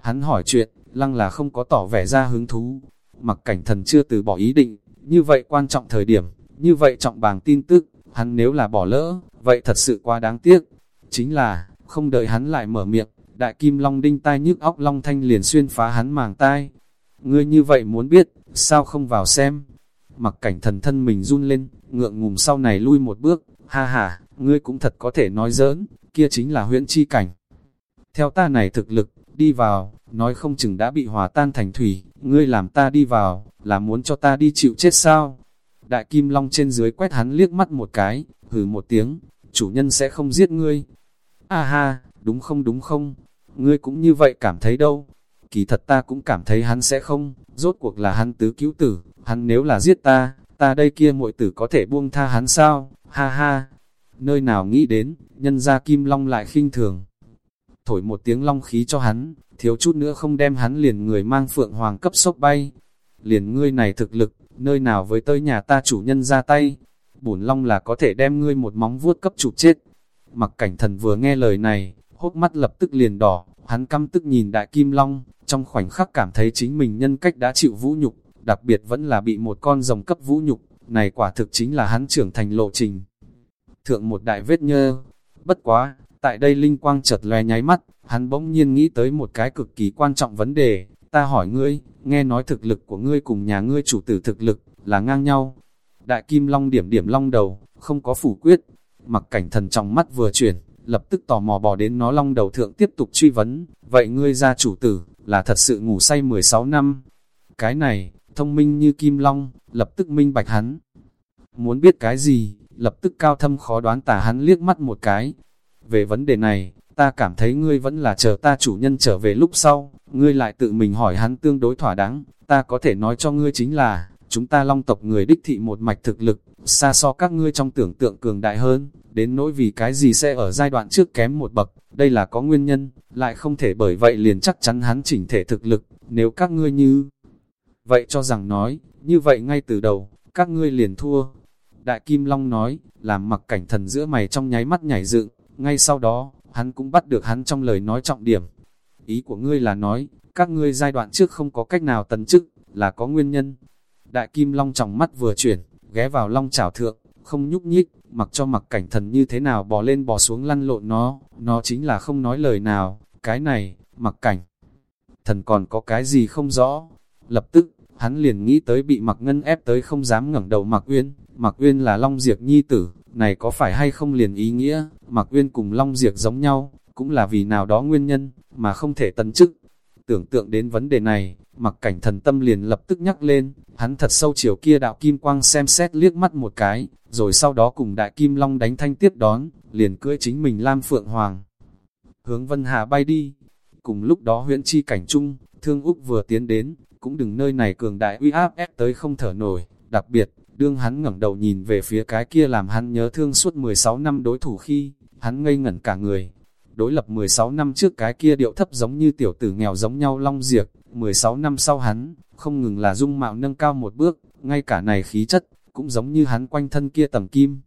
hắn hỏi chuyện, lăng là không có tỏ vẻ ra hứng thú, mặc cảnh thần chưa từ bỏ ý định, như vậy quan trọng thời điểm, như vậy trọng bàng tin tức, hắn nếu là bỏ lỡ, vậy thật sự quá đáng tiếc. Chính là, không đợi hắn lại mở miệng, đại kim long đinh tai nhức óc long thanh liền xuyên phá hắn màng tai. Ngươi như vậy muốn biết, sao không vào xem? Mặc cảnh thần thân mình run lên, ngượng ngùng sau này lui một bước, ha ha, ngươi cũng thật có thể nói giỡn, kia chính là huyễn chi cảnh. Theo ta này thực lực, đi vào, nói không chừng đã bị hòa tan thành thủy, ngươi làm ta đi vào, là muốn cho ta đi chịu chết sao? Đại Kim Long trên dưới quét hắn liếc mắt một cái, hừ một tiếng, chủ nhân sẽ không giết ngươi. A ha, đúng không đúng không? Ngươi cũng như vậy cảm thấy đâu? Kỳ thật ta cũng cảm thấy hắn sẽ không, rốt cuộc là hắn tứ cứu tử, hắn nếu là giết ta, ta đây kia muội tử có thể buông tha hắn sao? Ha ha, nơi nào nghĩ đến, nhân ra Kim Long lại khinh thường. Thổi một tiếng long khí cho hắn, thiếu chút nữa không đem hắn liền người mang phượng hoàng cấp sốc bay. Liền ngươi này thực lực, nơi nào với tới nhà ta chủ nhân ra tay, bổn long là có thể đem ngươi một móng vuốt cấp chủ chết. Mặc cảnh thần vừa nghe lời này, hốt mắt lập tức liền đỏ, hắn căm tức nhìn đại kim long, trong khoảnh khắc cảm thấy chính mình nhân cách đã chịu vũ nhục, đặc biệt vẫn là bị một con rồng cấp vũ nhục, này quả thực chính là hắn trưởng thành lộ trình. Thượng một đại vết nhơ, bất quá, tại đây linh quang chợt lóe nháy mắt, hắn bỗng nhiên nghĩ tới một cái cực kỳ quan trọng vấn đề, ta hỏi ngươi, nghe nói thực lực của ngươi cùng nhà ngươi chủ tử thực lực, là ngang nhau. Đại kim long điểm điểm long đầu, không có phủ quyết, mặc cảnh thần trong mắt vừa chuyển, lập tức tò mò bò đến nó long đầu thượng tiếp tục truy vấn, vậy ngươi ra chủ tử, là thật sự ngủ say 16 năm. Cái này, thông minh như kim long, lập tức minh bạch hắn. Muốn biết cái gì, lập tức cao thâm khó đoán tả hắn liếc mắt một cái. Về vấn đề này, ta cảm thấy ngươi vẫn là chờ ta chủ nhân trở về lúc sau, ngươi lại tự mình hỏi hắn tương đối thỏa đáng, ta có thể nói cho ngươi chính là, chúng ta long tộc người đích thị một mạch thực lực, xa so các ngươi trong tưởng tượng cường đại hơn, đến nỗi vì cái gì sẽ ở giai đoạn trước kém một bậc, đây là có nguyên nhân, lại không thể bởi vậy liền chắc chắn hắn chỉnh thể thực lực, nếu các ngươi như... Vậy cho rằng nói, như vậy ngay từ đầu, các ngươi liền thua. Đại Kim Long nói, làm mặc cảnh thần giữa mày trong nháy mắt nhảy dựng, ngay sau đó, hắn cũng bắt được hắn trong lời nói trọng điểm. Ý của ngươi là nói, các ngươi giai đoạn trước không có cách nào tấn chức, là có nguyên nhân. Đại Kim Long trong mắt vừa chuyển, ghé vào long chảo thượng, không nhúc nhích, mặc cho mặc cảnh thần như thế nào bò lên bò xuống lăn lộn nó, nó chính là không nói lời nào, cái này, mặc cảnh. Thần còn có cái gì không rõ, lập tức, hắn liền nghĩ tới bị mặc ngân ép tới không dám ngẩng đầu mặc uyên, mặc uyên là long diệt nhi tử, này có phải hay không liền ý nghĩa, mặc uyên cùng long diệt giống nhau, cũng là vì nào đó nguyên nhân, mà không thể tấn chức. Tưởng tượng đến vấn đề này, mặc cảnh thần tâm liền lập tức nhắc lên, hắn thật sâu chiều kia đạo kim quang xem xét liếc mắt một cái, rồi sau đó cùng đại kim long đánh thanh tiếp đón, liền cưỡi chính mình Lam Phượng Hoàng. Hướng Vân Hà bay đi, cùng lúc đó huyện chi cảnh trung, thương Úc vừa tiến đến, cũng đừng nơi này cường đại uy áp ép tới không thở nổi, đặc biệt, đương hắn ngẩng đầu nhìn về phía cái kia làm hắn nhớ thương suốt 16 năm đối thủ khi, hắn ngây ngẩn cả người. Đối lập 16 năm trước cái kia điệu thấp giống như tiểu tử nghèo giống nhau long diệt, 16 năm sau hắn, không ngừng là dung mạo nâng cao một bước, ngay cả này khí chất, cũng giống như hắn quanh thân kia tầm kim.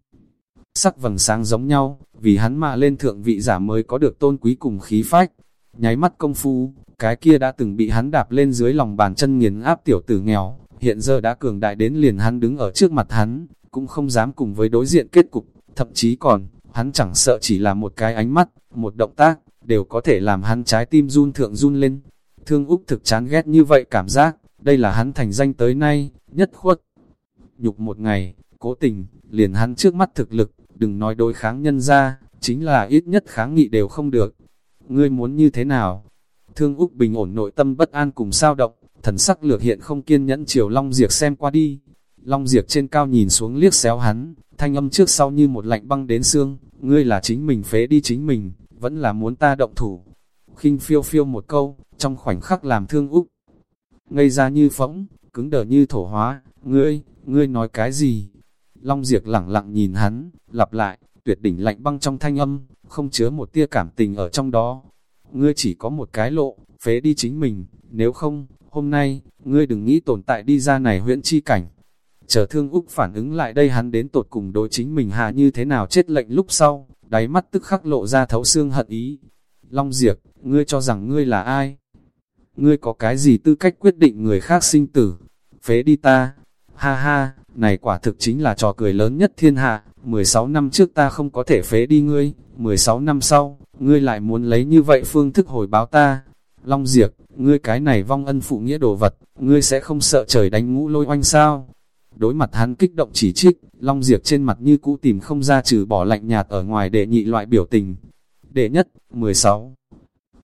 Sắc vầng sáng giống nhau, vì hắn mà lên thượng vị giả mới có được tôn quý cùng khí phách. Nháy mắt công phu, cái kia đã từng bị hắn đạp lên dưới lòng bàn chân nghiền áp tiểu tử nghèo, hiện giờ đã cường đại đến liền hắn đứng ở trước mặt hắn, cũng không dám cùng với đối diện kết cục, thậm chí còn, hắn chẳng sợ chỉ là một cái ánh mắt, một động tác, đều có thể làm hắn trái tim run thượng run lên. Thương Úc thực chán ghét như vậy cảm giác, đây là hắn thành danh tới nay, nhất khuất. Nhục một ngày, cố tình, liền hắn trước mắt thực lực, đừng nói đối kháng nhân ra, chính là ít nhất kháng nghị đều không được. Ngươi muốn như thế nào? Thương Úc bình ổn nội tâm bất an cùng sao động, thần sắc lược hiện không kiên nhẫn chiều Long Diệp xem qua đi. Long Diệp trên cao nhìn xuống liếc xéo hắn, thanh âm trước sau như một lạnh băng đến xương, ngươi là chính mình phế đi chính mình, vẫn là muốn ta động thủ. khinh phiêu phiêu một câu, trong khoảnh khắc làm thương Úc. Ngây ra như phỗng, cứng đờ như thổ hóa, ngươi, ngươi nói cái gì? Long Diệp lẳng lặng nhìn hắn, lặp lại, tuyệt đỉnh lạnh băng trong thanh âm, không chứa một tia cảm tình ở trong đó. Ngươi chỉ có một cái lộ, phế đi chính mình, nếu không, hôm nay, ngươi đừng nghĩ tồn tại đi ra này huyện chi cảnh. Chờ thương Úc phản ứng lại đây hắn đến tột cùng đối chính mình hà như thế nào chết lệnh lúc sau, đáy mắt tức khắc lộ ra thấu xương hận ý. Long Diệp, ngươi cho rằng ngươi là ai? Ngươi có cái gì tư cách quyết định người khác sinh tử? Phế đi ta! Ha ha, này quả thực chính là trò cười lớn nhất thiên hạ. 16 năm trước ta không có thể phế đi ngươi, 16 năm sau, ngươi lại muốn lấy như vậy phương thức hồi báo ta. Long Diệp, ngươi cái này vong ân phụ nghĩa đồ vật, ngươi sẽ không sợ trời đánh ngũ lôi oanh sao? Đối mặt hắn kích động chỉ trích, Long Diệp trên mặt như cũ tìm không ra trừ bỏ lạnh nhạt ở ngoài để nhị loại biểu tình. Đệ nhất, 16.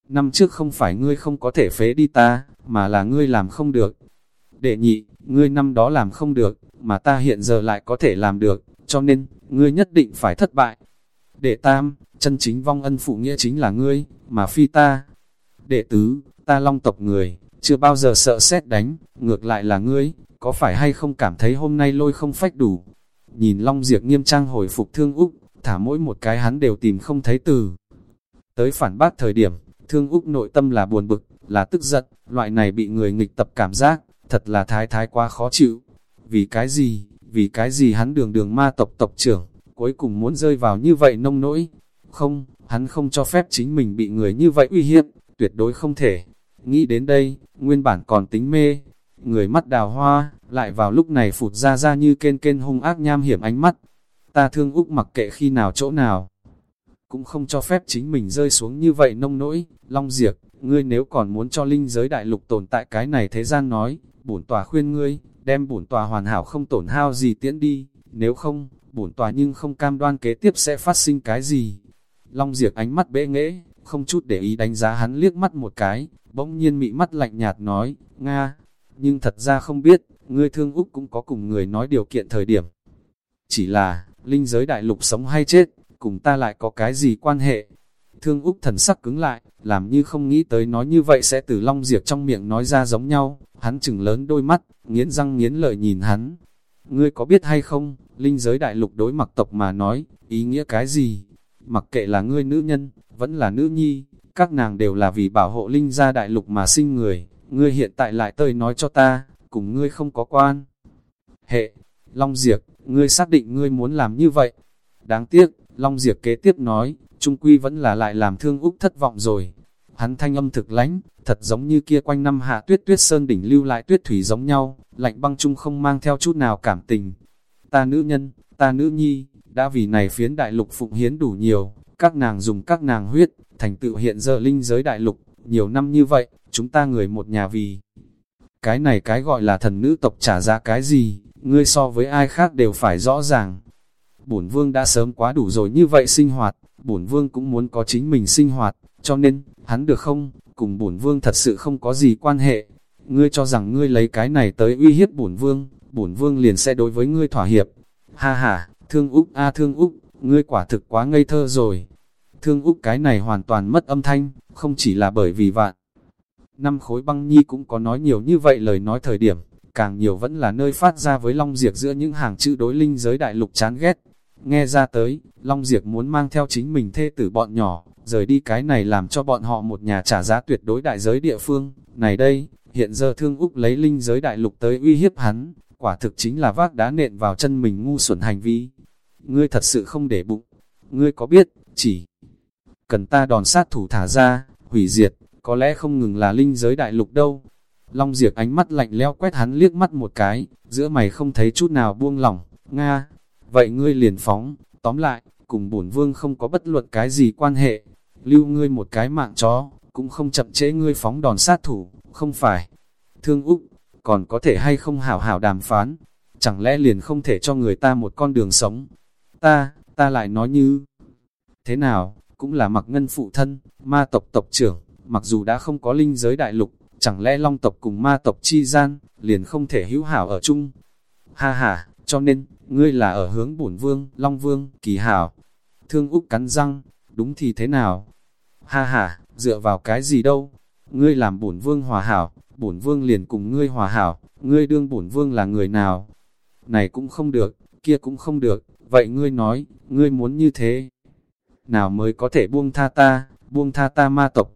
Năm trước không phải ngươi không có thể phế đi ta, mà là ngươi làm không được. Đệ nhị, ngươi năm đó làm không được, mà ta hiện giờ lại có thể làm được, cho nên, ngươi nhất định phải thất bại. Đệ tam, chân chính vong ân phụ nghĩa chính là ngươi, mà phi ta. Đệ tứ, ta long tộc người, chưa bao giờ sợ xét đánh, ngược lại là ngươi, có phải hay không cảm thấy hôm nay lôi không phách đủ. Nhìn Long Diệp nghiêm trang hồi phục thương Úc, thả mỗi một cái hắn đều tìm không thấy từ. Tới phản bác thời điểm, thương Úc nội tâm là buồn bực, là tức giận, loại này bị người nghịch tập cảm giác, thật là thái thái quá khó chịu. Vì cái gì, vì cái gì hắn đường đường ma tộc tộc trưởng, cuối cùng muốn rơi vào như vậy nông nỗi. Không, hắn không cho phép chính mình bị người như vậy uy hiếp, tuyệt đối không thể. Nghĩ đến đây, nguyên bản còn tính mê, người mắt đào hoa, lại vào lúc này phụt ra ra như kên kên hung ác nham hiểm ánh mắt. Ta thương Úc mặc kệ khi nào chỗ nào, cũng không cho phép chính mình rơi xuống như vậy nông nỗi, long diệt, ngươi nếu còn muốn cho linh giới đại lục tồn tại cái này thế gian nói, bổn tòa khuyên ngươi, đem bổn tòa hoàn hảo không tổn hao gì tiễn đi, nếu không, bổn tòa nhưng không cam đoan kế tiếp sẽ phát sinh cái gì. Long diệt ánh mắt bệ nghễ, không chút để ý đánh giá hắn liếc mắt một cái, bỗng nhiên mị mắt lạnh nhạt nói, Nga, nhưng thật ra không biết, ngươi thương Úc cũng có cùng người nói điều kiện thời điểm. Chỉ là, linh giới đại lục sống hay chết, cùng ta lại có cái gì quan hệ? Thương Úc thần sắc cứng lại, làm như không nghĩ tới nói như vậy sẽ từ Long Diệp trong miệng nói ra giống nhau, hắn chừng lớn đôi mắt, nghiến răng nghiến lợi nhìn hắn. Ngươi có biết hay không, linh giới đại lục đối mặc tộc mà nói, ý nghĩa cái gì? Mặc kệ là ngươi nữ nhân, vẫn là nữ nhi, các nàng đều là vì bảo hộ linh gia đại lục mà sinh người, ngươi hiện tại lại tơi nói cho ta, cùng ngươi không có quan. Hệ, Long Diệp, ngươi xác định ngươi muốn làm như vậy. Đáng tiếc, Long Diệp kế tiếp nói, Trung Quy vẫn là lại làm thương Úc thất vọng rồi. Hắn thanh âm thực lánh, thật giống như kia quanh năm hạ tuyết tuyết sơn đỉnh lưu lại tuyết thủy giống nhau, lạnh băng chung không mang theo chút nào cảm tình. Ta nữ nhân, ta nữ nhi, đã vì này phiến đại lục phụng hiến đủ nhiều, các nàng dùng các nàng huyết, thành tựu hiện giờ linh giới đại lục, nhiều năm như vậy, chúng ta người một nhà vì. Cái này cái gọi là thần nữ tộc trả ra cái gì, ngươi so với ai khác đều phải rõ ràng. Bổn vương đã sớm quá đủ rồi như vậy sinh hoạt, bổn vương cũng muốn có chính mình sinh hoạt, cho nên, hắn được không, cùng bổn vương thật sự không có gì quan hệ. Ngươi cho rằng ngươi lấy cái này tới uy hiếp bổn vương, bổn vương liền sẽ đối với ngươi thỏa hiệp. Ha ha, thương Úc a thương Úc, ngươi quả thực quá ngây thơ rồi. Thương Úc cái này hoàn toàn mất âm thanh, không chỉ là bởi vì vạn. Năm khối băng nhi cũng có nói nhiều như vậy lời nói thời điểm, càng nhiều vẫn là nơi phát ra với Long Diệp giữa những hàng chữ đối linh giới đại lục chán ghét. Nghe ra tới, Long Diệp muốn mang theo chính mình thê tử bọn nhỏ, rời đi cái này làm cho bọn họ một nhà trả giá tuyệt đối đại giới địa phương. Này đây, hiện giờ thương Úc lấy linh giới đại lục tới uy hiếp hắn, quả thực chính là vác đá nện vào chân mình ngu xuẩn hành vi. Ngươi thật sự không để bụng, ngươi có biết, chỉ cần ta đòn sát thủ thả ra, hủy diệt, có lẽ không ngừng là linh giới đại lục đâu. Long Diệp ánh mắt lạnh leo quét hắn liếc mắt một cái, giữa mày không thấy chút nào buông lỏng, Nga, vậy ngươi liền phóng, tóm lại, cùng bổn vương không có bất luận cái gì quan hệ, lưu ngươi một cái mạng chó, cũng không chậm trễ ngươi phóng đòn sát thủ, không phải. Thương Úc, còn có thể hay không hảo hảo đàm phán, chẳng lẽ liền không thể cho người ta một con đường sống. Ta, ta lại nói như, thế nào, cũng là mặc ngân phụ thân, ma tộc tộc trưởng, mặc dù đã không có linh giới đại lục, chẳng lẽ long tộc cùng ma tộc chi gian, liền không thể hữu hảo ở chung. Ha ha, cho nên, ngươi là ở hướng bổn vương, long vương, kỳ hảo. Thương Úc cắn răng, đúng thì thế nào? Ha ha, dựa vào cái gì đâu? Ngươi làm bổn vương hòa hảo, bổn vương liền cùng ngươi hòa hảo, ngươi đương bổn vương là người nào? Này cũng không được, kia cũng không được, vậy ngươi nói, ngươi muốn như thế? Nào mới có thể buông tha ta, buông tha ta ma tộc?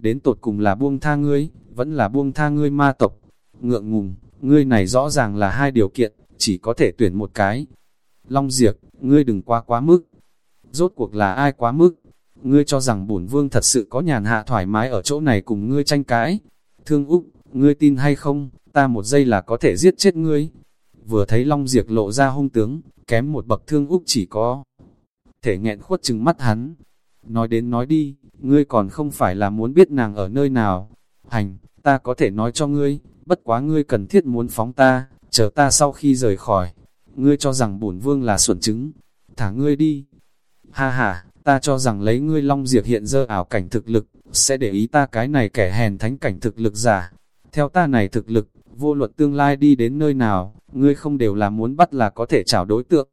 Đến tột cùng là buông tha ngươi, vẫn là buông tha ngươi ma tộc? Ngượng ngùng, ngươi này rõ ràng là hai điều kiện, chỉ có thể tuyển một cái. Long Diệp, ngươi đừng quá quá mức. Rốt cuộc là ai quá mức? Ngươi cho rằng bổn vương thật sự có nhàn hạ thoải mái ở chỗ này cùng ngươi tranh cãi. Thương Úc, ngươi tin hay không, ta một giây là có thể giết chết ngươi. Vừa thấy Long Diệp lộ ra hung tướng, kém một bậc Thương Úc chỉ có thể nghẹn khuất chừng mắt hắn. Nói đến nói đi, ngươi còn không phải là muốn biết nàng ở nơi nào. Hành, ta có thể nói cho ngươi, bất quá ngươi cần thiết muốn phóng ta, chờ ta sau khi rời khỏi. Ngươi cho rằng bổn vương là xuẩn trứng, thả ngươi đi. Ha ha, ta cho rằng lấy ngươi long diệt hiện giờ ảo cảnh thực lực, sẽ để ý ta cái này kẻ hèn thánh cảnh thực lực giả. Theo ta này thực lực, vô luận tương lai đi đến nơi nào, ngươi không đều là muốn bắt là có thể chảo đối tượng.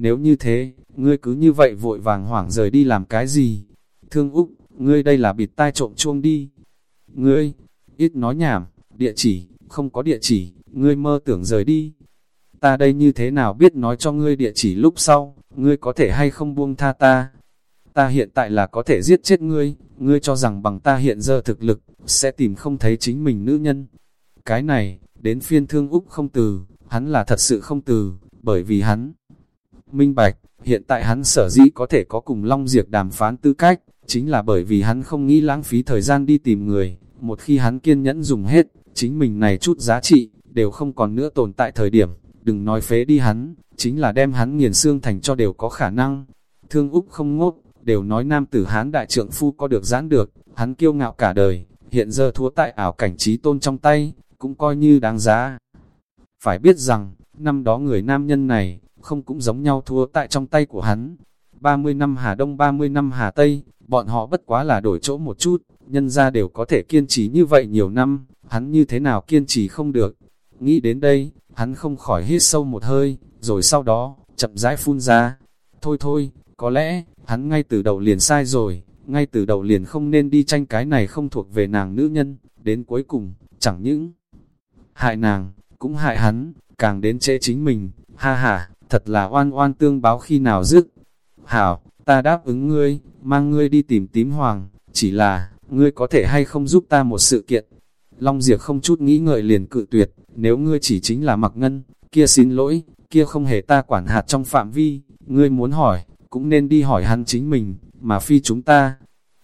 Nếu như thế, ngươi cứ như vậy vội vàng hoảng rời đi làm cái gì? Thương Úc, ngươi đây là bịt tai trộm chuông đi. Ngươi, ít nói nhảm, địa chỉ, không có địa chỉ, ngươi mơ tưởng rời đi. Ta đây như thế nào biết nói cho ngươi địa chỉ lúc sau, ngươi có thể hay không buông tha ta? Ta hiện tại là có thể giết chết ngươi, ngươi cho rằng bằng ta hiện giờ thực lực, sẽ tìm không thấy chính mình nữ nhân. Cái này, đến phiên thương Úc không từ, hắn là thật sự không từ, bởi vì hắn minh bạch, Hiện tại hắn sở dĩ có thể có cùng Long Diệp đàm phán tư cách, chính là bởi vì hắn không nghĩ lãng phí thời gian đi tìm người, một khi hắn kiên nhẫn dùng hết, chính mình này chút giá trị, đều không còn nữa tồn tại thời điểm, đừng nói phế đi hắn, chính là đem hắn nghiền xương thành cho đều có khả năng. Thương Úc không ngốc, đều nói nam tử hán đại trượng phu có được giãn được, hắn kiêu ngạo cả đời, hiện giờ thua tại ảo cảnh trí tôn trong tay, cũng coi như đáng giá. Phải biết rằng, năm đó người nam nhân này, không cũng giống nhau thua tại trong tay của hắn. 30 năm Hà Đông 30 năm Hà Tây, bọn họ bất quá là đổi chỗ một chút, nhân ra đều có thể kiên trì như vậy nhiều năm, hắn như thế nào kiên trì không được. Nghĩ đến đây, hắn không khỏi hít sâu một hơi, rồi sau đó, chậm rãi phun ra. Thôi thôi, có lẽ, hắn ngay từ đầu liền sai rồi, ngay từ đầu liền không nên đi tranh cái này không thuộc về nàng nữ nhân, đến cuối cùng, chẳng những hại nàng, cũng hại hắn, càng đến chế chính mình, ha ha, thật là oan oan tương báo khi nào dứt. Hảo, ta đáp ứng ngươi, mang ngươi đi tìm tím hoàng, chỉ là, ngươi có thể hay không giúp ta một sự kiện. Long Diệp không chút nghĩ ngợi liền cự tuyệt, nếu ngươi chỉ chính là mặc ngân, kia xin lỗi, kia không hề ta quản hạt trong phạm vi, ngươi muốn hỏi, cũng nên đi hỏi hắn chính mình, mà phi chúng ta.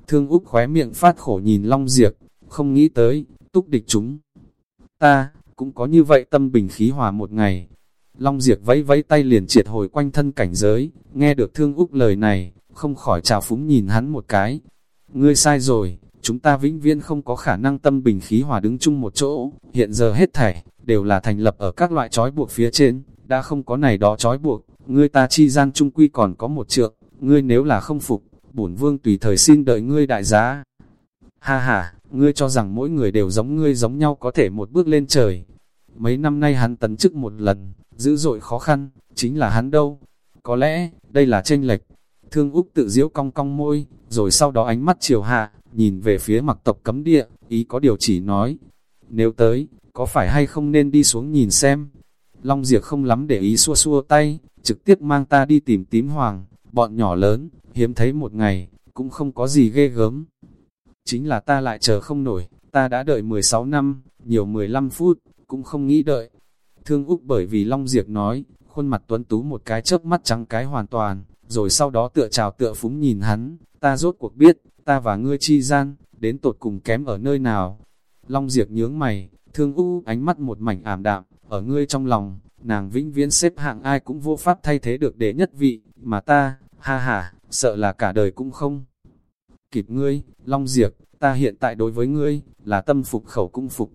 Thương Úc khóe miệng phát khổ nhìn Long Diệp, không nghĩ tới, túc địch chúng. Ta, cũng có như vậy tâm bình khí hòa một ngày. Long Diệp vẫy vẫy tay liền triệt hồi quanh thân cảnh giới, nghe được Thương Úc lời này, không khỏi trào phúng nhìn hắn một cái. Ngươi sai rồi, chúng ta vĩnh viễn không có khả năng tâm bình khí hòa đứng chung một chỗ, hiện giờ hết thảy, đều là thành lập ở các loại trói buộc phía trên, đã không có này đó trói buộc, ngươi ta chi gian trung quy còn có một trượng, ngươi nếu là không phục, bổn vương tùy thời xin đợi ngươi đại giá. Ha ha, ngươi cho rằng mỗi người đều giống ngươi giống nhau có thể một bước lên trời. Mấy năm nay hắn tấn chức một lần, dữ dội khó khăn, chính là hắn đâu. Có lẽ, đây là tranh lệch. Thương Úc tự diễu cong cong môi, rồi sau đó ánh mắt chiều hạ, nhìn về phía mặc tộc cấm địa, ý có điều chỉ nói. Nếu tới, có phải hay không nên đi xuống nhìn xem? Long Diệp không lắm để ý xua xua tay, trực tiếp mang ta đi tìm tím hoàng, bọn nhỏ lớn, hiếm thấy một ngày, cũng không có gì ghê gớm. Chính là ta lại chờ không nổi, ta đã đợi 16 năm, nhiều 15 phút, cũng không nghĩ đợi. Thương Úc bởi vì Long Diệp nói, khuôn mặt tuấn tú một cái chớp mắt trắng cái hoàn toàn, rồi sau đó tựa trào tựa phúng nhìn hắn, ta rốt cuộc biết, ta và ngươi chi gian, đến tột cùng kém ở nơi nào. Long Diệp nhướng mày, thương u ánh mắt một mảnh ảm đạm, ở ngươi trong lòng, nàng vĩnh viễn xếp hạng ai cũng vô pháp thay thế được đệ nhất vị, mà ta, ha ha, sợ là cả đời cũng không. Kịp ngươi, Long Diệp, ta hiện tại đối với ngươi, là tâm phục khẩu cung phục.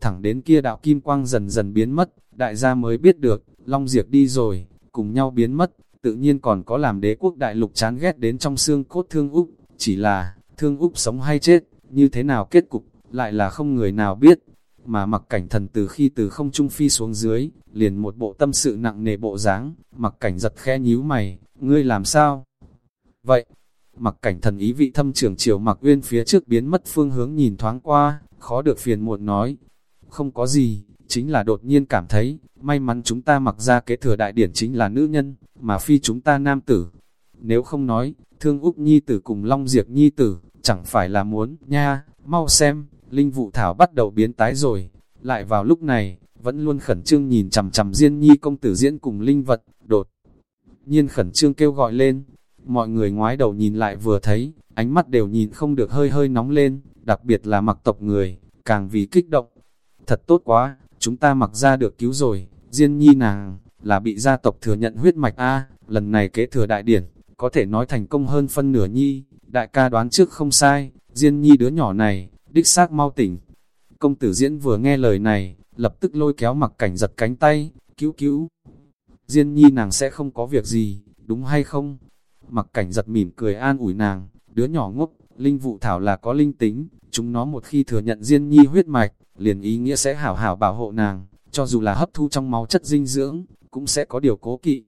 Thẳng đến kia đạo kim quang dần dần biến mất, đại gia mới biết được, Long Diệp đi rồi, cùng nhau biến mất, tự nhiên còn có làm đế quốc đại lục chán ghét đến trong xương cốt thương Úc, chỉ là, thương Úc sống hay chết, như thế nào kết cục, lại là không người nào biết. Mà mặc cảnh thần từ khi từ không trung phi xuống dưới, liền một bộ tâm sự nặng nề bộ dáng mặc cảnh giật khe nhíu mày, ngươi làm sao? Vậy, mặc cảnh thần ý vị thâm trưởng chiều mặc uyên phía trước biến mất phương hướng nhìn thoáng qua, khó được phiền muộn nói. Không có gì, chính là đột nhiên cảm thấy, may mắn chúng ta mặc ra kế thừa đại điển chính là nữ nhân, mà phi chúng ta nam tử. Nếu không nói, thương Úc Nhi tử cùng Long Diệp Nhi tử, chẳng phải là muốn, nha, mau xem, linh vụ thảo bắt đầu biến tái rồi. Lại vào lúc này, vẫn luôn khẩn trương nhìn chằm chằm Diên Nhi công tử diễn cùng linh vật, đột. Nhiên khẩn trương kêu gọi lên, mọi người ngoái đầu nhìn lại vừa thấy, ánh mắt đều nhìn không được hơi hơi nóng lên, đặc biệt là mặc tộc người, càng vì kích động. Thật tốt quá, chúng ta mặc ra được cứu rồi, Diên Nhi nàng, là bị gia tộc thừa nhận huyết mạch A, lần này kế thừa đại điển, có thể nói thành công hơn phân nửa Nhi, đại ca đoán trước không sai, Diên Nhi đứa nhỏ này, đích xác mau tỉnh. Công tử diễn vừa nghe lời này, lập tức lôi kéo mặc cảnh giật cánh tay, cứu cứu. Diên nhi nàng sẽ không có việc gì, đúng hay không? Mặc cảnh giật mỉm cười an ủi nàng, đứa nhỏ ngốc, linh vụ thảo là có linh tính, chúng nó một khi thừa nhận Diên nhi huyết mạch, liền ý nghĩa sẽ hảo hảo bảo hộ nàng, cho dù là hấp thu trong máu chất dinh dưỡng, cũng sẽ có điều cố kỵ.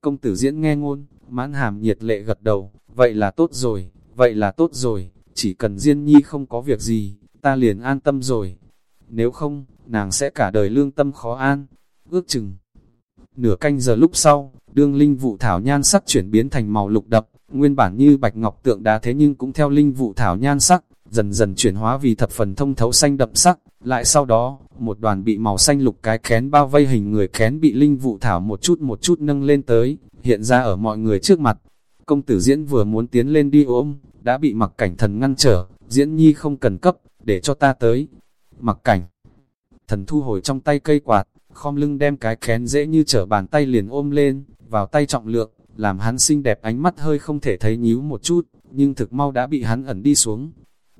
Công tử diễn nghe ngôn, mãn hàm nhiệt lệ gật đầu, vậy là tốt rồi, vậy là tốt rồi, chỉ cần Diên nhi không có việc gì, ta liền an tâm rồi. Nếu không, nàng sẽ cả đời lương tâm khó an. Ước chừng. Nửa canh giờ lúc sau, đương linh vụ thảo nhan sắc chuyển biến thành màu lục đậm, nguyên bản như bạch ngọc tượng đá thế nhưng cũng theo linh vụ thảo nhan sắc, dần dần chuyển hóa vì thập phần thông thấu xanh đậm sắc. Lại sau đó, một đoàn bị màu xanh lục cái kén bao vây hình người kén bị linh vụ thảo một chút một chút nâng lên tới, hiện ra ở mọi người trước mặt. Công tử diễn vừa muốn tiến lên đi ôm, đã bị mặc cảnh thần ngăn trở, diễn nhi không cần cấp, để cho ta tới. Mặc cảnh, thần thu hồi trong tay cây quạt, khom lưng đem cái kén dễ như trở bàn tay liền ôm lên, vào tay trọng lượng, làm hắn xinh đẹp ánh mắt hơi không thể thấy nhíu một chút, nhưng thực mau đã bị hắn ẩn đi xuống.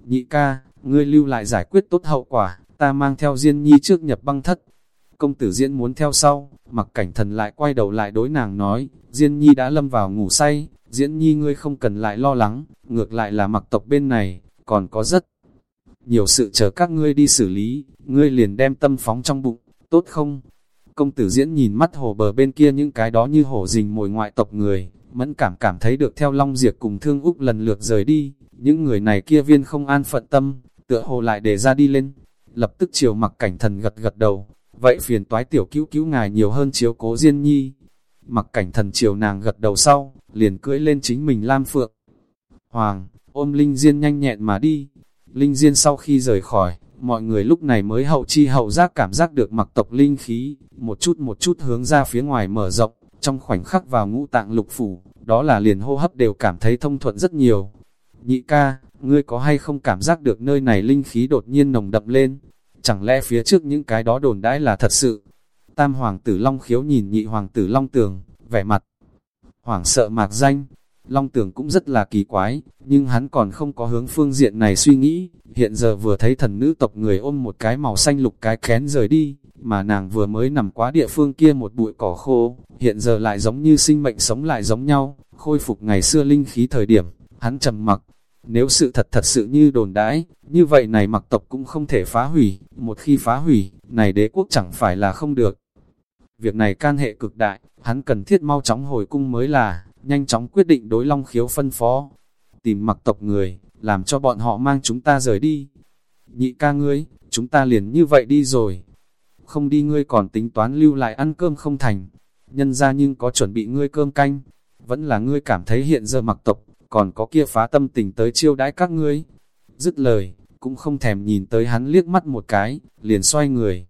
Nhị ca, ngươi lưu lại giải quyết tốt hậu quả, ta mang theo Diên Nhi trước nhập băng thất. Công tử Diễn muốn theo sau, mặc cảnh thần lại quay đầu lại đối nàng nói, Diên Nhi đã lâm vào ngủ say, Diễn Nhi ngươi không cần lại lo lắng, ngược lại là mặc tộc bên này, còn có rất nhiều sự chờ các ngươi đi xử lý, ngươi liền đem tâm phóng trong bụng, tốt không? Công tử diễn nhìn mắt hồ bờ bên kia những cái đó như hổ rình mồi ngoại tộc người, mẫn cảm cảm thấy được theo Long Diệp cùng Thương Úc lần lượt rời đi, những người này kia viên không an phận tâm, tựa hồ lại để ra đi lên. Lập tức chiều mặc cảnh thần gật gật đầu, vậy phiền toái tiểu cứu cứu ngài nhiều hơn chiếu cố Diên Nhi. Mặc cảnh thần chiều nàng gật đầu sau, liền cưỡi lên chính mình Lam Phượng. Hoàng, ôm Linh Diên nhanh nhẹn mà đi. Linh Diên sau khi rời khỏi, mọi người lúc này mới hậu chi hậu giác cảm giác được mặc tộc linh khí, một chút một chút hướng ra phía ngoài mở rộng, trong khoảnh khắc vào ngũ tạng lục phủ, đó là liền hô hấp đều cảm thấy thông thuận rất nhiều. Nhị ca, ngươi có hay không cảm giác được nơi này linh khí đột nhiên nồng đậm lên? Chẳng lẽ phía trước những cái đó đồn đãi là thật sự? Tam hoàng tử Long khiếu nhìn nhị hoàng tử Long tường, vẻ mặt. Hoàng sợ mạc danh, Long Tường cũng rất là kỳ quái, nhưng hắn còn không có hướng phương diện này suy nghĩ, hiện giờ vừa thấy thần nữ tộc người ôm một cái màu xanh lục cái kén rời đi, mà nàng vừa mới nằm quá địa phương kia một bụi cỏ khô, hiện giờ lại giống như sinh mệnh sống lại giống nhau, khôi phục ngày xưa linh khí thời điểm, hắn trầm mặc. Nếu sự thật thật sự như đồn đãi, như vậy này mặc tộc cũng không thể phá hủy, một khi phá hủy, này đế quốc chẳng phải là không được. Việc này can hệ cực đại, hắn cần thiết mau chóng hồi cung mới là, nhanh chóng quyết định đối long khiếu phân phó. Tìm mặc tộc người, làm cho bọn họ mang chúng ta rời đi. Nhị ca ngươi, chúng ta liền như vậy đi rồi. Không đi ngươi còn tính toán lưu lại ăn cơm không thành. Nhân ra nhưng có chuẩn bị ngươi cơm canh. Vẫn là ngươi cảm thấy hiện giờ mặc tộc, còn có kia phá tâm tình tới chiêu đãi các ngươi. Dứt lời, cũng không thèm nhìn tới hắn liếc mắt một cái, liền xoay người.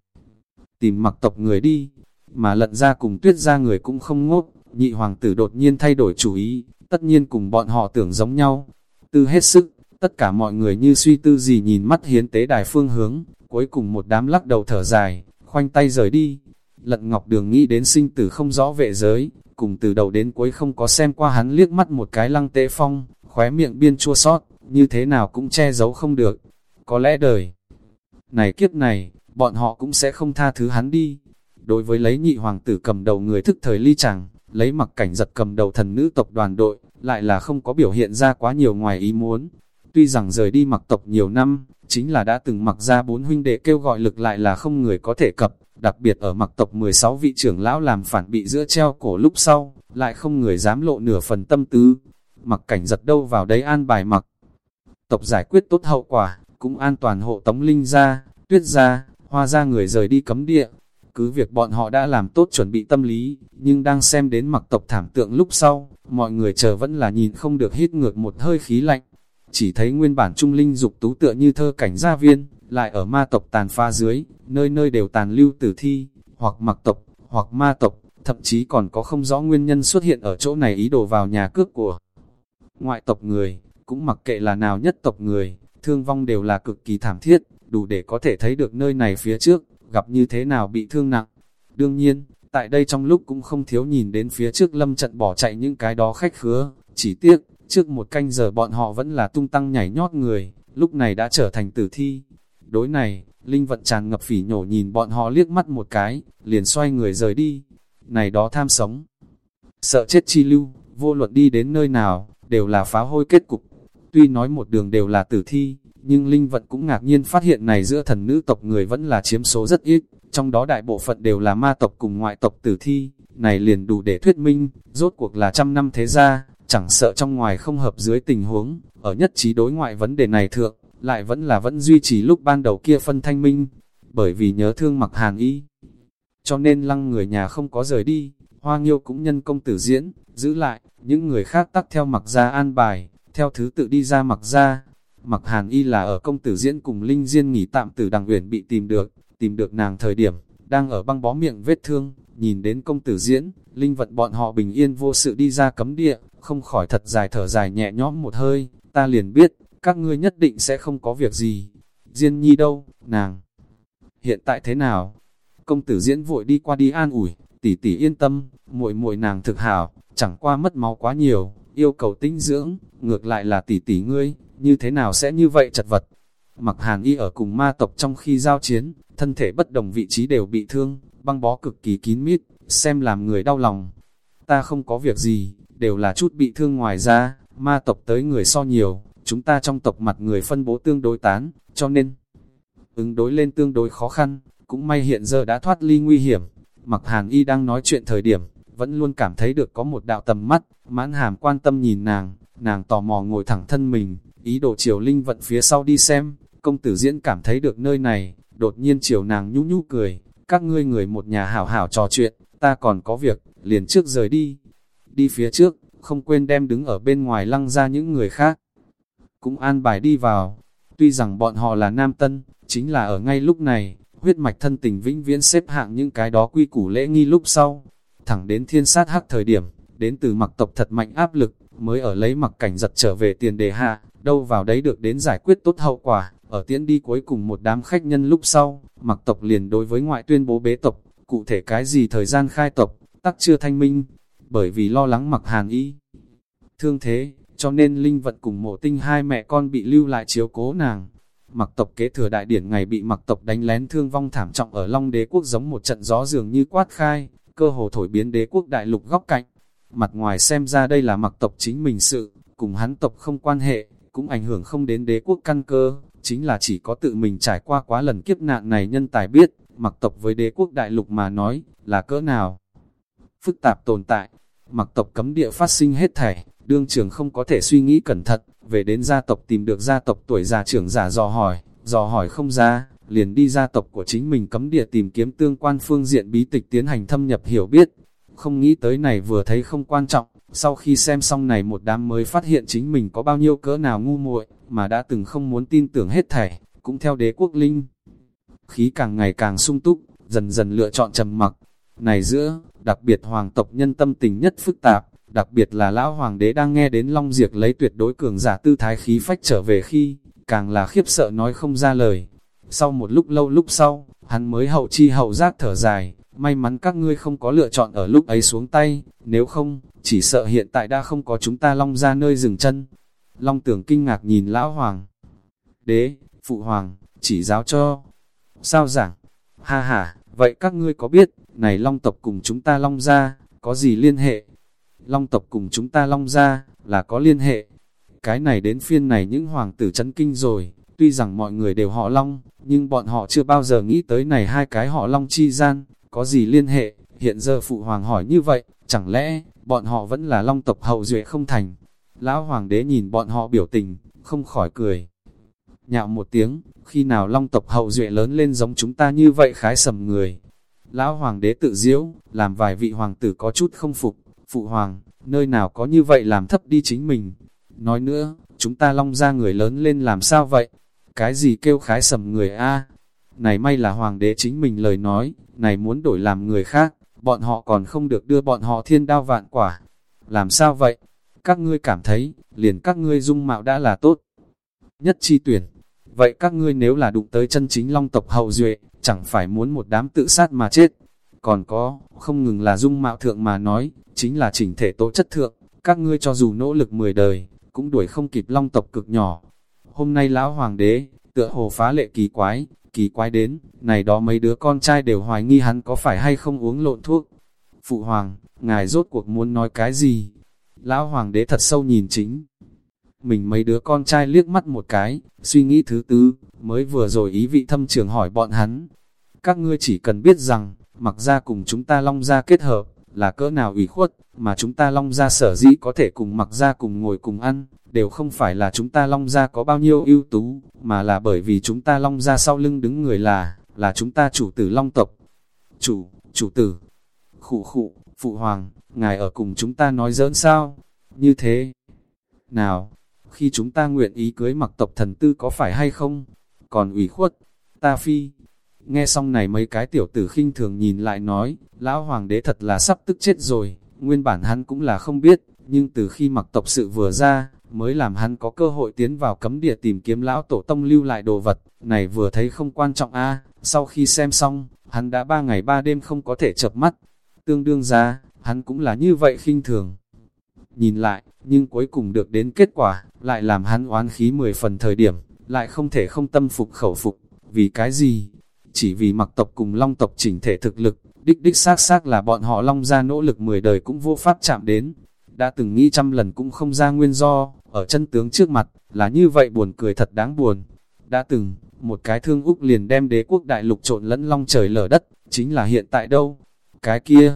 Tìm mặc tộc người đi, mà lận ra cùng tuyết ra người cũng không ngốc, nhị hoàng tử đột nhiên thay đổi chủ ý, tất nhiên cùng bọn họ tưởng giống nhau. Tư hết sức, tất cả mọi người như suy tư gì nhìn mắt hiến tế đài phương hướng, cuối cùng một đám lắc đầu thở dài, khoanh tay rời đi. Lận Ngọc Đường nghĩ đến sinh tử không rõ vệ giới, cùng từ đầu đến cuối không có xem qua hắn liếc mắt một cái lăng tế phong, khóe miệng biên chua sót, như thế nào cũng che giấu không được. Có lẽ đời này kiếp này, bọn họ cũng sẽ không tha thứ hắn đi. Đối với lấy nhị hoàng tử cầm đầu người thức thời ly chẳng, lấy mặc cảnh giật cầm đầu thần nữ tộc đoàn đội, lại là không có biểu hiện ra quá nhiều ngoài ý muốn. Tuy rằng rời đi mặc tộc nhiều năm, chính là đã từng mặc ra bốn huynh đệ kêu gọi lực lại là không người có thể cập, đặc biệt ở mặc tộc 16 vị trưởng lão làm phản bị giữa treo cổ lúc sau, lại không người dám lộ nửa phần tâm tư. Mặc cảnh giật đâu vào đấy an bài mặc. Tộc giải quyết tốt hậu quả, cũng an toàn hộ tống linh ra, tuyết ra, hoa ra người rời đi cấm địa, cứ việc bọn họ đã làm tốt chuẩn bị tâm lý, nhưng đang xem đến mặc tộc thảm tượng lúc sau, mọi người chờ vẫn là nhìn không được hít ngược một hơi khí lạnh. Chỉ thấy nguyên bản trung linh dục tú tựa như thơ cảnh gia viên, lại ở ma tộc tàn pha dưới, nơi nơi đều tàn lưu tử thi, hoặc mặc tộc, hoặc ma tộc, thậm chí còn có không rõ nguyên nhân xuất hiện ở chỗ này ý đồ vào nhà cướp của ngoại tộc người, cũng mặc kệ là nào nhất tộc người, thương vong đều là cực kỳ thảm thiết, đủ để có thể thấy được nơi này phía trước, gặp như thế nào bị thương nặng. Đương nhiên, tại đây trong lúc cũng không thiếu nhìn đến phía trước lâm trận bỏ chạy những cái đó khách khứa, chỉ tiếc, trước một canh giờ bọn họ vẫn là tung tăng nhảy nhót người, lúc này đã trở thành tử thi. Đối này, Linh vận tràn ngập phỉ nhổ nhìn bọn họ liếc mắt một cái, liền xoay người rời đi. Này đó tham sống, sợ chết chi lưu, vô luận đi đến nơi nào, đều là phá hôi kết cục. Tuy nói một đường đều là tử thi, nhưng Linh Vận cũng ngạc nhiên phát hiện này giữa thần nữ tộc người vẫn là chiếm số rất ít, trong đó đại bộ phận đều là ma tộc cùng ngoại tộc tử thi, này liền đủ để thuyết minh, rốt cuộc là trăm năm thế gia, chẳng sợ trong ngoài không hợp dưới tình huống, ở nhất trí đối ngoại vấn đề này thượng, lại vẫn là vẫn duy trì lúc ban đầu kia phân thanh minh, bởi vì nhớ thương mặc hàn y. Cho nên lăng người nhà không có rời đi, hoa nghiêu cũng nhân công tử diễn, giữ lại, những người khác tắc theo mặc ra an bài, theo thứ tự đi ra mặc ra, Mặc hàn y là ở công tử diễn cùng Linh Diên nghỉ tạm từ đằng uyển bị tìm được, tìm được nàng thời điểm, đang ở băng bó miệng vết thương, nhìn đến công tử diễn, linh vận bọn họ bình yên vô sự đi ra cấm địa, không khỏi thật dài thở dài nhẹ nhõm một hơi, ta liền biết, các ngươi nhất định sẽ không có việc gì. Diên nhi đâu, nàng? Hiện tại thế nào? Công tử diễn vội đi qua đi an ủi, tỷ tỷ yên tâm, muội muội nàng thực hảo, chẳng qua mất máu quá nhiều, yêu cầu tinh dưỡng, ngược lại là tỷ tỷ ngươi, như thế nào sẽ như vậy chật vật. Mặc hàn y ở cùng ma tộc trong khi giao chiến, thân thể bất đồng vị trí đều bị thương, băng bó cực kỳ kín mít, xem làm người đau lòng. Ta không có việc gì, đều là chút bị thương ngoài ra, ma tộc tới người so nhiều, chúng ta trong tộc mặt người phân bố tương đối tán, cho nên ứng đối lên tương đối khó khăn, cũng may hiện giờ đã thoát ly nguy hiểm. Mặc hàn y đang nói chuyện thời điểm, vẫn luôn cảm thấy được có một đạo tầm mắt, mãn hàm quan tâm nhìn nàng, nàng tò mò ngồi thẳng thân mình, ý đồ chiều linh vận phía sau đi xem, công tử diễn cảm thấy được nơi này, đột nhiên chiều nàng nhũ nhũ cười, các ngươi người một nhà hảo hảo trò chuyện, ta còn có việc, liền trước rời đi. Đi phía trước, không quên đem đứng ở bên ngoài lăng ra những người khác. Cũng an bài đi vào, tuy rằng bọn họ là nam tân, chính là ở ngay lúc này, huyết mạch thân tình vĩnh viễn xếp hạng những cái đó quy củ lễ nghi lúc sau. Thẳng đến thiên sát hắc thời điểm, đến từ mặc tộc thật mạnh áp lực, mới ở lấy mặc cảnh giật trở về tiền đề hạ, đâu vào đấy được đến giải quyết tốt hậu quả. Ở tiễn đi cuối cùng một đám khách nhân lúc sau, mặc tộc liền đối với ngoại tuyên bố bế tộc, cụ thể cái gì thời gian khai tộc, tắc chưa thanh minh, bởi vì lo lắng mặc hàn y. Thương thế, cho nên Linh Vận cùng mộ tinh hai mẹ con bị lưu lại chiếu cố nàng. Mặc tộc kế thừa đại điển ngày bị mặc tộc đánh lén thương vong thảm trọng ở Long đế quốc giống một trận gió dường như quát khai, cơ hồ thổi biến đế quốc đại lục góc cạnh. Mặt ngoài xem ra đây là mặc tộc chính mình sự, cùng hắn tộc không quan hệ, cũng ảnh hưởng không đến đế quốc căn cơ, chính là chỉ có tự mình trải qua quá lần kiếp nạn này nhân tài biết, mặc tộc với đế quốc đại lục mà nói, là cỡ nào. Phức tạp tồn tại, mặc tộc cấm địa phát sinh hết thảy, đương trường không có thể suy nghĩ cẩn thận, về đến gia tộc tìm được gia tộc tuổi già trưởng giả dò hỏi, dò hỏi không ra, liền đi gia tộc của chính mình cấm địa tìm kiếm tương quan phương diện bí tịch tiến hành thâm nhập hiểu biết. Không nghĩ tới này vừa thấy không quan trọng, sau khi xem xong này một đám mới phát hiện chính mình có bao nhiêu cỡ nào ngu muội mà đã từng không muốn tin tưởng hết thảy, cũng theo đế quốc linh. Khí càng ngày càng sung túc, dần dần lựa chọn trầm mặc. Này giữa, đặc biệt hoàng tộc nhân tâm tình nhất phức tạp, đặc biệt là lão hoàng đế đang nghe đến Long Diệp lấy tuyệt đối cường giả tư thái khí phách trở về khi, càng là khiếp sợ nói không ra lời. Sau một lúc lâu lúc sau, hắn mới hậu chi hậu giác thở dài, may mắn các ngươi không có lựa chọn ở lúc ấy xuống tay, nếu không, chỉ sợ hiện tại đã không có chúng ta Long ra nơi dừng chân. Long tưởng kinh ngạc nhìn lão hoàng. Đế, phụ hoàng, chỉ giáo cho. Sao giảng? Ha ha, vậy các ngươi có biết, này Long tộc cùng chúng ta Long ra, có gì liên hệ? Long tộc cùng chúng ta Long ra, là có liên hệ. Cái này đến phiên này những hoàng tử chấn kinh rồi, tuy rằng mọi người đều họ Long, nhưng bọn họ chưa bao giờ nghĩ tới này hai cái họ Long chi gian, có gì liên hệ, hiện giờ phụ hoàng hỏi như vậy, chẳng lẽ, bọn họ vẫn là Long tộc hậu duệ không thành. Lão hoàng đế nhìn bọn họ biểu tình, không khỏi cười. Nhạo một tiếng, khi nào Long tộc hậu duệ lớn lên giống chúng ta như vậy khái sầm người. Lão hoàng đế tự diễu, làm vài vị hoàng tử có chút không phục, phụ hoàng, nơi nào có như vậy làm thấp đi chính mình. Nói nữa, chúng ta long ra người lớn lên làm sao vậy? Cái gì kêu khái sầm người a Này may là hoàng đế chính mình lời nói, này muốn đổi làm người khác, bọn họ còn không được đưa bọn họ thiên đao vạn quả. Làm sao vậy? Các ngươi cảm thấy, liền các ngươi dung mạo đã là tốt. Nhất chi tuyển. Vậy các ngươi nếu là đụng tới chân chính long tộc hậu duệ, chẳng phải muốn một đám tự sát mà chết. Còn có, không ngừng là dung mạo thượng mà nói, chính là chỉnh thể tố chất thượng, các ngươi cho dù nỗ lực 10 đời, cũng đuổi không kịp long tộc cực nhỏ. Hôm nay lão hoàng đế, tựa hồ phá lệ kỳ quái, kỳ quái đến, này đó mấy đứa con trai đều hoài nghi hắn có phải hay không uống lộn thuốc. Phụ hoàng, ngài rốt cuộc muốn nói cái gì? Lão hoàng đế thật sâu nhìn chính. Mình mấy đứa con trai liếc mắt một cái, suy nghĩ thứ tư, mới vừa rồi ý vị thâm trường hỏi bọn hắn. Các ngươi chỉ cần biết rằng, mặc ra cùng chúng ta long ra kết hợp, là cỡ nào ủy khuất, mà chúng ta long ra sở dĩ có thể cùng mặc ra cùng ngồi cùng ăn, đều không phải là chúng ta long ra có bao nhiêu ưu tú, mà là bởi vì chúng ta long ra sau lưng đứng người là, là chúng ta chủ tử long tộc. Chủ, chủ tử, khụ khụ, phụ hoàng, ngài ở cùng chúng ta nói giỡn sao? Như thế, nào, khi chúng ta nguyện ý cưới mặc tộc thần tư có phải hay không? Còn ủy khuất, ta phi, Nghe xong này mấy cái tiểu tử khinh thường nhìn lại nói, lão hoàng đế thật là sắp tức chết rồi, nguyên bản hắn cũng là không biết, nhưng từ khi mặc tộc sự vừa ra, mới làm hắn có cơ hội tiến vào cấm địa tìm kiếm lão tổ tông lưu lại đồ vật, này vừa thấy không quan trọng a sau khi xem xong, hắn đã ba ngày ba đêm không có thể chập mắt, tương đương ra, hắn cũng là như vậy khinh thường. Nhìn lại, nhưng cuối cùng được đến kết quả, lại làm hắn oán khí mười phần thời điểm, lại không thể không tâm phục khẩu phục, vì cái gì? Chỉ vì mặc tộc cùng long tộc chỉnh thể thực lực, đích đích xác xác là bọn họ long ra nỗ lực mười đời cũng vô pháp chạm đến. Đã từng nghĩ trăm lần cũng không ra nguyên do, ở chân tướng trước mặt, là như vậy buồn cười thật đáng buồn. Đã từng, một cái thương Úc liền đem đế quốc đại lục trộn lẫn long trời lở đất, chính là hiện tại đâu? Cái kia,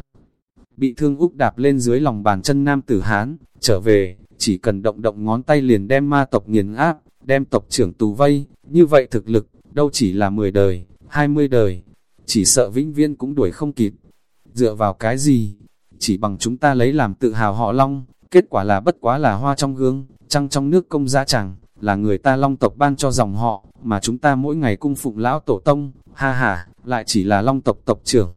bị thương Úc đạp lên dưới lòng bàn chân nam tử Hán, trở về, chỉ cần động động ngón tay liền đem ma tộc nghiền áp, đem tộc trưởng tù vây, như vậy thực lực, đâu chỉ là 10 đời, 20 đời, chỉ sợ vĩnh viên cũng đuổi không kịp. Dựa vào cái gì? Chỉ bằng chúng ta lấy làm tự hào họ Long, kết quả là bất quá là hoa trong gương, trăng trong nước công gia chẳng, là người ta Long tộc ban cho dòng họ, mà chúng ta mỗi ngày cung phụng lão tổ tông, ha ha, lại chỉ là Long tộc tộc trưởng.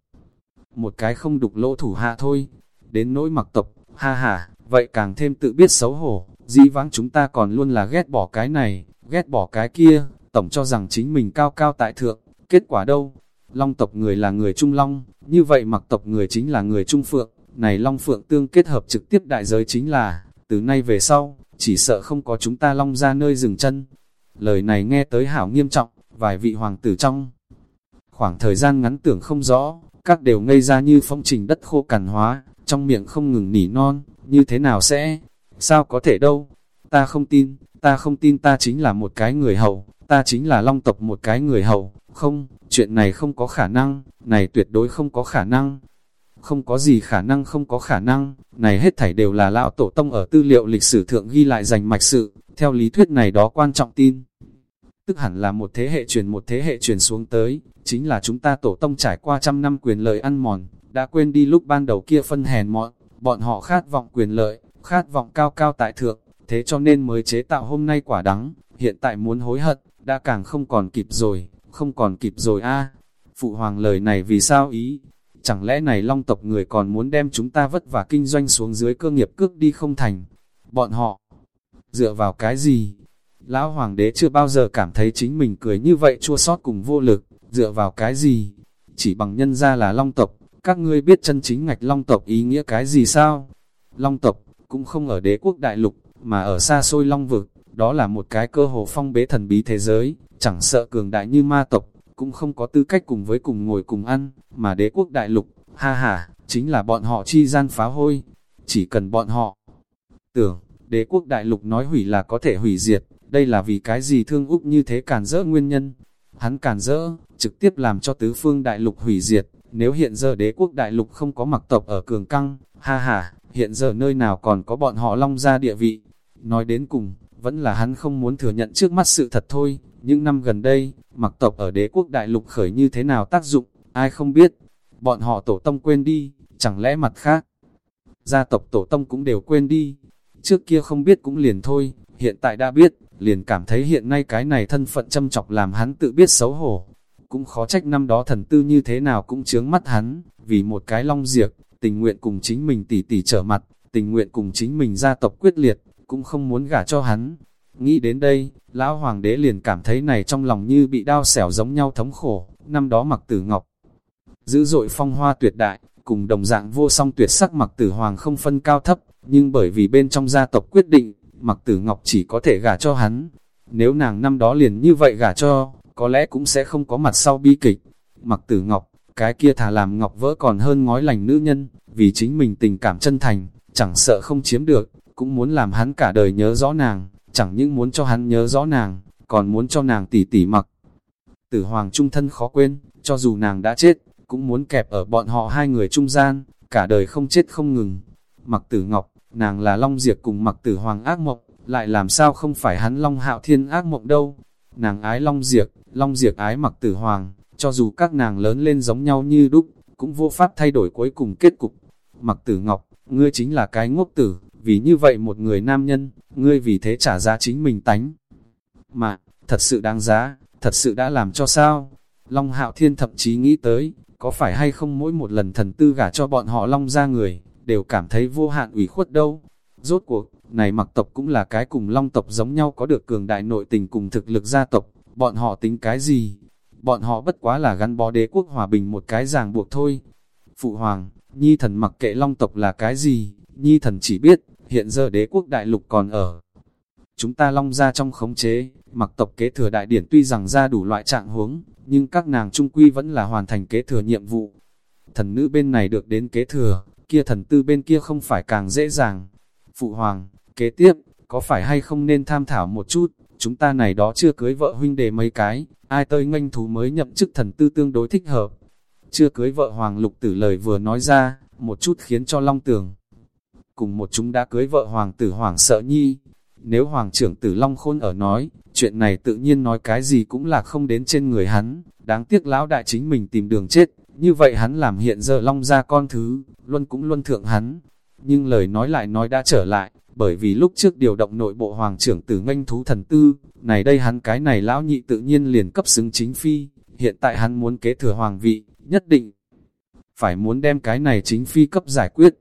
Một cái không đục lỗ thủ hạ thôi, đến nỗi mặc tộc, ha ha, vậy càng thêm tự biết xấu hổ, dĩ vãng chúng ta còn luôn là ghét bỏ cái này, ghét bỏ cái kia, tổng cho rằng chính mình cao cao tại thượng, kết quả đâu? Long tộc người là người Trung Long, như vậy mặc tộc người chính là người Trung Phượng, này Long Phượng tương kết hợp trực tiếp đại giới chính là, từ nay về sau, chỉ sợ không có chúng ta Long ra nơi dừng chân. Lời này nghe tới hảo nghiêm trọng, vài vị hoàng tử trong. Khoảng thời gian ngắn tưởng không rõ, các đều ngây ra như phong trình đất khô cằn hóa, trong miệng không ngừng nỉ non, như thế nào sẽ, sao có thể đâu, ta không tin, ta không tin ta chính là một cái người hậu, ta chính là long tộc một cái người hậu, không, chuyện này không có khả năng, này tuyệt đối không có khả năng, không có gì khả năng không có khả năng, này hết thảy đều là lão tổ tông ở tư liệu lịch sử thượng ghi lại dành mạch sự, theo lý thuyết này đó quan trọng tin. Tức hẳn là một thế hệ truyền một thế hệ truyền xuống tới, chính là chúng ta tổ tông trải qua trăm năm quyền lợi ăn mòn, đã quên đi lúc ban đầu kia phân hèn mọn, bọn họ khát vọng quyền lợi, khát vọng cao cao tại thượng, thế cho nên mới chế tạo hôm nay quả đắng, hiện tại muốn hối hận, đã càng không còn kịp rồi, không còn kịp rồi a. Phụ hoàng lời này vì sao ý? Chẳng lẽ này long tộc người còn muốn đem chúng ta vất vả kinh doanh xuống dưới cơ nghiệp cước đi không thành? Bọn họ, dựa vào cái gì? Lão hoàng đế chưa bao giờ cảm thấy chính mình cười như vậy chua sót cùng vô lực, dựa vào cái gì? Chỉ bằng nhân ra là long tộc, các ngươi biết chân chính ngạch long tộc ý nghĩa cái gì sao? Long tộc, cũng không ở đế quốc đại lục, mà ở xa xôi long vực, đó là một cái cơ hồ phong bế thần bí thế giới, chẳng sợ cường đại như ma tộc, cũng không có tư cách cùng với cùng ngồi cùng ăn, mà đế quốc đại lục, ha ha, chính là bọn họ chi gian phá hôi, chỉ cần bọn họ tưởng, đế quốc đại lục nói hủy là có thể hủy diệt, đây là vì cái gì thương Úc như thế càn rỡ nguyên nhân. Hắn càn rỡ, trực tiếp làm cho tứ phương đại lục hủy diệt, nếu hiện giờ đế quốc đại lục không có mặc tộc ở cường căng, ha ha, hiện giờ nơi nào còn có bọn họ long ra địa vị. Nói đến cùng, vẫn là hắn không muốn thừa nhận trước mắt sự thật thôi. Những năm gần đây, mặc tộc ở đế quốc đại lục khởi như thế nào tác dụng, ai không biết. Bọn họ tổ tông quên đi, chẳng lẽ mặt khác. Gia tộc tổ tông cũng đều quên đi. Trước kia không biết cũng liền thôi, hiện tại đã biết, liền cảm thấy hiện nay cái này thân phận châm chọc làm hắn tự biết xấu hổ. Cũng khó trách năm đó thần tư như thế nào cũng chướng mắt hắn, vì một cái long diệt, tình nguyện cùng chính mình tỉ tỉ trở mặt, tình nguyện cùng chính mình gia tộc quyết liệt, cũng không muốn gả cho hắn. Nghĩ đến đây, lão hoàng đế liền cảm thấy này trong lòng như bị đau xẻo giống nhau thống khổ, năm đó mặc tử ngọc. Dữ dội phong hoa tuyệt đại, cùng đồng dạng vô song tuyệt sắc mặc tử hoàng không phân cao thấp, nhưng bởi vì bên trong gia tộc quyết định, mặc tử ngọc chỉ có thể gả cho hắn. Nếu nàng năm đó liền như vậy gả cho, có lẽ cũng sẽ không có mặt sau bi kịch. Mặc tử ngọc, cái kia thà làm ngọc vỡ còn hơn ngói lành nữ nhân, vì chính mình tình cảm chân thành, chẳng sợ không chiếm được, cũng muốn làm hắn cả đời nhớ rõ nàng, chẳng những muốn cho hắn nhớ rõ nàng, còn muốn cho nàng tỉ tỉ mặc. Tử hoàng trung thân khó quên, cho dù nàng đã chết, cũng muốn kẹp ở bọn họ hai người trung gian, cả đời không chết không ngừng. Mặc tử ngọc, nàng là Long Diệp cùng mặc tử hoàng ác mộng, lại làm sao không phải hắn Long hạo thiên ác mộng đâu. Nàng ái Long Diệp, Long Diệp ái mặc tử hoàng, cho dù các nàng lớn lên giống nhau như đúc, cũng vô pháp thay đổi cuối cùng kết cục. Mặc tử ngọc, ngươi chính là cái ngốc tử, vì như vậy một người nam nhân, ngươi vì thế trả giá chính mình tánh. Mà, thật sự đáng giá, thật sự đã làm cho sao? Long Hạo Thiên thậm chí nghĩ tới, có phải hay không mỗi một lần thần tư gả cho bọn họ Long ra người, đều cảm thấy vô hạn ủy khuất đâu. Rốt cuộc, này mặc tộc cũng là cái cùng Long tộc giống nhau có được cường đại nội tình cùng thực lực gia tộc, bọn họ tính cái gì? Bọn họ bất quá là gắn bó đế quốc hòa bình một cái ràng buộc thôi. Phụ Hoàng, Nhi thần mặc kệ Long tộc là cái gì, Nhi thần chỉ biết, hiện giờ đế quốc đại lục còn ở. Chúng ta Long ra trong khống chế, mặc tộc kế thừa đại điển tuy rằng ra đủ loại trạng huống, nhưng các nàng trung quy vẫn là hoàn thành kế thừa nhiệm vụ. Thần nữ bên này được đến kế thừa, kia thần tư bên kia không phải càng dễ dàng. Phụ hoàng, kế tiếp, có phải hay không nên tham thảo một chút, chúng ta này đó chưa cưới vợ huynh đề mấy cái, ai tơi nganh thú mới nhậm chức thần tư tương đối thích hợp. Chưa cưới vợ hoàng lục tử lời vừa nói ra, một chút khiến cho long tường. Cùng một chúng đã cưới vợ hoàng tử hoàng sợ nhi, nếu hoàng trưởng tử long khôn ở nói, chuyện này tự nhiên nói cái gì cũng là không đến trên người hắn, đáng tiếc lão đại chính mình tìm đường chết, như vậy hắn làm hiện giờ long ra con thứ, luôn cũng luôn thượng hắn. Nhưng lời nói lại nói đã trở lại, bởi vì lúc trước điều động nội bộ hoàng trưởng tử nganh thú thần tư, này đây hắn cái này lão nhị tự nhiên liền cấp xứng chính phi, hiện tại hắn muốn kế thừa hoàng vị, nhất định phải muốn đem cái này chính phi cấp giải quyết,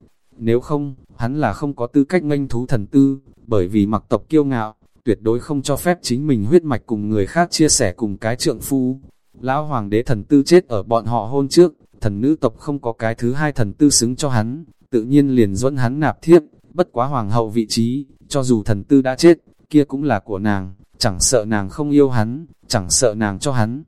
nếu không, hắn là không có tư cách nganh thú thần tư, bởi vì mặc tộc kiêu ngạo, tuyệt đối không cho phép chính mình huyết mạch cùng người khác chia sẻ cùng cái trượng phu. Lão hoàng đế thần tư chết ở bọn họ hôn trước, thần nữ tộc không có cái thứ hai thần tư xứng cho hắn, tự nhiên liền dẫn hắn nạp thiếp, bất quá hoàng hậu vị trí, cho dù thần tư đã chết, kia cũng là của nàng, chẳng sợ nàng không yêu hắn, chẳng sợ nàng cho hắn.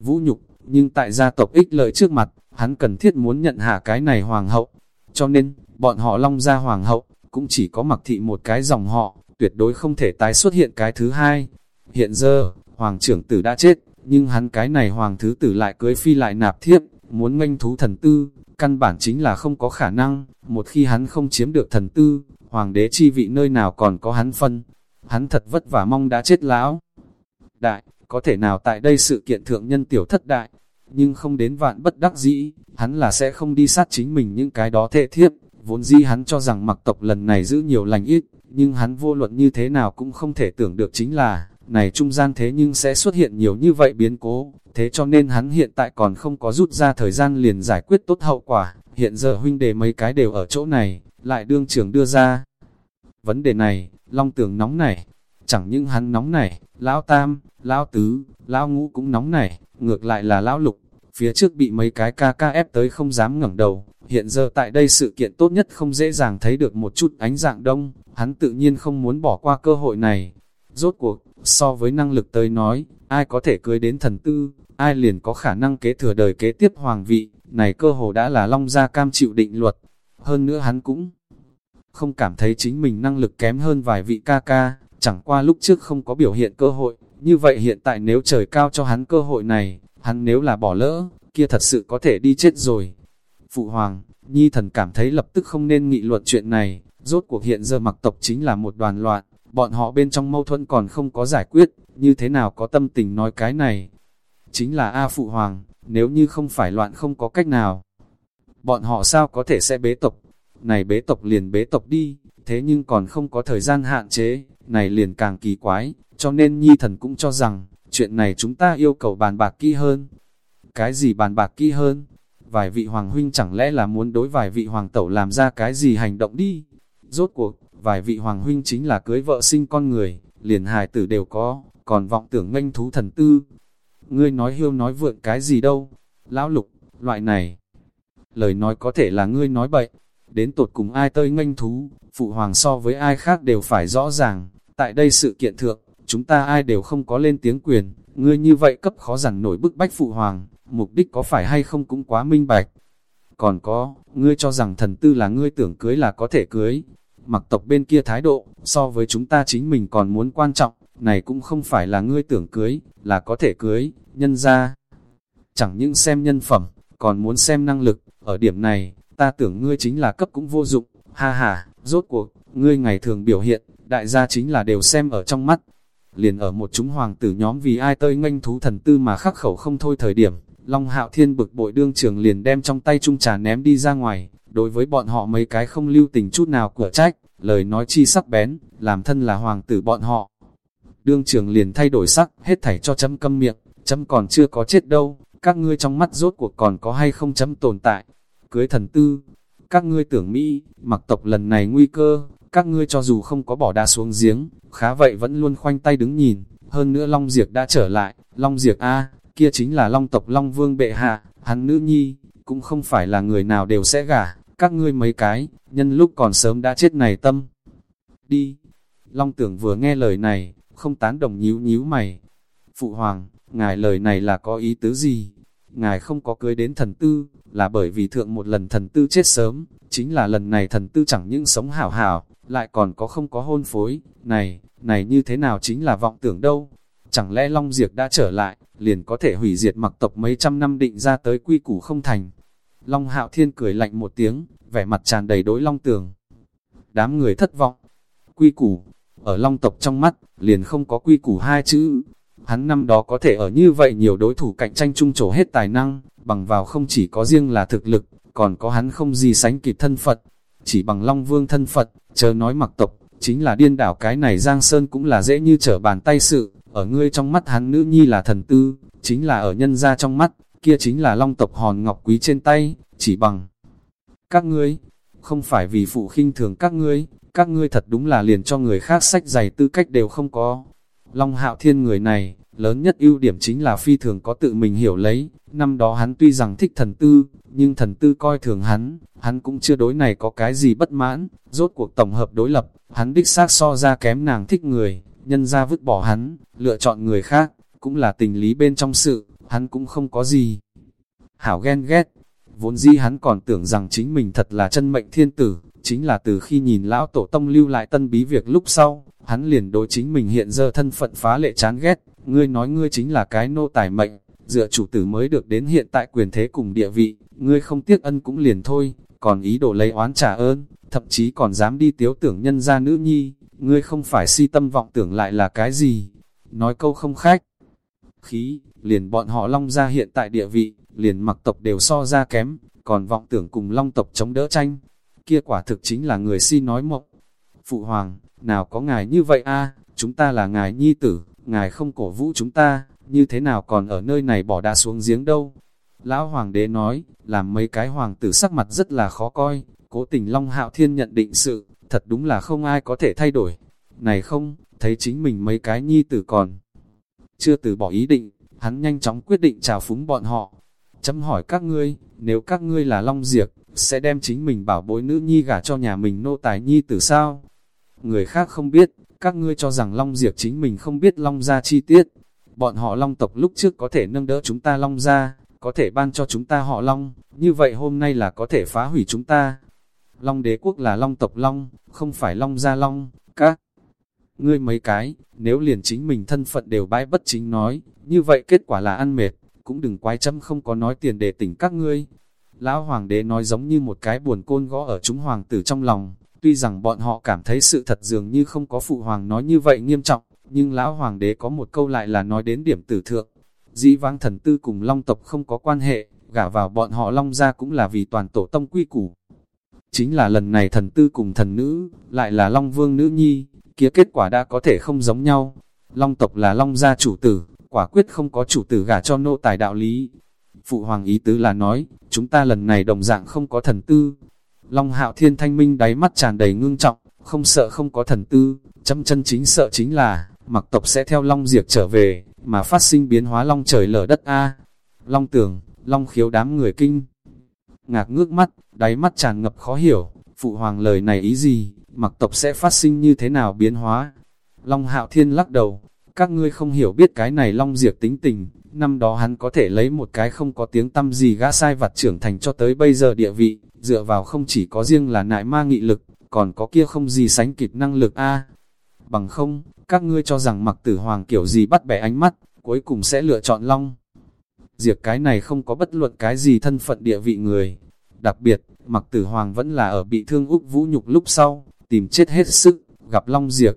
Vũ nhục, nhưng tại gia tộc ích lợi trước mặt, hắn cần thiết muốn nhận hạ cái này hoàng hậu. Cho nên, bọn họ long ra hoàng hậu, cũng chỉ có mặc thị một cái dòng họ, tuyệt đối không thể tái xuất hiện cái thứ hai. Hiện giờ, hoàng trưởng tử đã chết, nhưng hắn cái này hoàng thứ tử lại cưới phi lại nạp thiếp, muốn nganh thú thần tư, căn bản chính là không có khả năng, một khi hắn không chiếm được thần tư, hoàng đế chi vị nơi nào còn có hắn phân, hắn thật vất vả mong đã chết lão. Đại, có thể nào tại đây sự kiện thượng nhân tiểu thất đại, nhưng không đến vạn bất đắc dĩ, hắn là sẽ không đi sát chính mình những cái đó thệ thiếp, vốn di hắn cho rằng mặc tộc lần này giữ nhiều lành ít, nhưng hắn vô luận như thế nào cũng không thể tưởng được chính là, này trung gian thế nhưng sẽ xuất hiện nhiều như vậy biến cố, thế cho nên hắn hiện tại còn không có rút ra thời gian liền giải quyết tốt hậu quả, hiện giờ huynh đề mấy cái đều ở chỗ này, lại đương trưởng đưa ra. Vấn đề này, long tưởng nóng này, chẳng những hắn nóng này, lão tam, lão tứ, lão ngũ cũng nóng này, ngược lại là lão lục, phía trước bị mấy cái ca ca ép tới không dám ngẩng đầu, hiện giờ tại đây sự kiện tốt nhất không dễ dàng thấy được một chút ánh dạng đông, hắn tự nhiên không muốn bỏ qua cơ hội này. Rốt cuộc, so với năng lực tới nói, ai có thể cưới đến thần tư, ai liền có khả năng kế thừa đời kế tiếp hoàng vị, này cơ hồ đã là long gia cam chịu định luật. Hơn nữa hắn cũng không cảm thấy chính mình năng lực kém hơn vài vị ca ca, chẳng qua lúc trước không có biểu hiện cơ hội, như vậy hiện tại nếu trời cao cho hắn cơ hội này, hắn nếu là bỏ lỡ, kia thật sự có thể đi chết rồi. Phụ hoàng, Nhi thần cảm thấy lập tức không nên nghị luận chuyện này, rốt cuộc hiện giờ mặc tộc chính là một đoàn loạn, bọn họ bên trong mâu thuẫn còn không có giải quyết, như thế nào có tâm tình nói cái này. Chính là A Phụ Hoàng, nếu như không phải loạn không có cách nào. Bọn họ sao có thể sẽ bế tộc? Này bế tộc liền bế tộc đi, thế nhưng còn không có thời gian hạn chế, này liền càng kỳ quái, cho nên Nhi thần cũng cho rằng, chuyện này chúng ta yêu cầu bàn bạc kỹ hơn. Cái gì bàn bạc kỹ hơn? Vài vị hoàng huynh chẳng lẽ là muốn đối vài vị hoàng tẩu làm ra cái gì hành động đi? Rốt cuộc, vài vị hoàng huynh chính là cưới vợ sinh con người, liền hài tử đều có, còn vọng tưởng nganh thú thần tư. Ngươi nói hiêu nói vượn cái gì đâu? Lão lục, loại này. Lời nói có thể là ngươi nói bậy. Đến tột cùng ai tơi nganh thú, phụ hoàng so với ai khác đều phải rõ ràng. Tại đây sự kiện thượng, chúng ta ai đều không có lên tiếng quyền, ngươi như vậy cấp khó rằng nổi bức bách phụ hoàng, mục đích có phải hay không cũng quá minh bạch. Còn có, ngươi cho rằng thần tư là ngươi tưởng cưới là có thể cưới, mặc tộc bên kia thái độ, so với chúng ta chính mình còn muốn quan trọng, này cũng không phải là ngươi tưởng cưới, là có thể cưới, nhân ra. Chẳng những xem nhân phẩm, còn muốn xem năng lực, ở điểm này, ta tưởng ngươi chính là cấp cũng vô dụng, ha ha, rốt cuộc, ngươi ngày thường biểu hiện, đại gia chính là đều xem ở trong mắt, liền ở một chúng hoàng tử nhóm vì ai tơi nganh thú thần tư mà khắc khẩu không thôi thời điểm, Long Hạo Thiên bực bội đương trường liền đem trong tay chung trà ném đi ra ngoài, đối với bọn họ mấy cái không lưu tình chút nào của trách, lời nói chi sắc bén, làm thân là hoàng tử bọn họ. Đương trường liền thay đổi sắc, hết thảy cho chấm câm miệng, chấm còn chưa có chết đâu, các ngươi trong mắt rốt cuộc còn có hay không chấm tồn tại. Cưới thần tư, các ngươi tưởng Mỹ, mặc tộc lần này nguy cơ, các ngươi cho dù không có bỏ đá xuống giếng, khá vậy vẫn luôn khoanh tay đứng nhìn, hơn nữa Long Diệp đã trở lại, Long Diệp A, kia chính là Long tộc Long Vương bệ hạ, hắn nữ nhi, cũng không phải là người nào đều sẽ gả, các ngươi mấy cái, nhân lúc còn sớm đã chết này tâm. Đi, Long tưởng vừa nghe lời này, không tán đồng nhíu nhíu mày. Phụ hoàng, ngài lời này là có ý tứ gì? Ngài không có cưới đến thần tư, là bởi vì thượng một lần thần tư chết sớm, chính là lần này thần tư chẳng những sống hảo hảo, lại còn có không có hôn phối, này, này như thế nào chính là vọng tưởng đâu. Chẳng lẽ Long Diệp đã trở lại, liền có thể hủy diệt mặc tộc mấy trăm năm định ra tới quy củ không thành. Long Hạo Thiên cười lạnh một tiếng, vẻ mặt tràn đầy đối Long Tường. Đám người thất vọng. Quy củ, ở Long tộc trong mắt, liền không có quy củ hai chữ. Hắn năm đó có thể ở như vậy nhiều đối thủ cạnh tranh chung trổ hết tài năng, bằng vào không chỉ có riêng là thực lực, còn có hắn không gì sánh kịp thân Phật. Chỉ bằng Long Vương thân Phật, chờ nói mặc tộc, chính là điên đảo cái này Giang Sơn cũng là dễ như trở bàn tay sự, ở ngươi trong mắt hắn nữ nhi là thần tư, chính là ở nhân gia trong mắt, kia chính là Long tộc hòn ngọc quý trên tay, chỉ bằng các ngươi, không phải vì phụ khinh thường các ngươi, các ngươi thật đúng là liền cho người khác sách giày tư cách đều không có. Long hạo thiên người này, lớn nhất ưu điểm chính là phi thường có tự mình hiểu lấy, năm đó hắn tuy rằng thích thần tư, nhưng thần tư coi thường hắn, hắn cũng chưa đối này có cái gì bất mãn, rốt cuộc tổng hợp đối lập, hắn đích xác so ra kém nàng thích người, nhân ra vứt bỏ hắn, lựa chọn người khác, cũng là tình lý bên trong sự, hắn cũng không có gì. Hảo ghen ghét, vốn di hắn còn tưởng rằng chính mình thật là chân mệnh thiên tử, chính là từ khi nhìn lão tổ tông lưu lại tân bí việc lúc sau, hắn liền đối chính mình hiện giờ thân phận phá lệ chán ghét, ngươi nói ngươi chính là cái nô tài mệnh, dựa chủ tử mới được đến hiện tại quyền thế cùng địa vị, ngươi không tiếc ân cũng liền thôi, còn ý đồ lấy oán trả ơn, thậm chí còn dám đi tiếu tưởng nhân gia nữ nhi, ngươi không phải si tâm vọng tưởng lại là cái gì, nói câu không khách. Khí, liền bọn họ long ra hiện tại địa vị, liền mặc tộc đều so ra kém, còn vọng tưởng cùng long tộc chống đỡ tranh, kia quả thực chính là người si nói mộng. Phụ hoàng, nào có ngài như vậy a chúng ta là ngài nhi tử, ngài không cổ vũ chúng ta, như thế nào còn ở nơi này bỏ đá xuống giếng đâu. Lão hoàng đế nói, làm mấy cái hoàng tử sắc mặt rất là khó coi, cố tình Long Hạo Thiên nhận định sự, thật đúng là không ai có thể thay đổi. Này không, thấy chính mình mấy cái nhi tử còn chưa từ bỏ ý định, hắn nhanh chóng quyết định chào phúng bọn họ. Chấm hỏi các ngươi, nếu các ngươi là Long Diệp, sẽ đem chính mình bảo bối nữ nhi gả cho nhà mình nô tài nhi tử sao? Người khác không biết, các ngươi cho rằng Long Diệp chính mình không biết Long gia chi tiết. Bọn họ Long tộc lúc trước có thể nâng đỡ chúng ta Long gia, có thể ban cho chúng ta họ Long, như vậy hôm nay là có thể phá hủy chúng ta. Long đế quốc là Long tộc Long, không phải Long gia Long, các ngươi mấy cái, nếu liền chính mình thân phận đều bãi bất chính nói, như vậy kết quả là ăn mệt, cũng đừng quái châm không có nói tiền để tỉnh các ngươi. Lão hoàng đế nói giống như một cái buồn côn gõ ở chúng hoàng tử trong lòng, tuy rằng bọn họ cảm thấy sự thật dường như không có phụ hoàng nói như vậy nghiêm trọng, nhưng lão hoàng đế có một câu lại là nói đến điểm tử thượng. Dĩ vãng thần tư cùng long tộc không có quan hệ, gả vào bọn họ long ra cũng là vì toàn tổ tông quy củ. Chính là lần này thần tư cùng thần nữ, lại là long vương nữ nhi, kia kết quả đã có thể không giống nhau. Long tộc là long gia chủ tử, quả quyết không có chủ tử gả cho nô tài đạo lý. Phụ hoàng ý tứ là nói, chúng ta lần này đồng dạng không có thần tư. Long hạo thiên thanh minh đáy mắt tràn đầy ngưng trọng, không sợ không có thần tư, châm chân chính sợ chính là, mặc tộc sẽ theo Long Diệp trở về, mà phát sinh biến hóa Long trời lở đất A. Long tường, Long khiếu đám người kinh. Ngạc ngước mắt, đáy mắt tràn ngập khó hiểu, phụ hoàng lời này ý gì, mặc tộc sẽ phát sinh như thế nào biến hóa. Long hạo thiên lắc đầu, các ngươi không hiểu biết cái này Long Diệp tính tình, năm đó hắn có thể lấy một cái không có tiếng tâm gì gã sai vặt trưởng thành cho tới bây giờ địa vị, dựa vào không chỉ có riêng là nại ma nghị lực, còn có kia không gì sánh kịp năng lực a Bằng không, các ngươi cho rằng mặc tử hoàng kiểu gì bắt bẻ ánh mắt, cuối cùng sẽ lựa chọn Long. Diệp cái này không có bất luận cái gì thân phận địa vị người. Đặc biệt, mặc tử hoàng vẫn là ở bị thương Úc Vũ Nhục lúc sau, tìm chết hết sức, gặp Long Diệp.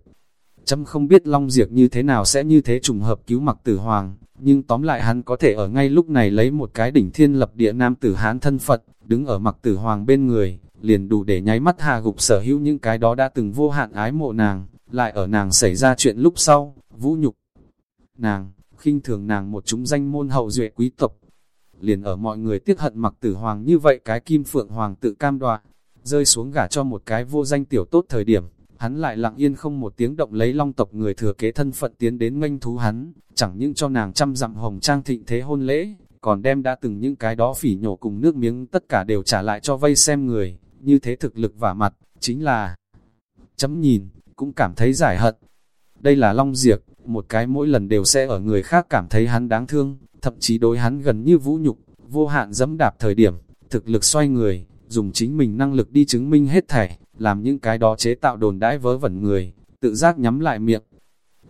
Chấm không biết Long Diệp như thế nào sẽ như thế trùng hợp cứu mặc tử hoàng, nhưng tóm lại hắn có thể ở ngay lúc này lấy một cái đỉnh thiên lập địa nam tử hán thân Phật, đứng ở mặc tử hoàng bên người, liền đủ để nháy mắt hạ gục sở hữu những cái đó đã từng vô hạn ái mộ nàng, lại ở nàng xảy ra chuyện lúc sau, vũ nhục. Nàng, khinh thường nàng một chúng danh môn hậu duệ quý tộc. Liền ở mọi người tiếc hận mặc tử hoàng như vậy cái kim phượng hoàng tự cam đoạ, rơi xuống gả cho một cái vô danh tiểu tốt thời điểm, hắn lại lặng yên không một tiếng động lấy long tộc người thừa kế thân phận tiến đến nganh thú hắn, chẳng những cho nàng trăm dặm hồng trang thịnh thế hôn lễ, còn đem đã từng những cái đó phỉ nhổ cùng nước miếng tất cả đều trả lại cho vây xem người, như thế thực lực và mặt, chính là chấm nhìn, cũng cảm thấy giải hận. Đây là Long diệt, một cái mỗi lần đều sẽ ở người khác cảm thấy hắn đáng thương, thậm chí đối hắn gần như vũ nhục, vô hạn dẫm đạp thời điểm, thực lực xoay người, dùng chính mình năng lực đi chứng minh hết thảy, làm những cái đó chế tạo đồn đãi vớ vẩn người, tự giác nhắm lại miệng.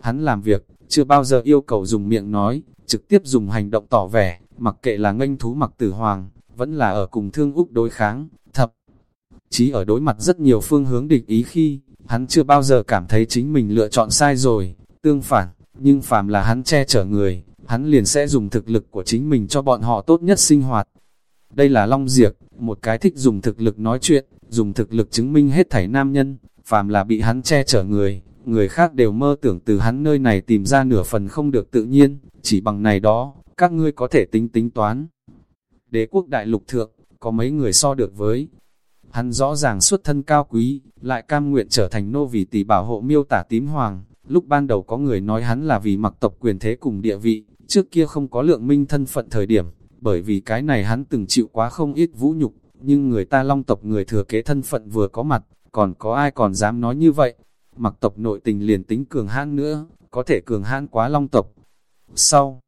Hắn làm việc, chưa bao giờ yêu cầu dùng miệng nói, trực tiếp dùng hành động tỏ vẻ, mặc kệ là nghênh thú mặc tử hoàng, vẫn là ở cùng thương Úc đối kháng, thập. Chí ở đối mặt rất nhiều phương hướng địch ý khi, hắn chưa bao giờ cảm thấy chính mình lựa chọn sai rồi, tương phản, nhưng phàm là hắn che chở người, hắn liền sẽ dùng thực lực của chính mình cho bọn họ tốt nhất sinh hoạt. Đây là Long Diệp, một cái thích dùng thực lực nói chuyện, dùng thực lực chứng minh hết thảy nam nhân, phàm là bị hắn che chở người, người khác đều mơ tưởng từ hắn nơi này tìm ra nửa phần không được tự nhiên, chỉ bằng này đó, các ngươi có thể tính tính toán. Đế quốc đại lục thượng, có mấy người so được với. Hắn rõ ràng xuất thân cao quý, lại cam nguyện trở thành nô vì tỷ bảo hộ miêu tả tím hoàng. Lúc ban đầu có người nói hắn là vì mặc tộc quyền thế cùng địa vị, trước kia không có lượng minh thân phận thời điểm, bởi vì cái này hắn từng chịu quá không ít vũ nhục, nhưng người ta long tộc người thừa kế thân phận vừa có mặt, còn có ai còn dám nói như vậy. Mặc tộc nội tình liền tính cường hãn nữa, có thể cường hãn quá long tộc. Sau,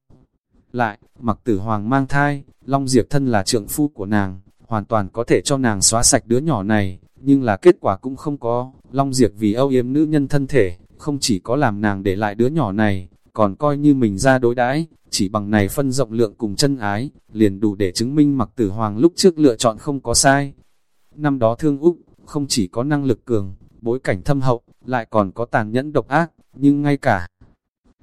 lại, mặc tử hoàng mang thai, Long Diệp thân là trượng phu của nàng, hoàn toàn có thể cho nàng xóa sạch đứa nhỏ này, nhưng là kết quả cũng không có. Long Diệp vì âu yếm nữ nhân thân thể, không chỉ có làm nàng để lại đứa nhỏ này, còn coi như mình ra đối đãi chỉ bằng này phân rộng lượng cùng chân ái, liền đủ để chứng minh mặc tử hoàng lúc trước lựa chọn không có sai. Năm đó thương Úc, không chỉ có năng lực cường, bối cảnh thâm hậu, lại còn có tàn nhẫn độc ác, nhưng ngay cả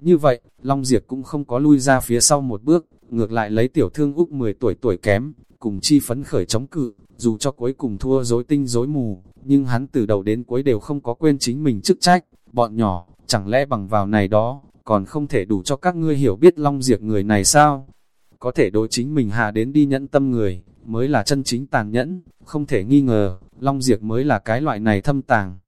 như vậy, Long Diệp cũng không có lui ra phía sau một bước, ngược lại lấy tiểu thương Úc 10 tuổi tuổi kém, cùng chi phấn khởi chống cự, dù cho cuối cùng thua dối tinh dối mù, nhưng hắn từ đầu đến cuối đều không có quên chính mình chức trách, bọn nhỏ, chẳng lẽ bằng vào này đó, còn không thể đủ cho các ngươi hiểu biết Long Diệp người này sao? Có thể đối chính mình hạ đến đi nhẫn tâm người, mới là chân chính tàn nhẫn, không thể nghi ngờ, Long Diệp mới là cái loại này thâm tàng.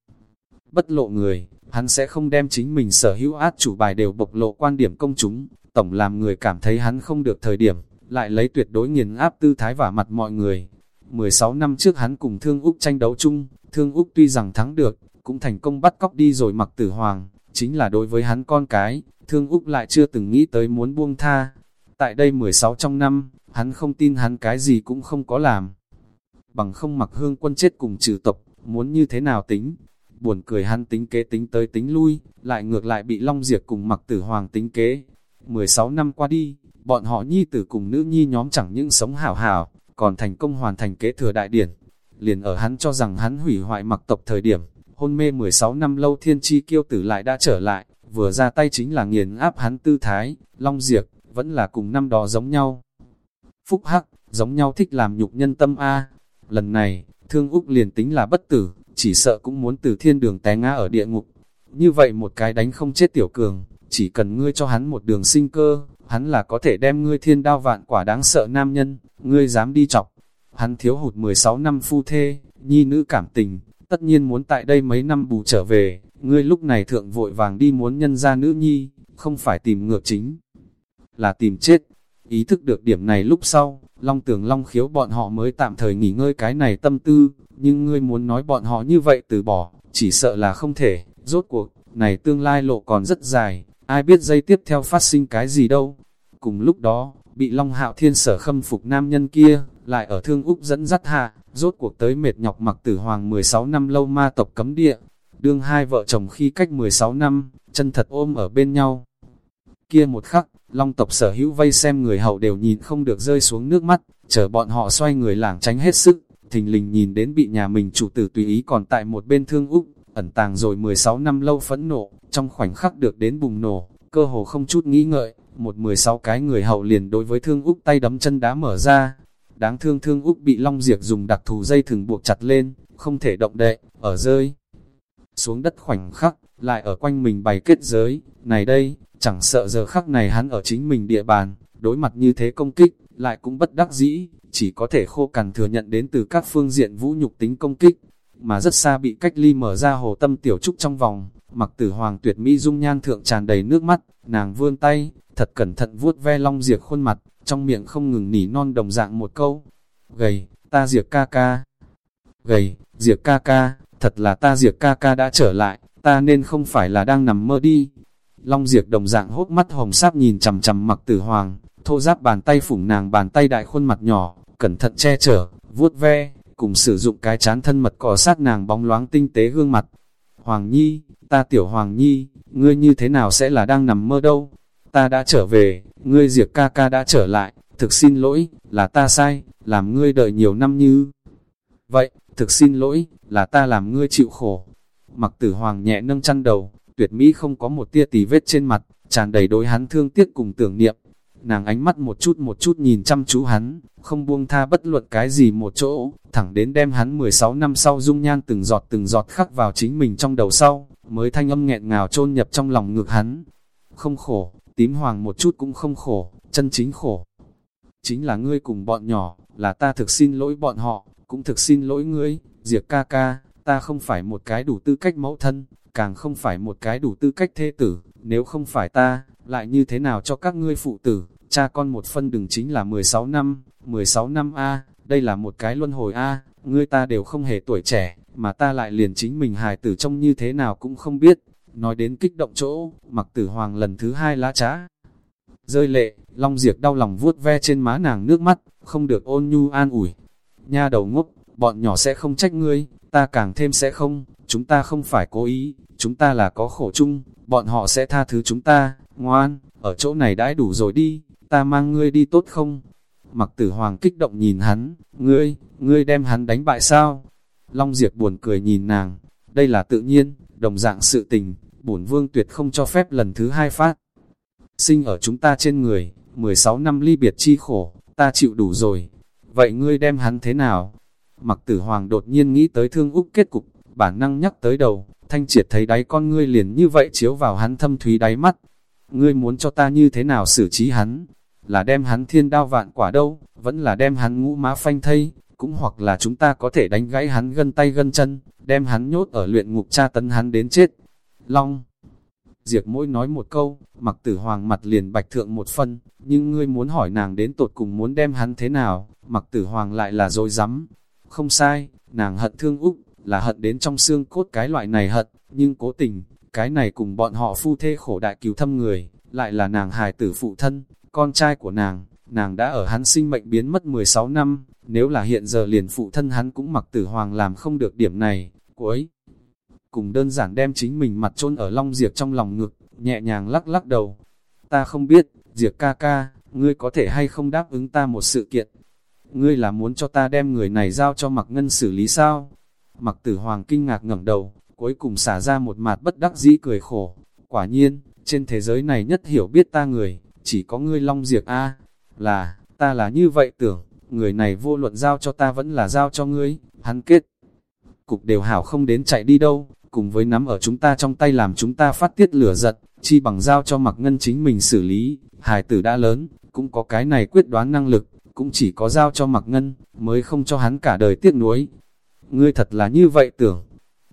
Bất lộ người, hắn sẽ không đem chính mình sở hữu át chủ bài đều bộc lộ quan điểm công chúng, tổng làm người cảm thấy hắn không được thời điểm, lại lấy tuyệt đối nghiền áp tư thái và mặt mọi người. 16 năm trước hắn cùng Thương Úc tranh đấu chung, Thương Úc tuy rằng thắng được, cũng thành công bắt cóc đi rồi mặc tử hoàng, chính là đối với hắn con cái, Thương Úc lại chưa từng nghĩ tới muốn buông tha. Tại đây 16 trong năm, hắn không tin hắn cái gì cũng không có làm. Bằng không mặc hương quân chết cùng trừ tộc, muốn như thế nào tính, buồn cười hắn tính kế tính tới tính lui, lại ngược lại bị Long Diệp cùng mặc tử hoàng tính kế. 16 năm qua đi, bọn họ nhi tử cùng nữ nhi nhóm chẳng những sống hảo hảo, còn thành công hoàn thành kế thừa đại điển. Liền ở hắn cho rằng hắn hủy hoại mặc tộc thời điểm, hôn mê 16 năm lâu thiên chi kiêu tử lại đã trở lại, vừa ra tay chính là nghiền áp hắn tư thái, Long Diệp, vẫn là cùng năm đó giống nhau. Phúc Hắc, giống nhau thích làm nhục nhân tâm A. Lần này, Thương Úc liền tính là bất tử, chỉ sợ cũng muốn từ thiên đường té ngã ở địa ngục. Như vậy một cái đánh không chết tiểu cường, chỉ cần ngươi cho hắn một đường sinh cơ, hắn là có thể đem ngươi thiên đao vạn quả đáng sợ nam nhân, ngươi dám đi chọc. Hắn thiếu hụt 16 năm phu thê, nhi nữ cảm tình, tất nhiên muốn tại đây mấy năm bù trở về, ngươi lúc này thượng vội vàng đi muốn nhân ra nữ nhi, không phải tìm ngược chính, là tìm chết. Ý thức được điểm này lúc sau, Long Tường Long khiếu bọn họ mới tạm thời nghỉ ngơi cái này tâm tư, nhưng ngươi muốn nói bọn họ như vậy từ bỏ, chỉ sợ là không thể, rốt cuộc, này tương lai lộ còn rất dài, ai biết dây tiếp theo phát sinh cái gì đâu. Cùng lúc đó, bị Long Hạo Thiên sở khâm phục nam nhân kia, lại ở thương Úc dẫn dắt hạ, rốt cuộc tới mệt nhọc mặc tử hoàng 16 năm lâu ma tộc cấm địa. Đương hai vợ chồng khi cách 16 năm, chân thật ôm ở bên nhau. Kia một khắc, Long tộc sở hữu vây xem người hậu đều nhìn không được rơi xuống nước mắt, chờ bọn họ xoay người lảng tránh hết sức, thình lình nhìn đến bị nhà mình chủ tử tùy ý còn tại một bên thương Úc, ẩn tàng rồi 16 năm lâu phẫn nộ, trong khoảnh khắc được đến bùng nổ, cơ hồ không chút nghĩ ngợi, một 16 cái người hậu liền đối với thương Úc tay đấm chân đá mở ra. Đáng thương thương Úc bị Long Diệp dùng đặc thù dây thừng buộc chặt lên, không thể động đậy, ở rơi. Xuống đất khoảnh khắc, lại ở quanh mình bày kết giới, này đây, chẳng sợ giờ khắc này hắn ở chính mình địa bàn, đối mặt như thế công kích, lại cũng bất đắc dĩ, chỉ có thể khô cằn thừa nhận đến từ các phương diện vũ nhục tính công kích, mà rất xa bị cách ly mở ra hồ tâm tiểu trúc trong vòng, mặc tử hoàng tuyệt mỹ dung nhan thượng tràn đầy nước mắt, nàng vươn tay, thật cẩn thận vuốt ve long diệt khuôn mặt, trong miệng không ngừng nỉ non đồng dạng một câu, gầy, ta diệt ca ca, gầy, diệt ca ca, thật là ta diệt ca ca đã trở lại, ta nên không phải là đang nằm mơ đi. Long diệt đồng dạng hốt mắt hồng sáp nhìn chằm chằm mặc tử hoàng, thô giáp bàn tay phủng nàng bàn tay đại khuôn mặt nhỏ, cẩn thận che chở, vuốt ve, cùng sử dụng cái chán thân mật cỏ sát nàng bóng loáng tinh tế gương mặt. Hoàng Nhi, ta tiểu Hoàng Nhi, ngươi như thế nào sẽ là đang nằm mơ đâu? Ta đã trở về, ngươi diệt ca ca đã trở lại, thực xin lỗi, là ta sai, làm ngươi đợi nhiều năm như... Vậy, thực xin lỗi, là ta làm ngươi chịu khổ. Mặc tử hoàng nhẹ nâng chăn đầu, tuyệt mỹ không có một tia tì vết trên mặt, tràn đầy đối hắn thương tiếc cùng tưởng niệm. Nàng ánh mắt một chút một chút nhìn chăm chú hắn, không buông tha bất luận cái gì một chỗ, thẳng đến đem hắn 16 năm sau dung nhan từng giọt từng giọt khắc vào chính mình trong đầu sau, mới thanh âm nghẹn ngào chôn nhập trong lòng ngực hắn. Không khổ, tím hoàng một chút cũng không khổ, chân chính khổ. Chính là ngươi cùng bọn nhỏ, là ta thực xin lỗi bọn họ, cũng thực xin lỗi ngươi, diệt ca ca, ta không phải một cái đủ tư cách mẫu thân, càng không phải một cái đủ tư cách thê tử, nếu không phải ta, lại như thế nào cho các ngươi phụ tử, cha con một phân đừng chính là 16 năm, 16 năm A, đây là một cái luân hồi A, ngươi ta đều không hề tuổi trẻ, mà ta lại liền chính mình hài tử trông như thế nào cũng không biết, nói đến kích động chỗ, mặc tử hoàng lần thứ hai lá trá. Rơi lệ, Long Diệp đau lòng vuốt ve trên má nàng nước mắt, không được ôn nhu an ủi. Nha đầu ngốc, bọn nhỏ sẽ không trách ngươi, ta càng thêm sẽ không, chúng ta không phải cố ý, chúng ta là có khổ chung, bọn họ sẽ tha thứ chúng ta, ngoan, ở chỗ này đãi đủ rồi đi, ta mang ngươi đi tốt không? Mặc tử hoàng kích động nhìn hắn, ngươi, ngươi đem hắn đánh bại sao? Long Diệp buồn cười nhìn nàng, đây là tự nhiên, đồng dạng sự tình, bổn vương tuyệt không cho phép lần thứ hai phát. Sinh ở chúng ta trên người, 16 năm ly biệt chi khổ, ta chịu đủ rồi. Vậy ngươi đem hắn thế nào? Mặc tử hoàng đột nhiên nghĩ tới thương úc kết cục, bản năng nhắc tới đầu, thanh triệt thấy đáy con ngươi liền như vậy chiếu vào hắn thâm thúy đáy mắt. Ngươi muốn cho ta như thế nào xử trí hắn? Là đem hắn thiên đao vạn quả đâu, vẫn là đem hắn ngũ má phanh thây, cũng hoặc là chúng ta có thể đánh gãy hắn gân tay gân chân, đem hắn nhốt ở luyện ngục tra tấn hắn đến chết. Long Diệp mỗi nói một câu, mặc tử hoàng mặt liền bạch thượng một phân, nhưng ngươi muốn hỏi nàng đến tột cùng muốn đem hắn thế nào, mặc tử hoàng lại là dối rắm Không sai, nàng hận thương Úc, là hận đến trong xương cốt cái loại này hận, nhưng cố tình, cái này cùng bọn họ phu thê khổ đại cứu thâm người, lại là nàng hài tử phụ thân, con trai của nàng, nàng đã ở hắn sinh mệnh biến mất 16 năm, nếu là hiện giờ liền phụ thân hắn cũng mặc tử hoàng làm không được điểm này, cuối cùng đơn giản đem chính mình mặt chôn ở Long diệt trong lòng ngực, nhẹ nhàng lắc lắc đầu. Ta không biết, diệt ca ca, ngươi có thể hay không đáp ứng ta một sự kiện. Ngươi là muốn cho ta đem người này giao cho Mặc Ngân xử lý sao? Mặc tử hoàng kinh ngạc ngẩng đầu, cuối cùng xả ra một mặt bất đắc dĩ cười khổ. Quả nhiên, trên thế giới này nhất hiểu biết ta người, chỉ có ngươi Long Diệp A. Là, ta là như vậy tưởng, người này vô luận giao cho ta vẫn là giao cho ngươi, hắn kết. Cục đều hảo không đến chạy đi đâu, cùng với nắm ở chúng ta trong tay làm chúng ta phát tiết lửa giật, chi bằng giao cho mặc ngân chính mình xử lý, hài tử đã lớn, cũng có cái này quyết đoán năng lực, cũng chỉ có giao cho mặc ngân, mới không cho hắn cả đời tiếc nuối. Ngươi thật là như vậy tưởng.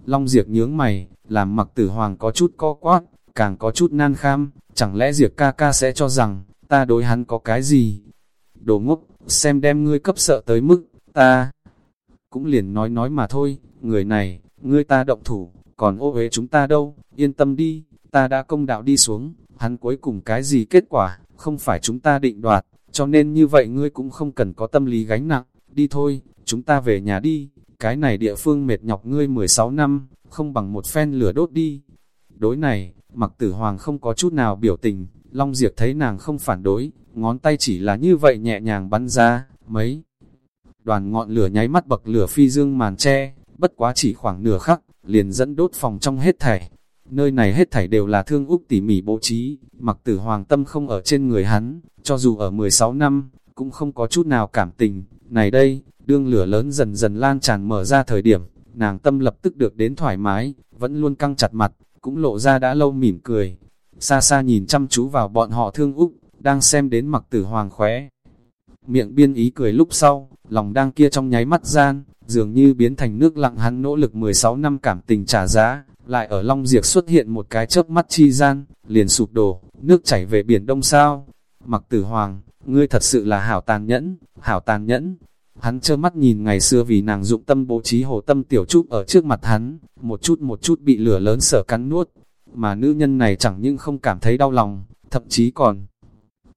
Long Diệp nhướng mày, làm mặc tử hoàng có chút co quát, càng có chút nan kham, chẳng lẽ Diệp ca ca sẽ cho rằng, ta đối hắn có cái gì? Đồ ngốc, xem đem ngươi cấp sợ tới mức, ta cũng liền nói nói mà thôi, người này, ngươi ta động thủ, còn ô uế chúng ta đâu, yên tâm đi, ta đã công đạo đi xuống, hắn cuối cùng cái gì kết quả, không phải chúng ta định đoạt, cho nên như vậy ngươi cũng không cần có tâm lý gánh nặng, đi thôi, chúng ta về nhà đi, cái này địa phương mệt nhọc ngươi 16 năm, không bằng một phen lửa đốt đi. Đối này, mặc tử hoàng không có chút nào biểu tình, Long Diệp thấy nàng không phản đối, ngón tay chỉ là như vậy nhẹ nhàng bắn ra, mấy. Đoàn ngọn lửa nháy mắt bậc lửa phi dương màn tre, bất quá chỉ khoảng nửa khắc, liền dẫn đốt phòng trong hết thảy. Nơi này hết thảy đều là thương úc tỉ mỉ bố trí, mặc tử hoàng tâm không ở trên người hắn, cho dù ở 16 năm, cũng không có chút nào cảm tình. Này đây, đương lửa lớn dần dần lan tràn mở ra thời điểm, nàng tâm lập tức được đến thoải mái, vẫn luôn căng chặt mặt, cũng lộ ra đã lâu mỉm cười. xa xa nhìn chăm chú vào bọn họ thương Úc, đang xem đến mặc tử hoàng khóe. Miệng biên ý cười lúc sau, lòng đang kia trong nháy mắt gian, dường như biến thành nước lặng hắn nỗ lực 16 năm cảm tình trả giá, lại ở Long Diệp xuất hiện một cái chớp mắt chi gian, liền sụp đổ, nước chảy về biển đông sao. Mặc tử hoàng, ngươi thật sự là hảo tàn nhẫn, hảo tàn nhẫn. Hắn trơ mắt nhìn ngày xưa vì nàng dụng tâm bố trí hồ tâm tiểu trúc ở trước mặt hắn, một chút một chút bị lửa lớn sở cắn nuốt. Mà nữ nhân này chẳng những không cảm thấy đau lòng, thậm chí còn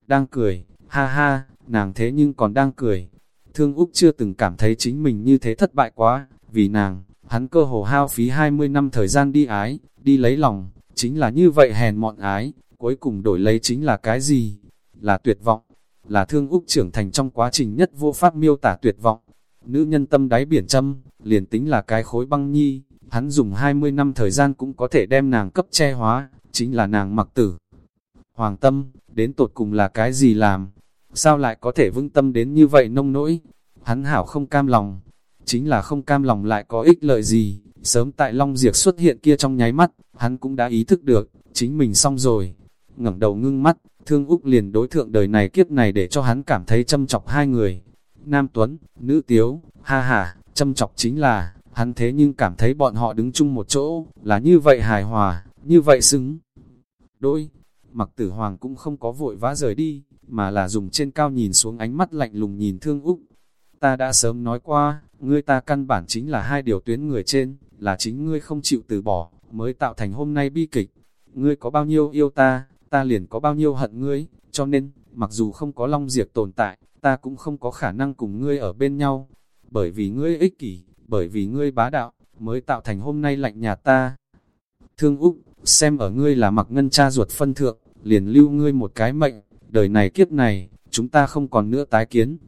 đang cười, ha ha, nàng thế nhưng còn đang cười. Thương Úc chưa từng cảm thấy chính mình như thế thất bại quá, vì nàng, hắn cơ hồ hao phí 20 năm thời gian đi ái, đi lấy lòng, chính là như vậy hèn mọn ái, cuối cùng đổi lấy chính là cái gì? Là tuyệt vọng, là thương Úc trưởng thành trong quá trình nhất vô pháp miêu tả tuyệt vọng. Nữ nhân tâm đáy biển châm, liền tính là cái khối băng nhi, hắn dùng 20 năm thời gian cũng có thể đem nàng cấp che hóa, chính là nàng mặc tử. Hoàng tâm, đến tột cùng là cái gì làm? Sao lại có thể vững tâm đến như vậy nông nỗi? Hắn hảo không cam lòng, chính là không cam lòng lại có ích lợi gì. Sớm tại Long Diệp xuất hiện kia trong nháy mắt, hắn cũng đã ý thức được, chính mình xong rồi. ngẩng đầu ngưng mắt, thương Úc liền đối thượng đời này kiếp này để cho hắn cảm thấy châm chọc hai người. Nam Tuấn, nữ tiếu, ha ha, châm chọc chính là, hắn thế nhưng cảm thấy bọn họ đứng chung một chỗ, là như vậy hài hòa, như vậy xứng. Đôi, mặc tử hoàng cũng không có vội vã rời đi, mà là dùng trên cao nhìn xuống ánh mắt lạnh lùng nhìn thương Úc. Ta đã sớm nói qua, ngươi ta căn bản chính là hai điều tuyến người trên, là chính ngươi không chịu từ bỏ, mới tạo thành hôm nay bi kịch. Ngươi có bao nhiêu yêu ta, ta liền có bao nhiêu hận ngươi, cho nên, mặc dù không có long diệt tồn tại, ta cũng không có khả năng cùng ngươi ở bên nhau. Bởi vì ngươi ích kỷ, bởi vì ngươi bá đạo, mới tạo thành hôm nay lạnh nhà ta. Thương Úc, xem ở ngươi là mặc ngân cha ruột phân thượng, liền lưu ngươi một cái mệnh, đời này kiếp này, chúng ta không còn nữa tái kiến.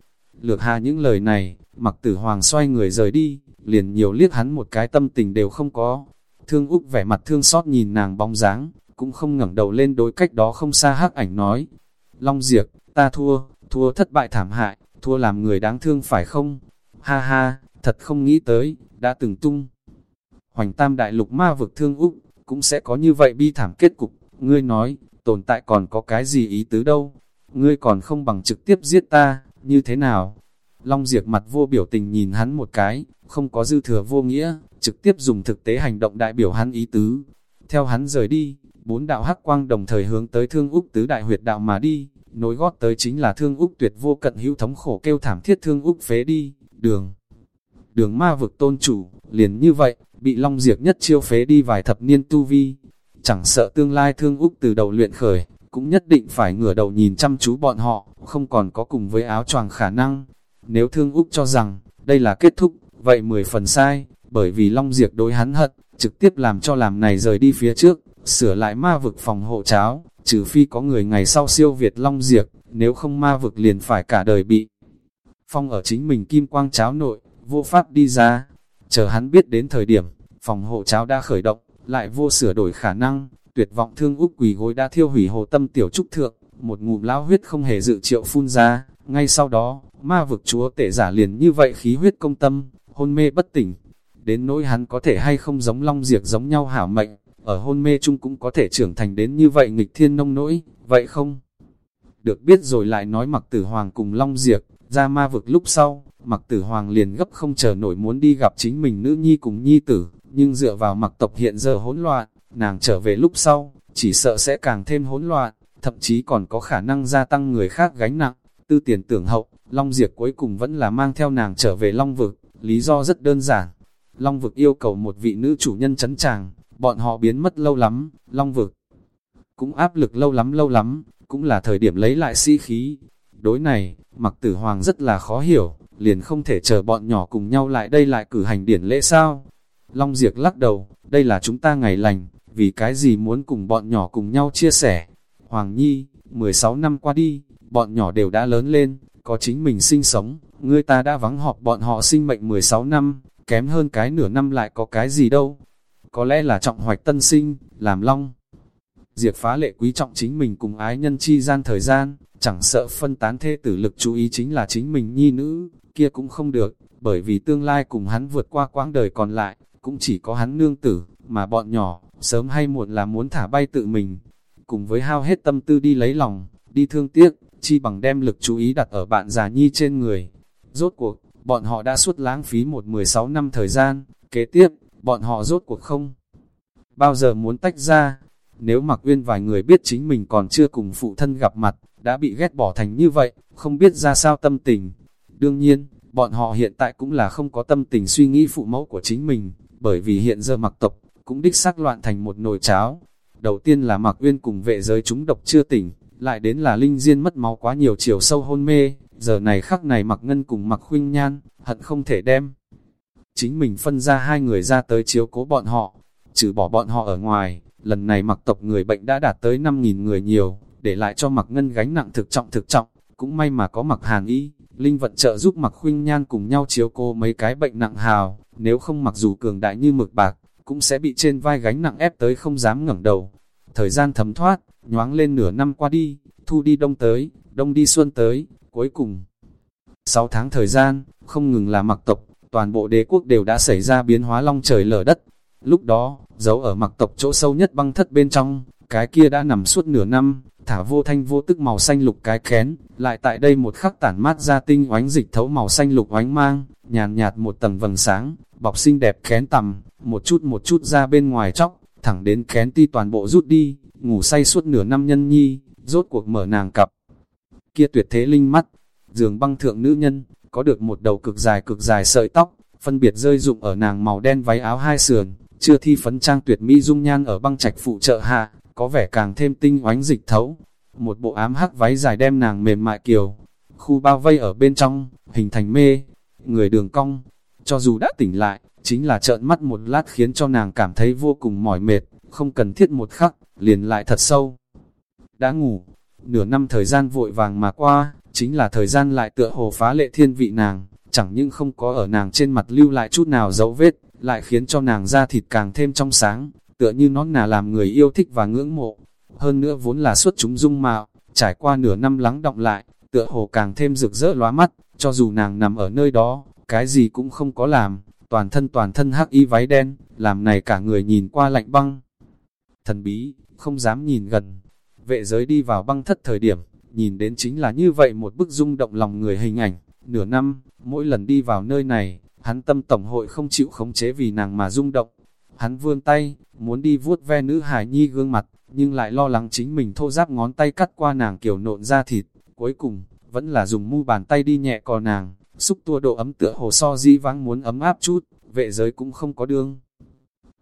Lược hạ những lời này, mặc tử hoàng xoay người rời đi, liền nhiều liếc hắn một cái tâm tình đều không có. Thương Úc vẻ mặt thương xót nhìn nàng bóng dáng, cũng không ngẩng đầu lên đối cách đó không xa hắc ảnh nói. Long Diệp, ta thua, thua thất bại thảm hại, thua làm người đáng thương phải không? Ha ha, thật không nghĩ tới, đã từng tung. Hoành tam đại lục ma vực thương Úc, cũng sẽ có như vậy bi thảm kết cục, ngươi nói, tồn tại còn có cái gì ý tứ đâu, ngươi còn không bằng trực tiếp giết ta, như thế nào? Long Diệp mặt vô biểu tình nhìn hắn một cái, không có dư thừa vô nghĩa, trực tiếp dùng thực tế hành động đại biểu hắn ý tứ. Theo hắn rời đi, bốn đạo hắc quang đồng thời hướng tới thương Úc tứ đại huyệt đạo mà đi, nối gót tới chính là thương Úc tuyệt vô cận hữu thống khổ kêu thảm thiết thương Úc phế đi, đường. Đường ma vực tôn chủ, liền như vậy, bị Long Diệp nhất chiêu phế đi vài thập niên tu vi, chẳng sợ tương lai thương Úc từ đầu luyện khởi, cũng nhất định phải ngửa đầu nhìn chăm chú bọn họ, không còn có cùng với áo choàng khả năng. Nếu thương Úc cho rằng, đây là kết thúc, vậy mười phần sai, bởi vì Long Diệp đối hắn hận, trực tiếp làm cho làm này rời đi phía trước, sửa lại ma vực phòng hộ cháo, trừ phi có người ngày sau siêu Việt Long Diệp, nếu không ma vực liền phải cả đời bị phong ở chính mình kim quang cháo nội, vô pháp đi ra. Chờ hắn biết đến thời điểm, phòng hộ cháo đã khởi động, lại vô sửa đổi khả năng, tuyệt vọng thương Úc quỳ gối đã thiêu hủy hồ tâm tiểu trúc thượng, một ngụm lão huyết không hề dự triệu phun ra, ngay sau đó, ma vực chúa tể giả liền như vậy khí huyết công tâm, hôn mê bất tỉnh, đến nỗi hắn có thể hay không giống long diệt giống nhau hảo mệnh, ở hôn mê chung cũng có thể trưởng thành đến như vậy nghịch thiên nông nỗi, vậy không? Được biết rồi lại nói mặc tử hoàng cùng long diệt, ra ma vực lúc sau, mặc tử hoàng liền gấp không chờ nổi muốn đi gặp chính mình nữ nhi cùng nhi tử, nhưng dựa vào mặc tộc hiện giờ hỗn loạn, nàng trở về lúc sau, chỉ sợ sẽ càng thêm hỗn loạn, thậm chí còn có khả năng gia tăng người khác gánh nặng. Tư tiền tưởng hậu, Long Diệp cuối cùng vẫn là mang theo nàng trở về Long Vực, lý do rất đơn giản. Long Vực yêu cầu một vị nữ chủ nhân chấn chàng bọn họ biến mất lâu lắm, Long Vực cũng áp lực lâu lắm lâu lắm, cũng là thời điểm lấy lại sĩ khí. Đối này, mặc tử hoàng rất là khó hiểu, liền không thể chờ bọn nhỏ cùng nhau lại đây lại cử hành điển lễ sao. Long Diệp lắc đầu, đây là chúng ta ngày lành, vì cái gì muốn cùng bọn nhỏ cùng nhau chia sẻ. Hoàng Nhi, 16 năm qua đi, bọn nhỏ đều đã lớn lên, có chính mình sinh sống, người ta đã vắng họp bọn họ sinh mệnh 16 năm, kém hơn cái nửa năm lại có cái gì đâu. Có lẽ là trọng hoạch tân sinh, làm long. Diệp phá lệ quý trọng chính mình cùng ái nhân chi gian thời gian, chẳng sợ phân tán thê tử lực chú ý chính là chính mình nhi nữ, kia cũng không được, bởi vì tương lai cùng hắn vượt qua quãng đời còn lại, cũng chỉ có hắn nương tử, mà bọn nhỏ, sớm hay muộn là muốn thả bay tự mình. cùng với hao hết tâm tư đi lấy lòng, đi thương tiếc, chi bằng đem lực chú ý đặt ở bạn già nhi trên người. Rốt cuộc, bọn họ đã suốt lãng phí một 16 năm thời gian, kế tiếp, bọn họ rốt cuộc không. Bao giờ muốn tách ra, nếu mặc uyên vài người biết chính mình còn chưa cùng phụ thân gặp mặt, đã bị ghét bỏ thành như vậy, không biết ra sao tâm tình. Đương nhiên, bọn họ hiện tại cũng là không có tâm tình suy nghĩ phụ mẫu của chính mình, bởi vì hiện giờ mặc tộc, cũng đích xác loạn thành một nồi cháo. Đầu tiên là mặc uyên cùng vệ giới chúng độc chưa tỉnh, lại đến là linh diên mất máu quá nhiều chiều sâu hôn mê, giờ này khắc này mặc ngân cùng mặc khuynh nhan, hận không thể đem. Chính mình phân ra hai người ra tới chiếu cố bọn họ, trừ bỏ bọn họ ở ngoài, lần này mặc tộc người bệnh đã đạt tới 5.000 người nhiều, để lại cho mặc ngân gánh nặng thực trọng thực trọng, cũng may mà có mặc hàn y, linh vận trợ giúp mặc khuynh nhan cùng nhau chiếu cô mấy cái bệnh nặng hào, nếu không mặc dù cường đại như mực bạc, cũng sẽ bị trên vai gánh nặng ép tới không dám ngẩng đầu. Thời gian thấm thoát, nhoáng lên nửa năm qua đi, thu đi đông tới, đông đi xuân tới, cuối cùng. 6 tháng thời gian, không ngừng là mặc tộc, toàn bộ đế quốc đều đã xảy ra biến hóa long trời lở đất. Lúc đó, giấu ở mặc tộc chỗ sâu nhất băng thất bên trong, cái kia đã nằm suốt nửa năm, thả vô thanh vô tức màu xanh lục cái kén, lại tại đây một khắc tản mát ra tinh oánh dịch thấu màu xanh lục oánh mang, nhàn nhạt một tầng vầng sáng, bọc xinh đẹp kén tầm, một chút một chút ra bên ngoài chóc, thẳng đến kén ti toàn bộ rút đi, ngủ say suốt nửa năm nhân nhi, rốt cuộc mở nàng cặp. Kia tuyệt thế linh mắt, giường băng thượng nữ nhân, có được một đầu cực dài cực dài sợi tóc, phân biệt rơi dụng ở nàng màu đen váy áo hai sườn, chưa thi phấn trang tuyệt mỹ dung nhan ở băng trạch phụ trợ hạ, có vẻ càng thêm tinh oánh dịch thấu. Một bộ ám hắc váy dài đem nàng mềm mại kiều, khu bao vây ở bên trong, hình thành mê, người đường cong. Cho dù đã tỉnh lại, chính là trợn mắt một lát khiến cho nàng cảm thấy vô cùng mỏi mệt, không cần thiết một khắc, liền lại thật sâu. Đã ngủ, nửa năm thời gian vội vàng mà qua, chính là thời gian lại tựa hồ phá lệ thiên vị nàng, chẳng những không có ở nàng trên mặt lưu lại chút nào dấu vết, lại khiến cho nàng da thịt càng thêm trong sáng, tựa như nó là làm người yêu thích và ngưỡng mộ. Hơn nữa vốn là xuất chúng dung mạo, trải qua nửa năm lắng động lại, tựa hồ càng thêm rực rỡ lóa mắt, cho dù nàng nằm ở nơi đó, cái gì cũng không có làm, toàn thân toàn thân hắc y váy đen, làm này cả người nhìn qua lạnh băng. Thần bí, không dám nhìn gần. Vệ giới đi vào băng thất thời điểm, nhìn đến chính là như vậy một bức rung động lòng người hình ảnh. Nửa năm, mỗi lần đi vào nơi này, hắn tâm tổng hội không chịu khống chế vì nàng mà rung động. Hắn vươn tay, muốn đi vuốt ve nữ hải nhi gương mặt, nhưng lại lo lắng chính mình thô giáp ngón tay cắt qua nàng kiểu nộn ra thịt. Cuối cùng, vẫn là dùng mu bàn tay đi nhẹ cò nàng, xúc tua độ ấm tựa hồ so di vắng muốn ấm áp chút, vệ giới cũng không có đương.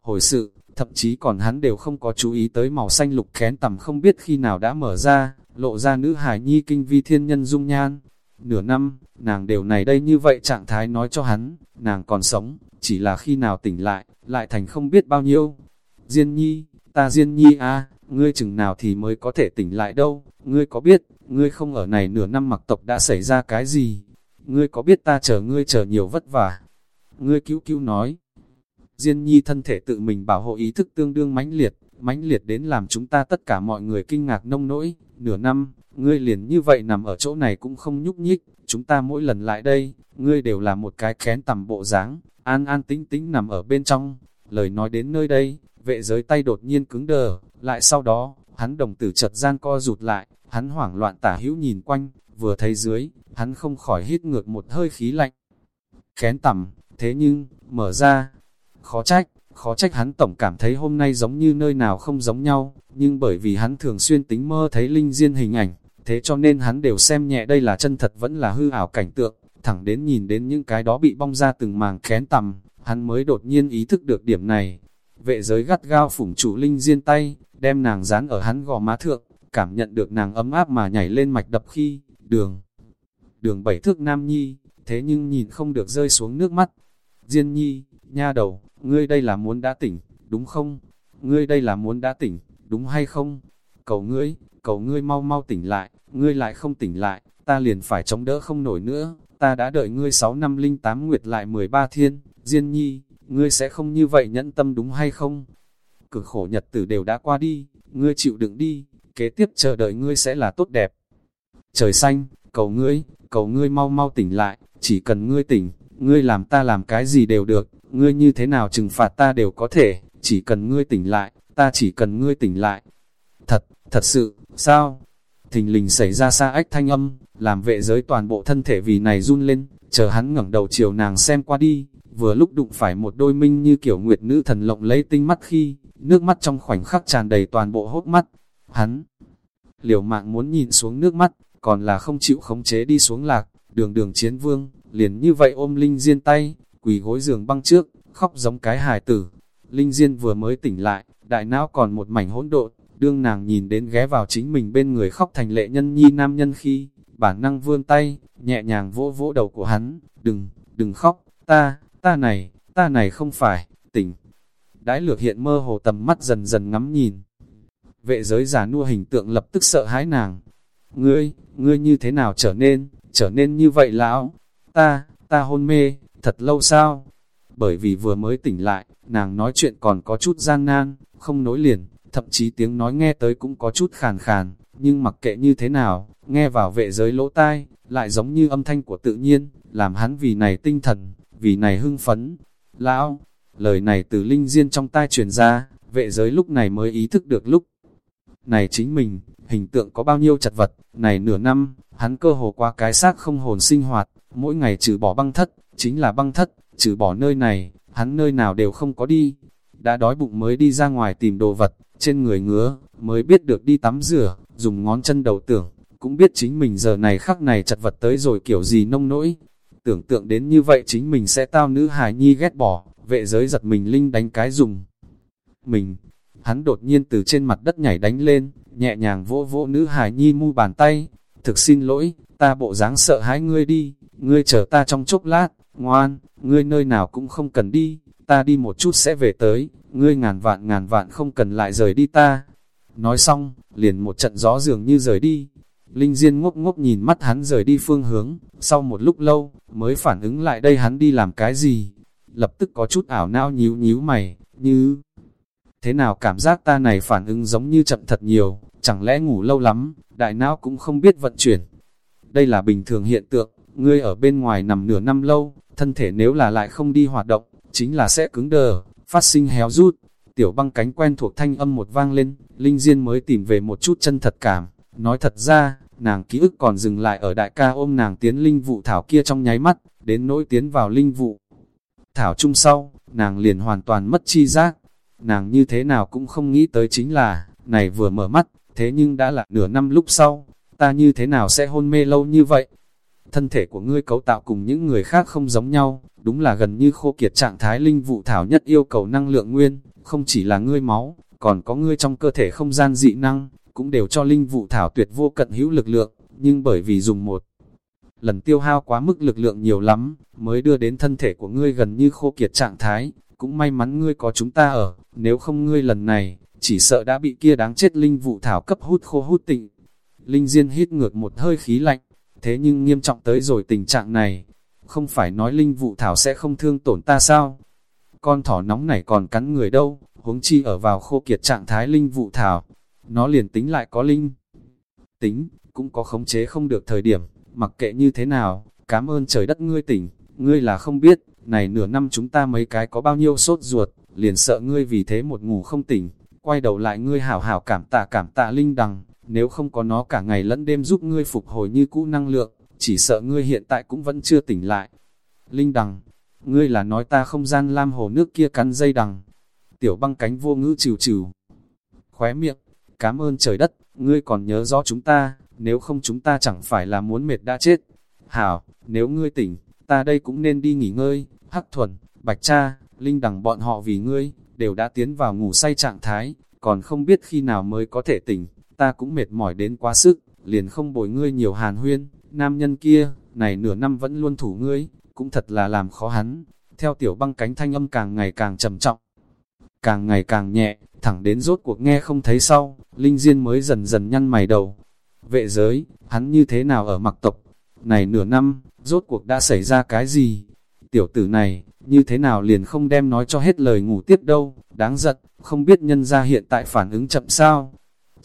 Hồi sự, thậm chí còn hắn đều không có chú ý tới màu xanh lục kén tầm không biết khi nào đã mở ra, lộ ra nữ hải nhi kinh vi thiên nhân dung nhan. Nửa năm, nàng đều này đây như vậy trạng thái nói cho hắn, nàng còn sống, chỉ là khi nào tỉnh lại, lại thành không biết bao nhiêu. Diên nhi, ta Diên nhi à ngươi chừng nào thì mới có thể tỉnh lại đâu, ngươi có biết, ngươi không ở này nửa năm mặc tộc đã xảy ra cái gì, ngươi có biết ta chờ ngươi chờ nhiều vất vả. Ngươi cứu cứu nói, Diên nhi thân thể tự mình bảo hộ ý thức tương đương mãnh liệt, mãnh liệt đến làm chúng ta tất cả mọi người kinh ngạc nông nỗi, nửa năm, ngươi liền như vậy nằm ở chỗ này cũng không nhúc nhích, chúng ta mỗi lần lại đây, ngươi đều là một cái kén tầm bộ dáng, an an tính tính nằm ở bên trong, lời nói đến nơi đây, vệ giới tay đột nhiên cứng đờ, lại sau đó, hắn đồng tử chật gian co rụt lại, hắn hoảng loạn tả hữu nhìn quanh, vừa thấy dưới, hắn không khỏi hít ngược một hơi khí lạnh. Kén tầm, thế nhưng, mở ra, khó trách, khó trách hắn tổng cảm thấy hôm nay giống như nơi nào không giống nhau, nhưng bởi vì hắn thường xuyên tính mơ thấy linh diên hình ảnh, thế cho nên hắn đều xem nhẹ đây là chân thật vẫn là hư ảo cảnh tượng, thẳng đến nhìn đến những cái đó bị bong ra từng màng kén tầm, hắn mới đột nhiên ý thức được điểm này. Vệ giới gắt gao phủng chủ linh diên tay, đem nàng dán ở hắn gò má thượng, cảm nhận được nàng ấm áp mà nhảy lên mạch đập khi, đường, đường bảy thước nam nhi, thế nhưng nhìn không được rơi xuống nước mắt. Diên nhi, nha đầu, ngươi đây là muốn đã tỉnh, đúng không? Ngươi đây là muốn đã tỉnh, đúng hay không? Cầu ngươi, cầu ngươi mau mau tỉnh lại, ngươi lại không tỉnh lại, ta liền phải chống đỡ không nổi nữa, ta đã đợi ngươi 6 năm linh 8 nguyệt lại 13 thiên, Diên nhi, ngươi sẽ không như vậy nhẫn tâm đúng hay không? Cực khổ nhật tử đều đã qua đi, ngươi chịu đựng đi, kế tiếp chờ đợi ngươi sẽ là tốt đẹp. Trời xanh, cầu ngươi, cầu ngươi mau mau tỉnh lại, chỉ cần ngươi tỉnh, ngươi làm ta làm cái gì đều được, ngươi như thế nào trừng phạt ta đều có thể, chỉ cần ngươi tỉnh lại, ta chỉ cần ngươi tỉnh lại. thật, thật sự, sao? Thình lình xảy ra xa ách thanh âm, làm vệ giới toàn bộ thân thể vì này run lên, chờ hắn ngẩng đầu chiều nàng xem qua đi, vừa lúc đụng phải một đôi minh như kiểu nguyệt nữ thần lộng lấy tinh mắt khi, nước mắt trong khoảnh khắc tràn đầy toàn bộ hốt mắt. Hắn, liều mạng muốn nhìn xuống nước mắt, còn là không chịu khống chế đi xuống lạc, đường đường chiến vương, liền như vậy ôm Linh Diên tay, quỳ gối giường băng trước, khóc giống cái hài tử. Linh Diên vừa mới tỉnh lại, đại não còn một mảnh hỗn độn, đương nàng nhìn đến ghé vào chính mình bên người khóc thành lệ nhân nhi nam nhân khi, bản năng vươn tay, nhẹ nhàng vỗ vỗ đầu của hắn, đừng, đừng khóc, ta, ta này, ta này không phải, tỉnh. Đãi lược hiện mơ hồ tầm mắt dần dần ngắm nhìn. Vệ giới giả nua hình tượng lập tức sợ hãi nàng. Ngươi, ngươi như thế nào trở nên, trở nên như vậy lão? Ta, ta hôn mê, thật lâu sao? Bởi vì vừa mới tỉnh lại, nàng nói chuyện còn có chút gian nan, không nối liền, thậm chí tiếng nói nghe tới cũng có chút khàn khàn, nhưng mặc kệ như thế nào, nghe vào vệ giới lỗ tai, lại giống như âm thanh của tự nhiên, làm hắn vì này tinh thần, vì này hưng phấn. Lão, lời này từ linh diên trong tai truyền ra, vệ giới lúc này mới ý thức được lúc. Này chính mình, hình tượng có bao nhiêu chật vật, này nửa năm, hắn cơ hồ qua cái xác không hồn sinh hoạt, mỗi ngày trừ bỏ băng thất, chính là băng thất, trừ bỏ nơi này, hắn nơi nào đều không có đi. Đã đói bụng mới đi ra ngoài tìm đồ vật, trên người ngứa, mới biết được đi tắm rửa, dùng ngón chân đầu tưởng, cũng biết chính mình giờ này khắc này chật vật tới rồi kiểu gì nông nỗi. Tưởng tượng đến như vậy chính mình sẽ tao nữ hài nhi ghét bỏ, vệ giới giật mình linh đánh cái dùng. Mình, hắn đột nhiên từ trên mặt đất nhảy đánh lên, nhẹ nhàng vỗ vỗ nữ hài nhi mu bàn tay. Thực xin lỗi, ta bộ dáng sợ hãi ngươi đi, ngươi chờ ta trong chốc lát, ngoan, ngươi nơi nào cũng không cần đi, ta đi một chút sẽ về tới, ngươi ngàn vạn ngàn vạn không cần lại rời đi ta. Nói xong, liền một trận gió dường như rời đi. Linh Diên ngốc ngốc nhìn mắt hắn rời đi phương hướng, sau một lúc lâu, mới phản ứng lại đây hắn đi làm cái gì. Lập tức có chút ảo não nhíu nhíu mày, như... Thế nào cảm giác ta này phản ứng giống như chậm thật nhiều, chẳng lẽ ngủ lâu lắm, đại não cũng không biết vận chuyển. Đây là bình thường hiện tượng, ngươi ở bên ngoài nằm nửa năm lâu, thân thể nếu là lại không đi hoạt động, chính là sẽ cứng đờ, phát sinh héo rút. Tiểu băng cánh quen thuộc thanh âm một vang lên, Linh Diên mới tìm về một chút chân thật cảm. Nói thật ra, nàng ký ức còn dừng lại ở đại ca ôm nàng tiến linh vụ thảo kia trong nháy mắt, đến nỗi tiến vào linh vụ. Thảo chung sau, nàng liền hoàn toàn mất chi giác. Nàng như thế nào cũng không nghĩ tới chính là, này vừa mở mắt, thế nhưng đã là nửa năm lúc sau, ta như thế nào sẽ hôn mê lâu như vậy? Thân thể của ngươi cấu tạo cùng những người khác không giống nhau, đúng là gần như khô kiệt trạng thái linh vụ thảo nhất yêu cầu năng lượng nguyên, không chỉ là ngươi máu, còn có ngươi trong cơ thể không gian dị năng, cũng đều cho linh vụ thảo tuyệt vô cận hữu lực lượng, nhưng bởi vì dùng một lần tiêu hao quá mức lực lượng nhiều lắm, mới đưa đến thân thể của ngươi gần như khô kiệt trạng thái, cũng may mắn ngươi có chúng ta ở, nếu không ngươi lần này, chỉ sợ đã bị kia đáng chết linh vụ thảo cấp hút khô hút tịnh. Linh Diên hít ngược một hơi khí lạnh, thế nhưng nghiêm trọng tới rồi tình trạng này, không phải nói linh vụ thảo sẽ không thương tổn ta sao? Con thỏ nóng này còn cắn người đâu, huống chi ở vào khô kiệt trạng thái linh vụ thảo, nó liền tính lại có linh. Tính, cũng có khống chế không được thời điểm, mặc kệ như thế nào, cảm ơn trời đất ngươi tỉnh, ngươi là không biết, này nửa năm chúng ta mấy cái có bao nhiêu sốt ruột, liền sợ ngươi vì thế một ngủ không tỉnh, quay đầu lại ngươi hảo hảo cảm tạ cảm tạ linh đằng, nếu không có nó cả ngày lẫn đêm giúp ngươi phục hồi như cũ năng lượng, chỉ sợ ngươi hiện tại cũng vẫn chưa tỉnh lại. Linh đằng, ngươi là nói ta không gian lam hồ nước kia cắn dây đằng. Tiểu băng cánh vô ngữ trừ trừ. Khóe miệng, cảm ơn trời đất, ngươi còn nhớ rõ chúng ta, nếu không chúng ta chẳng phải là muốn mệt đã chết. Hảo, nếu ngươi tỉnh, ta đây cũng nên đi nghỉ ngơi, hắc thuần, bạch cha, linh đằng bọn họ vì ngươi, đều đã tiến vào ngủ say trạng thái, còn không biết khi nào mới có thể tỉnh, ta cũng mệt mỏi đến quá sức, liền không bồi ngươi nhiều hàn huyên, nam nhân kia, này nửa năm vẫn luôn thủ ngươi, cũng thật là làm khó hắn, theo tiểu băng cánh thanh âm càng ngày càng trầm trọng, càng ngày càng nhẹ, thẳng đến rốt cuộc nghe không thấy sau, Linh Diên mới dần dần nhăn mày đầu. Vệ giới, hắn như thế nào ở mặc tộc? Này nửa năm, rốt cuộc đã xảy ra cái gì? Tiểu tử này, như thế nào liền không đem nói cho hết lời ngủ tiếp đâu, đáng giận, không biết nhân ra hiện tại phản ứng chậm sao.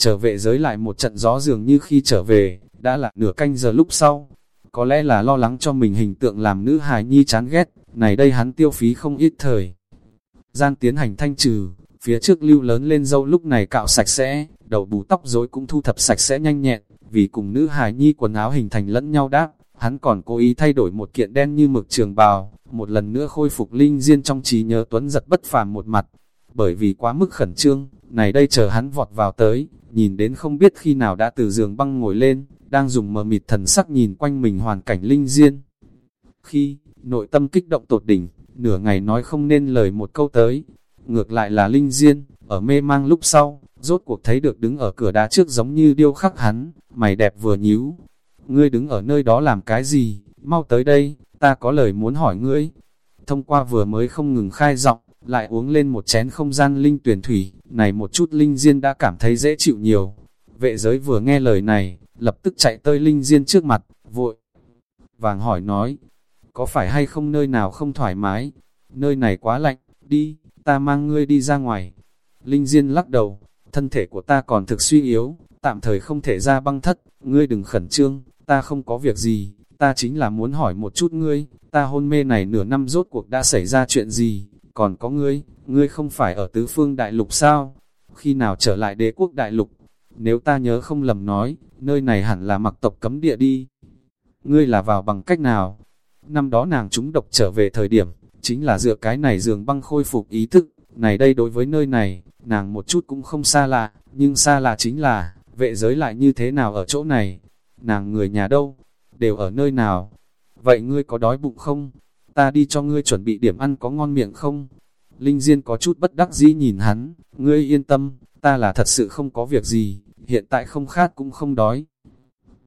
Trở về giới lại một trận gió dường như khi trở về, đã là nửa canh giờ lúc sau. Có lẽ là lo lắng cho mình hình tượng làm nữ hài nhi chán ghét, này đây hắn tiêu phí không ít thời. Gian tiến hành thanh trừ, phía trước lưu lớn lên dâu lúc này cạo sạch sẽ, đầu bù tóc rối cũng thu thập sạch sẽ nhanh nhẹn, vì cùng nữ hài nhi quần áo hình thành lẫn nhau đáp, hắn còn cố ý thay đổi một kiện đen như mực trường bào, một lần nữa khôi phục linh diên trong trí nhớ tuấn giật bất phàm một mặt, bởi vì quá mức khẩn trương, này đây chờ hắn vọt vào tới, nhìn đến không biết khi nào đã từ giường băng ngồi lên, đang dùng mờ mịt thần sắc nhìn quanh mình hoàn cảnh linh diên. Khi, nội tâm kích động tột đỉnh, nửa ngày nói không nên lời một câu tới, ngược lại là linh diên, ở mê mang lúc sau, rốt cuộc thấy được đứng ở cửa đá trước giống như điêu khắc hắn, mày đẹp vừa nhíu. Ngươi đứng ở nơi đó làm cái gì, mau tới đây, ta có lời muốn hỏi ngươi. Thông qua vừa mới không ngừng khai giọng, lại uống lên một chén không gian linh tuyển thủy, này một chút linh diên đã cảm thấy dễ chịu nhiều. Vệ giới vừa nghe lời này, lập tức chạy tới linh diên trước mặt, vội. Vàng hỏi nói, có phải hay không nơi nào không thoải mái, nơi này quá lạnh, đi, ta mang ngươi đi ra ngoài. Linh diên lắc đầu, thân thể của ta còn thực suy yếu, tạm thời không thể ra băng thất, ngươi đừng khẩn trương, ta không có việc gì, ta chính là muốn hỏi một chút ngươi, ta hôn mê này nửa năm rốt cuộc đã xảy ra chuyện gì, còn có ngươi, ngươi không phải ở tứ phương đại lục sao, khi nào trở lại đế quốc đại lục, nếu ta nhớ không lầm nói, nơi này hẳn là mặc tộc cấm địa đi. Ngươi là vào bằng cách nào? Năm đó nàng chúng độc trở về thời điểm, chính là dựa cái này giường băng khôi phục ý thức, này đây đối với nơi này, nàng một chút cũng không xa lạ, nhưng xa lạ chính là, vệ giới lại như thế nào ở chỗ này? Nàng người nhà đâu? Đều ở nơi nào? Vậy ngươi có đói bụng không? Ta đi cho ngươi chuẩn bị điểm ăn có ngon miệng không? Linh Diên có chút bất đắc dĩ nhìn hắn, ngươi yên tâm, ta là thật sự không có việc gì, hiện tại không khát cũng không đói.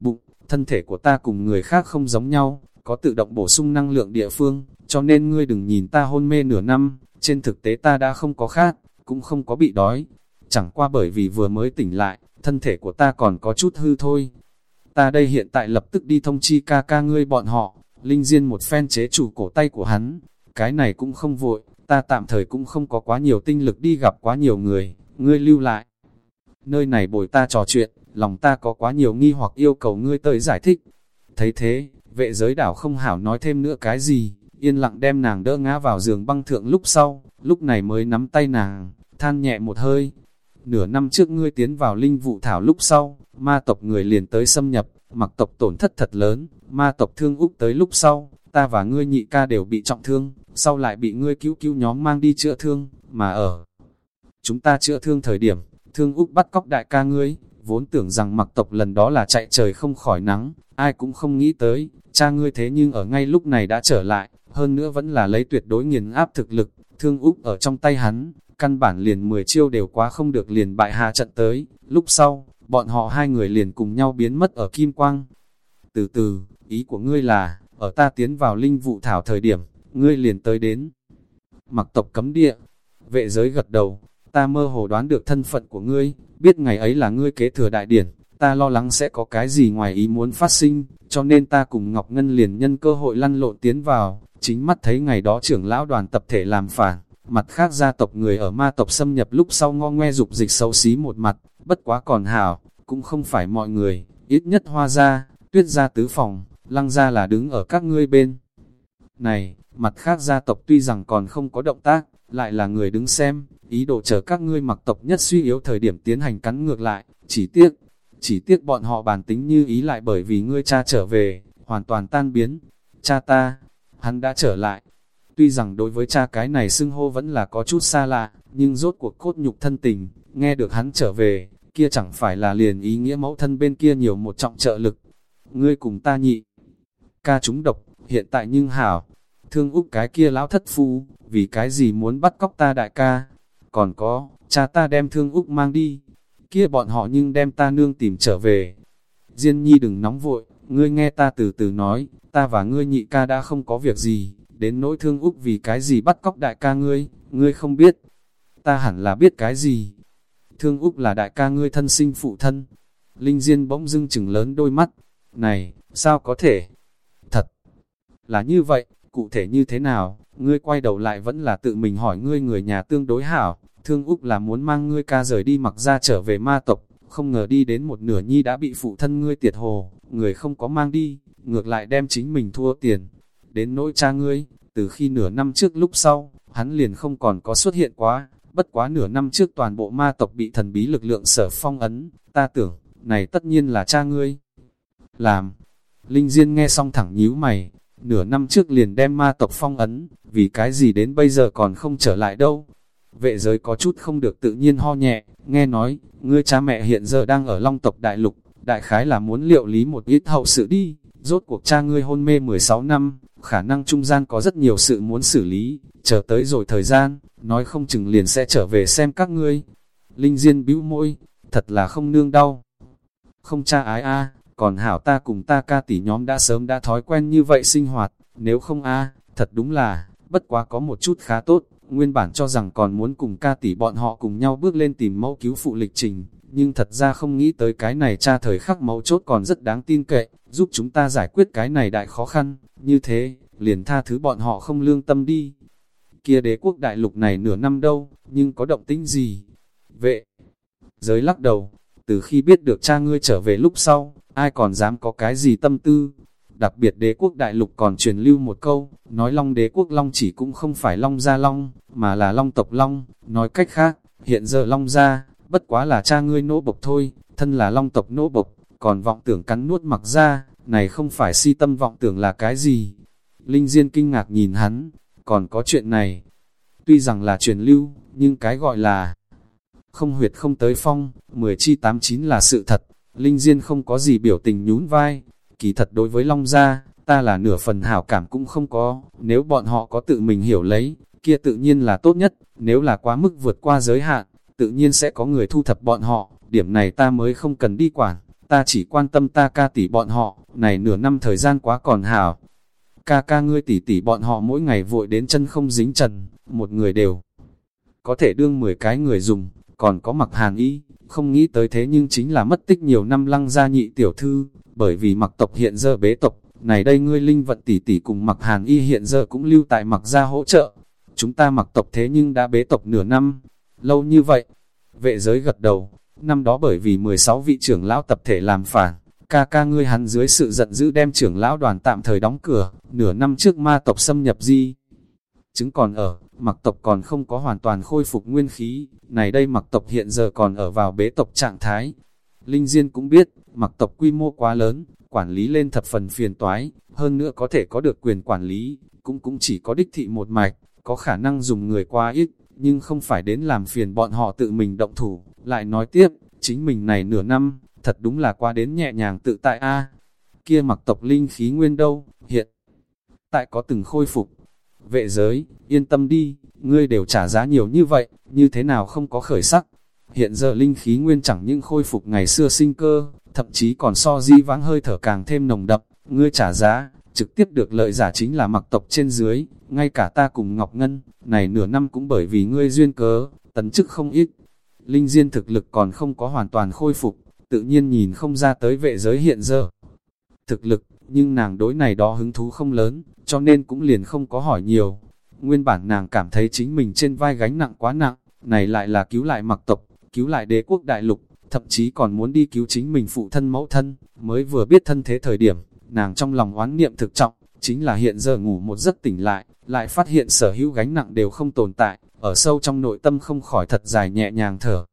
Bụng, thân thể của ta cùng người khác không giống nhau, có tự động bổ sung năng lượng địa phương, cho nên ngươi đừng nhìn ta hôn mê nửa năm, trên thực tế ta đã không có khát, cũng không có bị đói. Chẳng qua bởi vì vừa mới tỉnh lại, thân thể của ta còn có chút hư thôi. Ta đây hiện tại lập tức đi thông chi ca ca ngươi bọn họ, Linh Diên một phen chế chủ cổ tay của hắn, cái này cũng không vội, ta tạm thời cũng không có quá nhiều tinh lực đi gặp quá nhiều người, ngươi lưu lại. Nơi này bồi ta trò chuyện, lòng ta có quá nhiều nghi hoặc yêu cầu ngươi tới giải thích. Thấy thế, vệ giới đảo không hảo nói thêm nữa cái gì, yên lặng đem nàng đỡ ngã vào giường băng thượng lúc sau, lúc này mới nắm tay nàng, than nhẹ một hơi. Nửa năm trước ngươi tiến vào linh vụ thảo lúc sau, ma tộc người liền tới xâm nhập, mặc tộc tổn thất thật lớn, ma tộc thương Úc tới lúc sau, ta và ngươi nhị ca đều bị trọng thương, sau lại bị ngươi cứu cứu nhóm mang đi chữa thương, mà ở chúng ta chữa thương thời điểm, thương Úc bắt cóc đại ca ngươi, vốn tưởng rằng mặc tộc lần đó là chạy trời không khỏi nắng, ai cũng không nghĩ tới, cha ngươi thế nhưng ở ngay lúc này đã trở lại, hơn nữa vẫn là lấy tuyệt đối nghiền áp thực lực, thương Úc ở trong tay hắn, căn bản liền 10 chiêu đều quá không được liền bại hạ trận tới, lúc sau, bọn họ hai người liền cùng nhau biến mất ở Kim Quang. Từ từ, ý của ngươi là, ở ta tiến vào linh vụ thảo thời điểm, ngươi liền tới đến. Mặc tộc cấm địa, vệ giới gật đầu, ta mơ hồ đoán được thân phận của ngươi, biết ngày ấy là ngươi kế thừa đại điển, ta lo lắng sẽ có cái gì ngoài ý muốn phát sinh, cho nên ta cùng Ngọc Ngân liền nhân cơ hội lăn lộn tiến vào, chính mắt thấy ngày đó trưởng lão đoàn tập thể làm phản, mặt khác gia tộc người ở ma tộc xâm nhập lúc sau ngo ngoe dục dịch xấu xí một mặt, bất quá còn hảo, cũng không phải mọi người, ít nhất hoa ra, tuyết ra tứ phòng, lăng ra là đứng ở các ngươi bên. Này, mặt khác gia tộc tuy rằng còn không có động tác, lại là người đứng xem, ý đồ chờ các ngươi mặc tộc nhất suy yếu thời điểm tiến hành cắn ngược lại, chỉ tiếc, chỉ tiếc bọn họ bản tính như ý lại bởi vì ngươi cha trở về, hoàn toàn tan biến. Cha ta, hắn đã trở lại. Tuy rằng đối với cha cái này xưng hô vẫn là có chút xa lạ, nhưng rốt cuộc cốt nhục thân tình, nghe được hắn trở về, kia chẳng phải là liền ý nghĩa mẫu thân bên kia nhiều một trọng trợ lực. Ngươi cùng ta nhị, ca chúng độc, hiện tại nhưng hảo, thương úc cái kia lão thất phu, vì cái gì muốn bắt cóc ta đại ca. Còn có, cha ta đem thương úc mang đi, kia bọn họ nhưng đem ta nương tìm trở về. Diên nhi đừng nóng vội, ngươi nghe ta từ từ nói, ta và ngươi nhị ca đã không có việc gì, đến nỗi thương úc vì cái gì bắt cóc đại ca ngươi, ngươi không biết. Ta hẳn là biết cái gì. Thương úc là đại ca ngươi thân sinh phụ thân. Linh Diên bỗng dưng chừng lớn đôi mắt. Này, sao có thể? Thật là như vậy, cụ thể như thế nào? Ngươi quay đầu lại vẫn là tự mình hỏi ngươi người nhà tương đối hảo. Thương Úc là muốn mang ngươi ca rời đi mặc ra trở về ma tộc, không ngờ đi đến một nửa nhi đã bị phụ thân ngươi tiệt hồ, người không có mang đi, ngược lại đem chính mình thua tiền. Đến nỗi cha ngươi, từ khi nửa năm trước lúc sau, hắn liền không còn có xuất hiện quá, bất quá nửa năm trước toàn bộ ma tộc bị thần bí lực lượng sở phong ấn, ta tưởng, này tất nhiên là cha ngươi. Làm, Linh Diên nghe xong thẳng nhíu mày, nửa năm trước liền đem ma tộc phong ấn, vì cái gì đến bây giờ còn không trở lại đâu. Vệ giới có chút không được tự nhiên ho nhẹ, nghe nói, ngươi cha mẹ hiện giờ đang ở Long tộc Đại Lục, đại khái là muốn liệu lý một ít hậu sự đi, rốt cuộc cha ngươi hôn mê 16 năm, khả năng trung gian có rất nhiều sự muốn xử lý, chờ tới rồi thời gian, nói không chừng liền sẽ trở về xem các ngươi. Linh Diên bĩu môi, thật là không nương đau. Không cha ái a, còn hảo ta cùng ta ca tỷ nhóm đã sớm đã thói quen như vậy sinh hoạt, nếu không a, thật đúng là, bất quá có một chút khá tốt, nguyên bản cho rằng còn muốn cùng ca tỷ bọn họ cùng nhau bước lên tìm mẫu cứu phụ lịch trình, nhưng thật ra không nghĩ tới cái này cha thời khắc mẫu chốt còn rất đáng tin cậy, giúp chúng ta giải quyết cái này đại khó khăn, như thế, liền tha thứ bọn họ không lương tâm đi. Kia đế quốc đại lục này nửa năm đâu, nhưng có động tĩnh gì? Vệ, giới lắc đầu, từ khi biết được cha ngươi trở về lúc sau, ai còn dám có cái gì tâm tư? Đặc biệt đế quốc đại lục còn truyền lưu một câu, nói long đế quốc long chỉ cũng không phải long gia long, mà là long tộc long, nói cách khác, hiện giờ long gia, bất quá là cha ngươi nỗ bộc thôi, thân là long tộc nỗ bộc, còn vọng tưởng cắn nuốt mặc ra, này không phải si tâm vọng tưởng là cái gì. Linh Diên kinh ngạc nhìn hắn, còn có chuyện này. Tuy rằng là truyền lưu, nhưng cái gọi là không huyệt không tới phong, 10 chi 89 là sự thật. Linh Diên không có gì biểu tình nhún vai. Kỳ thật đối với Long Gia, ta là nửa phần hảo cảm cũng không có. Nếu bọn họ có tự mình hiểu lấy, kia tự nhiên là tốt nhất. Nếu là quá mức vượt qua giới hạn, tự nhiên sẽ có người thu thập bọn họ. Điểm này ta mới không cần đi quản. Ta chỉ quan tâm ta ca tỷ bọn họ, này nửa năm thời gian quá còn hảo. Ca ca ngươi tỷ tỷ bọn họ mỗi ngày vội đến chân không dính trần, một người đều. Có thể đương 10 cái người dùng, còn có mặc hàn y, không nghĩ tới thế nhưng chính là mất tích nhiều năm lăng gia nhị tiểu thư, bởi vì mặc tộc hiện giờ bế tộc, này đây ngươi linh vận tỷ tỷ cùng mặc hàn y hiện giờ cũng lưu tại mặc gia hỗ trợ. Chúng ta mặc tộc thế nhưng đã bế tộc nửa năm, lâu như vậy. Vệ giới gật đầu, năm đó bởi vì 16 vị trưởng lão tập thể làm phản, ca ca ngươi hắn dưới sự giận dữ đem trưởng lão đoàn tạm thời đóng cửa, nửa năm trước ma tộc xâm nhập di. Chứng còn ở, mặc tộc còn không có hoàn toàn khôi phục nguyên khí, này đây mặc tộc hiện giờ còn ở vào bế tộc trạng thái. Linh Diên cũng biết, mặc tộc quy mô quá lớn, quản lý lên thập phần phiền toái, hơn nữa có thể có được quyền quản lý, cũng cũng chỉ có đích thị một mạch, có khả năng dùng người quá ít, nhưng không phải đến làm phiền bọn họ tự mình động thủ, lại nói tiếp, chính mình này nửa năm, thật đúng là qua đến nhẹ nhàng tự tại a kia mặc tộc linh khí nguyên đâu, hiện tại có từng khôi phục. Vệ giới, yên tâm đi, ngươi đều trả giá nhiều như vậy, như thế nào không có khởi sắc. Hiện giờ linh khí nguyên chẳng những khôi phục ngày xưa sinh cơ, thậm chí còn so di vãng hơi thở càng thêm nồng đậm, ngươi trả giá, trực tiếp được lợi giả chính là mặc tộc trên dưới, ngay cả ta cùng Ngọc Ngân, này nửa năm cũng bởi vì ngươi duyên cớ, tấn chức không ít. Linh Diên thực lực còn không có hoàn toàn khôi phục, tự nhiên nhìn không ra tới vệ giới hiện giờ. Thực lực, nhưng nàng đối này đó hứng thú không lớn, cho nên cũng liền không có hỏi nhiều. Nguyên bản nàng cảm thấy chính mình trên vai gánh nặng quá nặng, này lại là cứu lại mặc tộc, cứu lại đế quốc đại lục, thậm chí còn muốn đi cứu chính mình phụ thân mẫu thân, mới vừa biết thân thế thời điểm, nàng trong lòng oán niệm thực trọng, chính là hiện giờ ngủ một giấc tỉnh lại, lại phát hiện sở hữu gánh nặng đều không tồn tại, ở sâu trong nội tâm không khỏi thật dài nhẹ nhàng thở.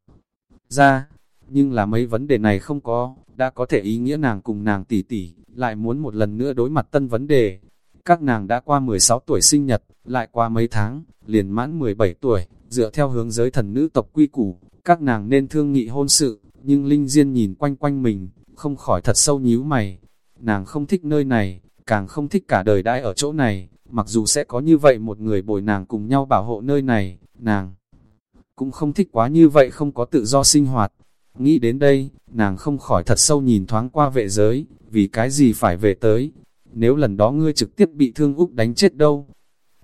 Ra, nhưng là mấy vấn đề này không có, đã có thể ý nghĩa nàng cùng nàng tỷ tỷ, lại muốn một lần nữa đối mặt tân vấn đề. Các nàng đã qua 16 tuổi sinh nhật, lại qua mấy tháng, liền mãn 17 tuổi, dựa theo hướng giới thần nữ tộc quy củ, các nàng nên thương nghị hôn sự, nhưng Linh Diên nhìn quanh quanh mình, không khỏi thật sâu nhíu mày. Nàng không thích nơi này, càng không thích cả đời đãi ở chỗ này, mặc dù sẽ có như vậy một người bồi nàng cùng nhau bảo hộ nơi này, nàng cũng không thích quá như vậy không có tự do sinh hoạt. Nghĩ đến đây, nàng không khỏi thật sâu nhìn thoáng qua vệ giới, vì cái gì phải về tới. Nếu lần đó ngươi trực tiếp bị thương Úc đánh chết đâu?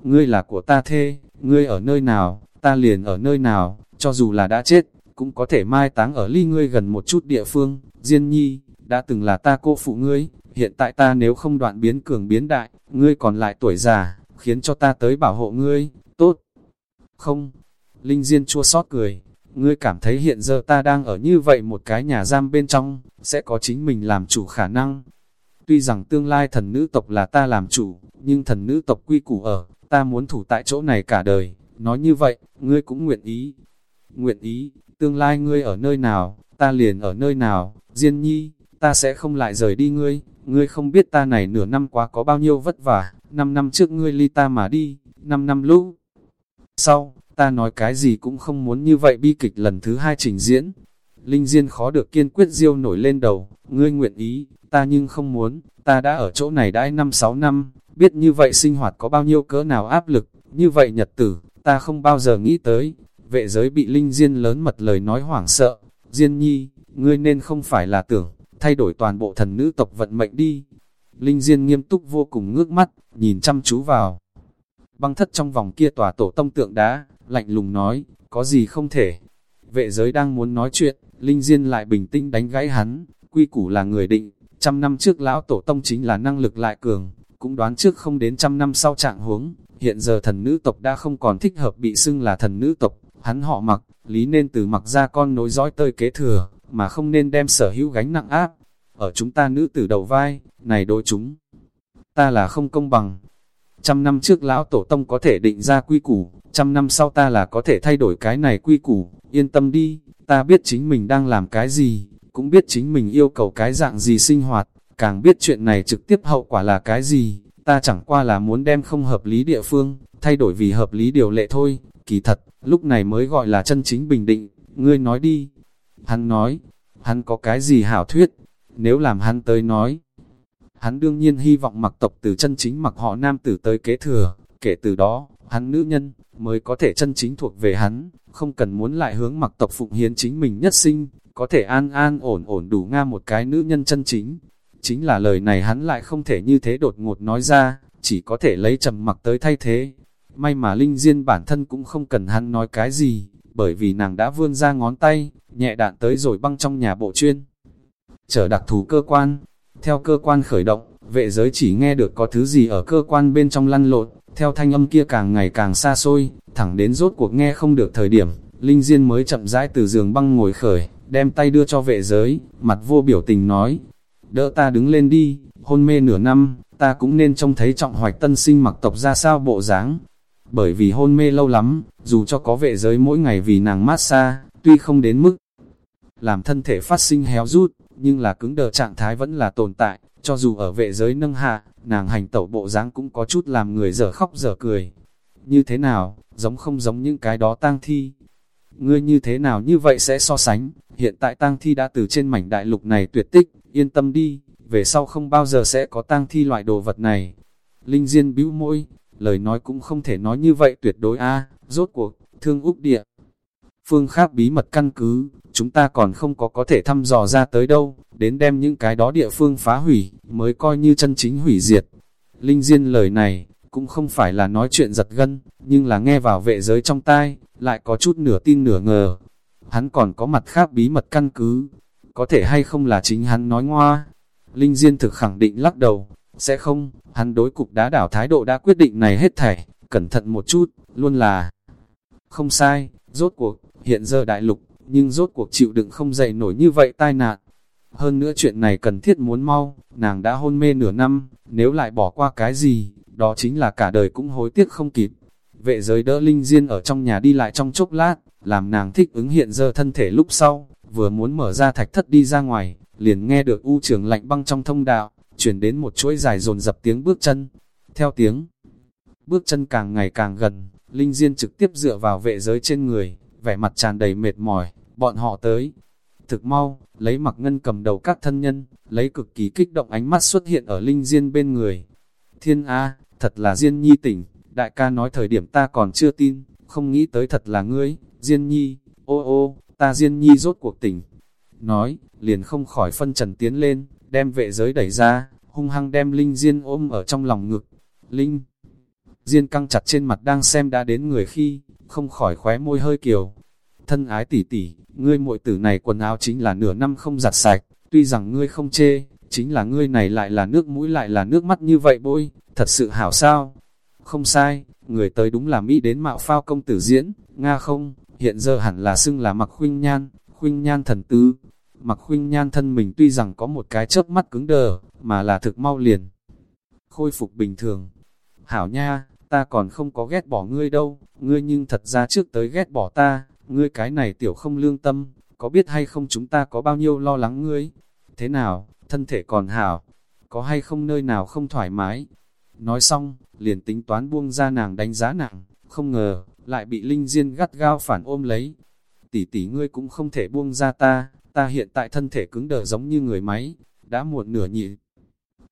Ngươi là của ta thê, ngươi ở nơi nào, ta liền ở nơi nào, cho dù là đã chết, cũng có thể mai táng ở ly ngươi gần một chút địa phương. Diên nhi, đã từng là ta cô phụ ngươi, hiện tại ta nếu không đoạn biến cường biến đại, ngươi còn lại tuổi già, khiến cho ta tới bảo hộ ngươi, tốt. Không, Linh Diên chua xót cười, ngươi cảm thấy hiện giờ ta đang ở như vậy một cái nhà giam bên trong, sẽ có chính mình làm chủ khả năng. Tuy rằng tương lai thần nữ tộc là ta làm chủ, nhưng thần nữ tộc quy củ ở, ta muốn thủ tại chỗ này cả đời, nói như vậy, ngươi cũng nguyện ý. Nguyện ý, tương lai ngươi ở nơi nào, ta liền ở nơi nào, Diên nhi, ta sẽ không lại rời đi ngươi, ngươi không biết ta này nửa năm quá có bao nhiêu vất vả, năm năm trước ngươi ly ta mà đi, năm năm lũ. Sau, ta nói cái gì cũng không muốn như vậy bi kịch lần thứ hai trình diễn. Linh Diên khó được kiên quyết diêu nổi lên đầu, ngươi nguyện ý, ta nhưng không muốn, ta đã ở chỗ này đãi năm sáu năm, biết như vậy sinh hoạt có bao nhiêu cỡ nào áp lực, như vậy nhật tử, ta không bao giờ nghĩ tới. Vệ giới bị Linh Diên lớn mật lời nói hoảng sợ, Diên nhi, ngươi nên không phải là tưởng, thay đổi toàn bộ thần nữ tộc vận mệnh đi. Linh Diên nghiêm túc vô cùng ngước mắt, nhìn chăm chú vào. Băng thất trong vòng kia tòa tổ tông tượng đá, lạnh lùng nói, có gì không thể. Vệ giới đang muốn nói chuyện, Linh Diên lại bình tĩnh đánh gãy hắn, quy củ là người định, trăm năm trước lão tổ tông chính là năng lực lại cường, cũng đoán trước không đến trăm năm sau trạng huống, hiện giờ thần nữ tộc đã không còn thích hợp bị xưng là thần nữ tộc, hắn họ mặc, lý nên từ mặc ra con nối dõi tơi kế thừa, mà không nên đem sở hữu gánh nặng áp, ở chúng ta nữ tử đầu vai, này đối chúng. Ta là không công bằng. Trăm năm trước lão tổ tông có thể định ra quy củ, trăm năm sau ta là có thể thay đổi cái này quy củ, yên tâm đi, ta biết chính mình đang làm cái gì, cũng biết chính mình yêu cầu cái dạng gì sinh hoạt, càng biết chuyện này trực tiếp hậu quả là cái gì, ta chẳng qua là muốn đem không hợp lý địa phương, thay đổi vì hợp lý điều lệ thôi, kỳ thật, lúc này mới gọi là chân chính bình định, ngươi nói đi. Hắn nói, hắn có cái gì hảo thuyết, nếu làm hắn tới nói. Hắn đương nhiên hy vọng mặc tộc từ chân chính mặc họ nam tử tới kế thừa, kể từ đó, hắn nữ nhân, mới có thể chân chính thuộc về hắn, không cần muốn lại hướng mặc tộc phụng hiến chính mình nhất sinh, có thể an an ổn ổn đủ nga một cái nữ nhân chân chính. Chính là lời này hắn lại không thể như thế đột ngột nói ra, chỉ có thể lấy trầm mặc tới thay thế. May mà Linh Diên bản thân cũng không cần hắn nói cái gì, bởi vì nàng đã vươn ra ngón tay, nhẹ đạn tới rồi băng trong nhà bộ chuyên. Chờ đặc thù cơ quan, theo cơ quan khởi động, vệ giới chỉ nghe được có thứ gì ở cơ quan bên trong lăn lộn, theo thanh âm kia càng ngày càng xa xôi, thẳng đến rốt cuộc nghe không được thời điểm, Linh Diên mới chậm rãi từ giường băng ngồi khởi, đem tay đưa cho vệ giới, mặt vô biểu tình nói, đỡ ta đứng lên đi, hôn mê nửa năm, ta cũng nên trông thấy trọng hoạch tân sinh mặc tộc ra sao bộ dáng. Bởi vì hôn mê lâu lắm, dù cho có vệ giới mỗi ngày vì nàng mát xa, tuy không đến mức làm thân thể phát sinh héo rút, nhưng là cứng đờ trạng thái vẫn là tồn tại, cho dù ở vệ giới nâng hạ, nàng hành tẩu bộ dáng cũng có chút làm người dở khóc dở cười. Như thế nào, giống không giống những cái đó tang thi? Ngươi như thế nào như vậy sẽ so sánh, hiện tại tang thi đã từ trên mảnh đại lục này tuyệt tích, yên tâm đi, về sau không bao giờ sẽ có tang thi loại đồ vật này. Linh Diên bĩu môi, lời nói cũng không thể nói như vậy tuyệt đối a rốt cuộc, thương úc địa. Phương khác bí mật căn cứ, chúng ta còn không có có thể thăm dò ra tới đâu, đến đem những cái đó địa phương phá hủy, mới coi như chân chính hủy diệt. Linh Diên lời này, cũng không phải là nói chuyện giật gân, nhưng là nghe vào vệ giới trong tai, lại có chút nửa tin nửa ngờ. Hắn còn có mặt khác bí mật căn cứ, có thể hay không là chính hắn nói ngoa. Linh Diên thực khẳng định lắc đầu, sẽ không, hắn đối cục đá đảo thái độ đã quyết định này hết thảy, cẩn thận một chút, luôn là không sai, rốt cuộc, hiện giờ đại lục, nhưng rốt cuộc chịu đựng không dậy nổi như vậy tai nạn. Hơn nữa chuyện này cần thiết muốn mau, nàng đã hôn mê nửa năm, nếu lại bỏ qua cái gì, đó chính là cả đời cũng hối tiếc không kịp. Vệ giới đỡ Linh Diên ở trong nhà đi lại trong chốc lát, làm nàng thích ứng hiện giờ thân thể lúc sau, vừa muốn mở ra thạch thất đi ra ngoài, liền nghe được u trường lạnh băng trong thông đạo, chuyển đến một chuỗi dài dồn dập tiếng bước chân. Theo tiếng, bước chân càng ngày càng gần, Linh Diên trực tiếp dựa vào vệ giới trên người, vẻ mặt tràn đầy mệt mỏi, bọn họ tới. Thực mau, lấy mặc ngân cầm đầu các thân nhân, lấy cực kỳ kích động ánh mắt xuất hiện ở Linh Diên bên người. Thiên A, thật là Diên Nhi tỉnh, đại ca nói thời điểm ta còn chưa tin, không nghĩ tới thật là ngươi, Diên Nhi, ô ô, ta Diên Nhi rốt cuộc tỉnh. Nói, liền không khỏi phân trần tiến lên, đem vệ giới đẩy ra, hung hăng đem Linh Diên ôm ở trong lòng ngực. Linh Diên căng chặt trên mặt đang xem đã đến người khi, không khỏi khóe môi hơi kiều. Thân ái tỉ tỉ, ngươi muội tử này quần áo chính là nửa năm không giặt sạch, tuy rằng ngươi không chê, chính là ngươi này lại là nước mũi lại là nước mắt như vậy bôi, thật sự hảo sao. Không sai, người tới đúng là Mỹ đến mạo phao công tử diễn, Nga không, hiện giờ hẳn là xưng là mặc khuynh nhan, khuynh nhan thần tứ. Mặc khuynh nhan thân mình tuy rằng có một cái chớp mắt cứng đờ, mà là thực mau liền. Khôi phục bình thường. Hảo nha, ta còn không có ghét bỏ ngươi đâu, ngươi nhưng thật ra trước tới ghét bỏ ta, ngươi cái này tiểu không lương tâm, có biết hay không chúng ta có bao nhiêu lo lắng ngươi? Thế nào, thân thể còn hảo, có hay không nơi nào không thoải mái? Nói xong, liền tính toán buông ra nàng đánh giá nàng, không ngờ, lại bị Linh Diên gắt gao phản ôm lấy. Tỷ tỷ ngươi cũng không thể buông ra ta, ta hiện tại thân thể cứng đờ giống như người máy, đã muộn nửa nhị.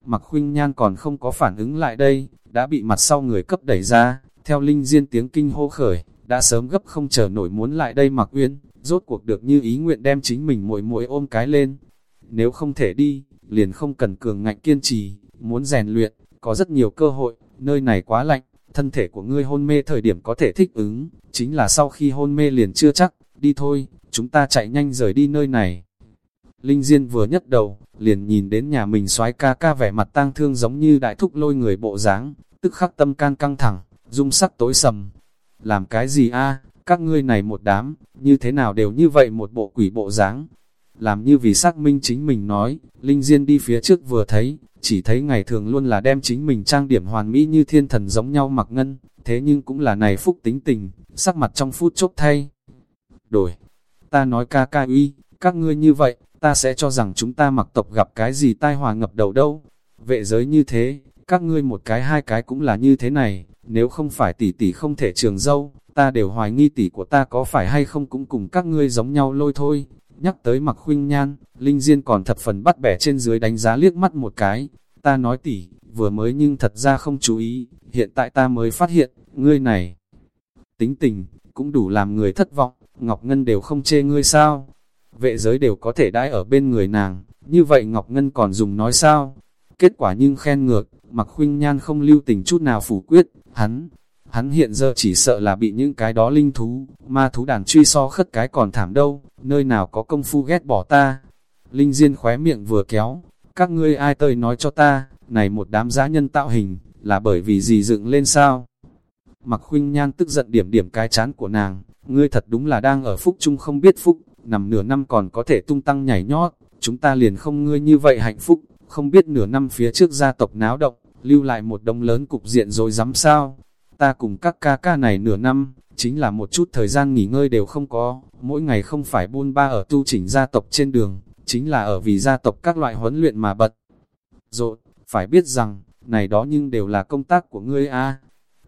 Mặc khuynh nhan còn không có phản ứng lại đây, đã bị mặt sau người cấp đẩy ra, theo Linh Diên tiếng kinh hô khởi, đã sớm gấp không chờ nổi muốn lại đây mặc uyên, rốt cuộc được như ý nguyện đem chính mình muội muội ôm cái lên. Nếu không thể đi, liền không cần cường ngạnh kiên trì, muốn rèn luyện, có rất nhiều cơ hội, nơi này quá lạnh, thân thể của ngươi hôn mê thời điểm có thể thích ứng, chính là sau khi hôn mê liền chưa chắc, đi thôi, chúng ta chạy nhanh rời đi nơi này. Linh Diên vừa nhấc đầu, liền nhìn đến nhà mình soái ca ca vẻ mặt tang thương giống như đại thúc lôi người bộ dáng, tức khắc tâm can căng thẳng, dung sắc tối sầm. Làm cái gì a? các ngươi này một đám, như thế nào đều như vậy một bộ quỷ bộ dáng. Làm như vì xác minh chính mình nói, Linh Diên đi phía trước vừa thấy, chỉ thấy ngày thường luôn là đem chính mình trang điểm hoàn mỹ như thiên thần giống nhau mặc ngân, thế nhưng cũng là này phúc tính tình, sắc mặt trong phút chốc thay. Đổi, ta nói ca ca uy, các ngươi như vậy, ta sẽ cho rằng chúng ta mặc tộc gặp cái gì tai hòa ngập đầu đâu. Vệ giới như thế, các ngươi một cái hai cái cũng là như thế này, nếu không phải tỷ tỷ không thể trường dâu, ta đều hoài nghi tỷ của ta có phải hay không cũng cùng các ngươi giống nhau lôi thôi. Nhắc tới mặc khuynh nhan, Linh Diên còn thập phần bắt bẻ trên dưới đánh giá liếc mắt một cái. Ta nói tỷ, vừa mới nhưng thật ra không chú ý, hiện tại ta mới phát hiện, ngươi này. Tính tình, cũng đủ làm người thất vọng, Ngọc Ngân đều không chê ngươi sao. Vệ giới đều có thể đãi ở bên người nàng, như vậy Ngọc Ngân còn dùng nói sao? Kết quả nhưng khen ngược, mặc khuynh nhan không lưu tình chút nào phủ quyết, hắn, hắn hiện giờ chỉ sợ là bị những cái đó linh thú, ma thú đàn truy so khất cái còn thảm đâu, nơi nào có công phu ghét bỏ ta. Linh Diên khóe miệng vừa kéo, các ngươi ai tơi nói cho ta, này một đám giá nhân tạo hình, là bởi vì gì dựng lên sao? Mặc khuynh nhan tức giận điểm điểm cái chán của nàng, ngươi thật đúng là đang ở phúc chung không biết phúc, nằm nửa năm còn có thể tung tăng nhảy nhót, chúng ta liền không ngươi như vậy hạnh phúc, không biết nửa năm phía trước gia tộc náo động, lưu lại một đông lớn cục diện rồi dám sao. Ta cùng các ca ca này nửa năm, chính là một chút thời gian nghỉ ngơi đều không có, mỗi ngày không phải buôn ba ở tu chỉnh gia tộc trên đường, chính là ở vì gia tộc các loại huấn luyện mà bật. Rồi, phải biết rằng, này đó nhưng đều là công tác của ngươi a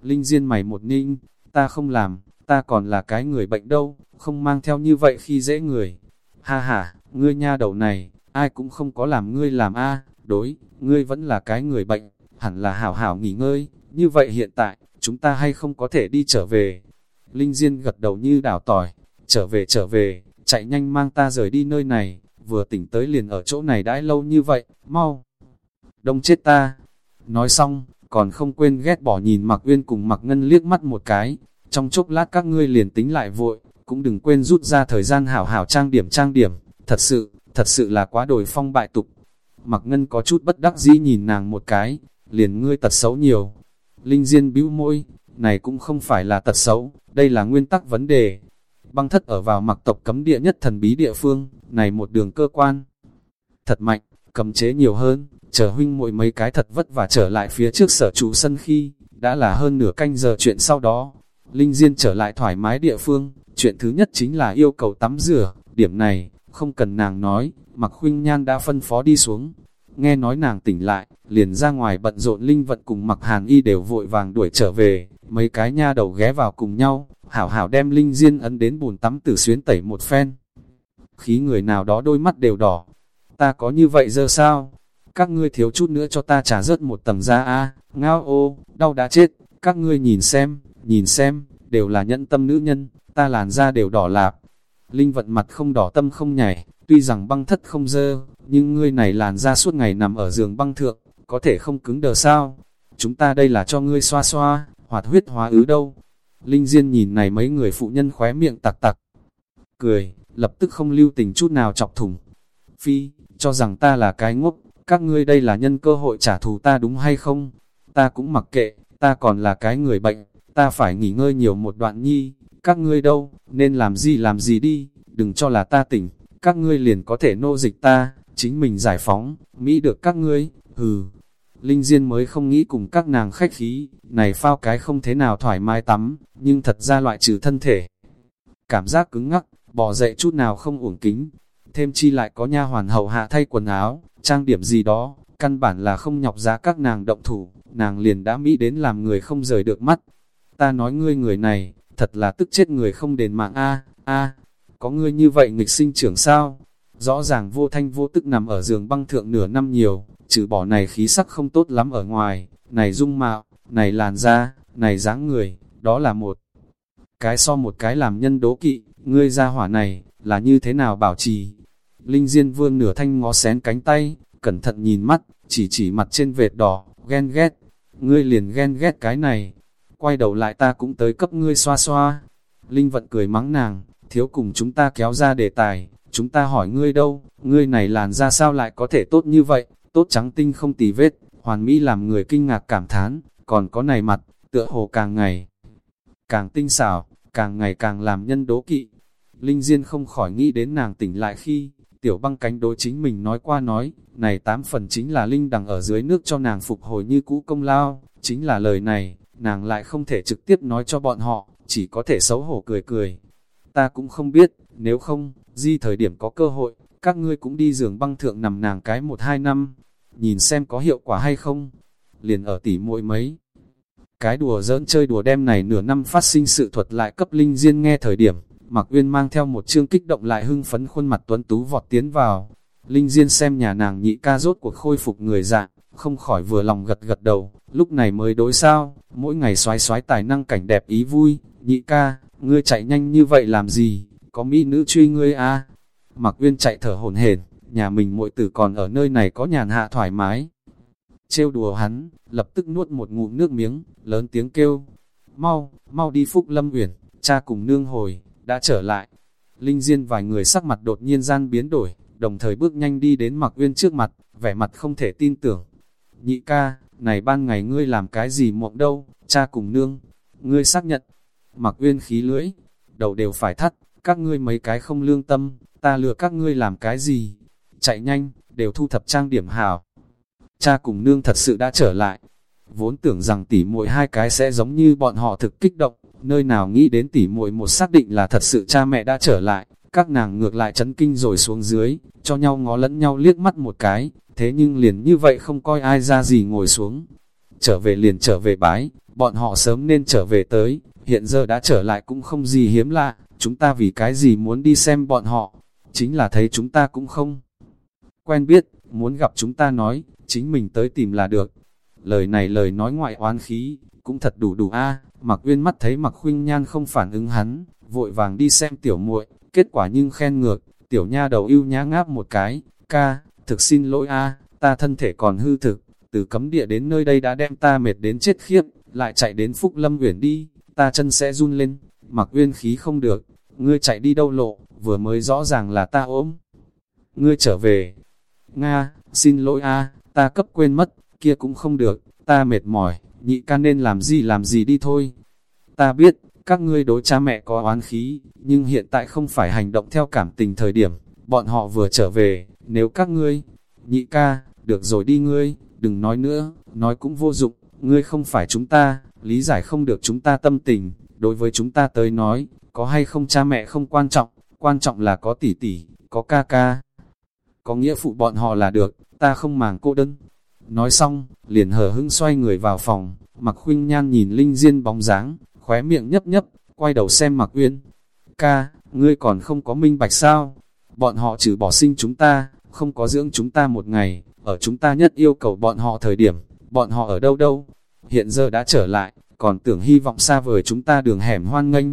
Linh Diên mày một ninh, ta không làm, ta còn là cái người bệnh đâu, không mang theo như vậy khi dễ người. Ha ha, ngươi nha đầu này, ai cũng không có làm ngươi làm a đối, ngươi vẫn là cái người bệnh, hẳn là hảo hảo nghỉ ngơi, như vậy hiện tại, chúng ta hay không có thể đi trở về. Linh Diên gật đầu như đảo tỏi, trở về trở về, chạy nhanh mang ta rời đi nơi này, vừa tỉnh tới liền ở chỗ này đãi lâu như vậy, mau. Đông chết ta. Nói xong, còn không quên ghét bỏ nhìn Mạc Uyên cùng Mạc Ngân liếc mắt một cái, trong chốc lát các ngươi liền tính lại vội, cũng đừng quên rút ra thời gian hảo hảo trang điểm trang điểm, thật sự, thật sự là quá đổi phong bại tục. Mặc ngân có chút bất đắc dĩ nhìn nàng một cái, liền ngươi tật xấu nhiều. Linh Diên bĩu môi, này cũng không phải là tật xấu, đây là nguyên tắc vấn đề. Băng thất ở vào mặc tộc cấm địa nhất thần bí địa phương, này một đường cơ quan. Thật mạnh, cầm chế nhiều hơn, chờ huynh muội mấy cái thật vất và trở lại phía trước sở trụ sân khi, đã là hơn nửa canh giờ chuyện sau đó. Linh Diên trở lại thoải mái địa phương, chuyện thứ nhất chính là yêu cầu tắm rửa, điểm này, không cần nàng nói, mặc khuynh nhan đã phân phó đi xuống. Nghe nói nàng tỉnh lại, liền ra ngoài bận rộn linh vận cùng mặc hàn y đều vội vàng đuổi trở về, mấy cái nha đầu ghé vào cùng nhau, hảo hảo đem linh diên ấn đến bùn tắm tử xuyến tẩy một phen. Khí người nào đó đôi mắt đều đỏ, ta có như vậy giờ sao? Các ngươi thiếu chút nữa cho ta trả rớt một tầng da a ngao ô, đau đã chết, các ngươi nhìn xem, nhìn xem, đều là nhẫn tâm nữ nhân, ta làn da đều đỏ lạp. Linh vận mặt không đỏ tâm không nhảy, tuy rằng băng thất không dơ, nhưng ngươi này làn da suốt ngày nằm ở giường băng thượng, có thể không cứng đờ sao? Chúng ta đây là cho ngươi xoa xoa, hoạt huyết hóa ứ đâu. Linh Diên nhìn này mấy người phụ nhân khóe miệng tặc tặc. Cười, lập tức không lưu tình chút nào chọc thủng. Phi, cho rằng ta là cái ngốc, các ngươi đây là nhân cơ hội trả thù ta đúng hay không? Ta cũng mặc kệ, ta còn là cái người bệnh, ta phải nghỉ ngơi nhiều một đoạn nhi, các ngươi đâu, nên làm gì làm gì đi, đừng cho là ta tỉnh, các ngươi liền có thể nô dịch ta, chính mình giải phóng, Mỹ được các ngươi, hừ. Linh Diên mới không nghĩ cùng các nàng khách khí, này phao cái không thế nào thoải mái tắm, nhưng thật ra loại trừ thân thể. Cảm giác cứng ngắc, bỏ dậy chút nào không uổng kính, thêm chi lại có nha hoàn hậu hạ thay quần áo, trang điểm gì đó, căn bản là không nhọc giá các nàng động thủ, nàng liền đã mỹ đến làm người không rời được mắt. Ta nói ngươi người này, thật là tức chết người không đền mạng a a có ngươi như vậy nghịch sinh trưởng sao? Rõ ràng vô thanh vô tức nằm ở giường băng thượng nửa năm nhiều, trừ bỏ này khí sắc không tốt lắm ở ngoài, này dung mạo, này làn da, này dáng người, đó là một cái so một cái làm nhân đố kỵ, ngươi ra hỏa này, là như thế nào bảo trì. Linh Diên vương nửa thanh ngó xén cánh tay, cẩn thận nhìn mắt, chỉ chỉ mặt trên vệt đỏ, ghen ghét, ngươi liền ghen ghét cái này, quay đầu lại ta cũng tới cấp ngươi xoa xoa. Linh vận cười mắng nàng, thiếu cùng chúng ta kéo ra đề tài, chúng ta hỏi ngươi đâu, ngươi này làn ra sao lại có thể tốt như vậy, tốt trắng tinh không tì vết, hoàn mỹ làm người kinh ngạc cảm thán, còn có này mặt, tựa hồ càng ngày càng tinh xảo, càng ngày càng làm nhân đố kỵ. Linh Diên không khỏi nghĩ đến nàng tỉnh lại khi, tiểu băng cánh đối chính mình nói qua nói, này tám phần chính là Linh đằng ở dưới nước cho nàng phục hồi như cũ công lao, chính là lời này, nàng lại không thể trực tiếp nói cho bọn họ, chỉ có thể xấu hổ cười cười. Ta cũng không biết, nếu không, di thời điểm có cơ hội, các ngươi cũng đi giường băng thượng nằm nàng cái một hai năm, nhìn xem có hiệu quả hay không. Liền ở tỉ muội mấy. Cái đùa giỡn chơi đùa đem này nửa năm phát sinh sự thuật lại cấp linh diên nghe thời điểm, Mạc Uyên mang theo một chương kích động lại hưng phấn khuôn mặt tuấn tú vọt tiến vào. Linh Diên xem nhà nàng nhị ca rốt cuộc khôi phục người dạng, không khỏi vừa lòng gật gật đầu, lúc này mới đối sao, mỗi ngày xoái xoái tài năng cảnh đẹp ý vui, nhị ca, ngươi chạy nhanh như vậy làm gì, có mỹ nữ truy ngươi a à? Mạc Uyên chạy thở hổn hển, nhà mình muội tử còn ở nơi này có nhàn hạ thoải mái. Trêu đùa hắn, lập tức nuốt một ngụm nước miếng, lớn tiếng kêu, mau, mau đi Phúc Lâm Uyển, cha cùng nương hồi, đã trở lại. Linh Diên vài người sắc mặt đột nhiên gian biến đổi, đồng thời bước nhanh đi đến Mạc Uyên trước mặt, vẻ mặt không thể tin tưởng. Nhị ca, này ban ngày ngươi làm cái gì mộng đâu, cha cùng nương, ngươi xác nhận. mặc Uyên khí lưỡi, đầu đều phải thắt, các ngươi mấy cái không lương tâm, ta lừa các ngươi làm cái gì? Chạy nhanh, đều thu thập trang điểm hào. Cha cùng nương thật sự đã trở lại. Vốn tưởng rằng tỉ muội hai cái sẽ giống như bọn họ thực kích động, nơi nào nghĩ đến tỉ muội một xác định là thật sự cha mẹ đã trở lại, các nàng ngược lại chấn kinh rồi xuống dưới, cho nhau ngó lẫn nhau liếc mắt một cái, thế nhưng liền như vậy không coi ai ra gì ngồi xuống. Trở về liền trở về bái, bọn họ sớm nên trở về tới, hiện giờ đã trở lại cũng không gì hiếm lạ, chúng ta vì cái gì muốn đi xem bọn họ, chính là thấy chúng ta cũng không quen biết, muốn gặp chúng ta nói, chính mình tới tìm là được. Lời này lời nói ngoại oán khí, cũng thật đủ đủ a mặc uyên mắt thấy mặc khuynh nhan không phản ứng hắn, vội vàng đi xem tiểu muội kết quả nhưng khen ngược, tiểu nha đầu yêu nhá ngáp một cái, ca, thực xin lỗi a ta thân thể còn hư thực, từ cấm địa đến nơi đây đã đem ta mệt đến chết khiếp, lại chạy đến Phúc Lâm Uyển đi, ta chân sẽ run lên, mặc uyên khí không được, ngươi chạy đi đâu lộ, vừa mới rõ ràng là ta ốm. Ngươi trở về, Nga, xin lỗi a ta cấp quên mất, kia cũng không được, ta mệt mỏi, nhị ca nên làm gì làm gì đi thôi. Ta biết, các ngươi đối cha mẹ có oán khí, nhưng hiện tại không phải hành động theo cảm tình thời điểm, bọn họ vừa trở về, nếu các ngươi, nhị ca, được rồi đi ngươi, đừng nói nữa, nói cũng vô dụng, ngươi không phải chúng ta, lý giải không được chúng ta tâm tình, đối với chúng ta tới nói, có hay không cha mẹ không quan trọng, quan trọng là có tỷ tỷ, có ca ca. Có nghĩa phụ bọn họ là được, ta không màng cô đơn. Nói xong, liền hở hững xoay người vào phòng, mặc khuynh nhan nhìn Linh Diên bóng dáng, khóe miệng nhấp nhấp, quay đầu xem mặc uyên. Ca, ngươi còn không có minh bạch sao? Bọn họ trừ bỏ sinh chúng ta, không có dưỡng chúng ta một ngày, ở chúng ta nhất yêu cầu bọn họ thời điểm, bọn họ ở đâu đâu? Hiện giờ đã trở lại, còn tưởng hy vọng xa vời chúng ta đường hẻm hoan nghênh.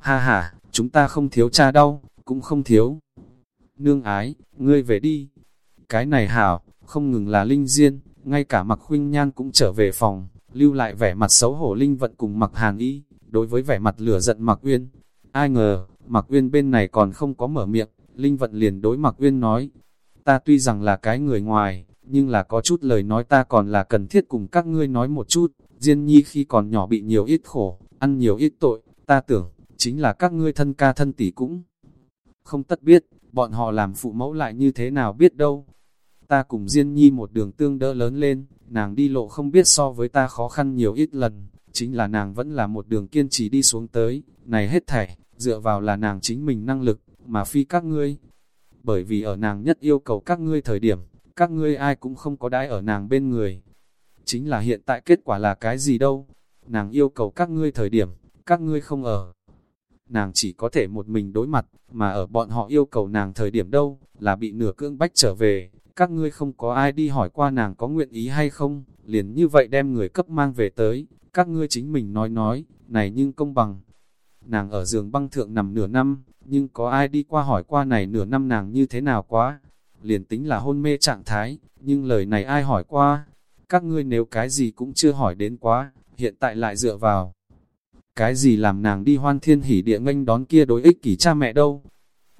Ha ha, chúng ta không thiếu cha đau, cũng không thiếu. Nương ái, ngươi về đi. Cái này hảo, không ngừng là linh diên, ngay cả mặc khuynh nhan cũng trở về phòng, lưu lại vẻ mặt xấu hổ linh vận cùng mặc hàn y, đối với vẻ mặt lửa giận mặc uyên. Ai ngờ, mặc uyên bên này còn không có mở miệng, linh vận liền đối mặc uyên nói, ta tuy rằng là cái người ngoài, nhưng là có chút lời nói ta còn là cần thiết cùng các ngươi nói một chút, Diên nhi khi còn nhỏ bị nhiều ít khổ, ăn nhiều ít tội, ta tưởng, chính là các ngươi thân ca thân tỷ cũng không tất biết, bọn họ làm phụ mẫu lại như thế nào biết đâu. ta cùng Diên Nhi một đường tương đỡ lớn lên, nàng đi lộ không biết so với ta khó khăn nhiều ít lần, chính là nàng vẫn là một đường kiên trì đi xuống tới, này hết thảy, dựa vào là nàng chính mình năng lực, mà phi các ngươi. Bởi vì ở nàng nhất yêu cầu các ngươi thời điểm, các ngươi ai cũng không có đãi ở nàng bên người. Chính là hiện tại kết quả là cái gì đâu? Nàng yêu cầu các ngươi thời điểm, các ngươi không ở. Nàng chỉ có thể một mình đối mặt, mà ở bọn họ yêu cầu nàng thời điểm đâu, là bị nửa cưỡng bách trở về. Các ngươi không có ai đi hỏi qua nàng có nguyện ý hay không, liền như vậy đem người cấp mang về tới. Các ngươi chính mình nói nói, này nhưng công bằng. Nàng ở giường băng thượng nằm nửa năm, nhưng có ai đi qua hỏi qua này nửa năm nàng như thế nào quá. Liền tính là hôn mê trạng thái, nhưng lời này ai hỏi qua. Các ngươi nếu cái gì cũng chưa hỏi đến quá, hiện tại lại dựa vào. Cái gì làm nàng đi hoan thiên hỉ địa nghênh đón kia đối ích kỷ cha mẹ đâu?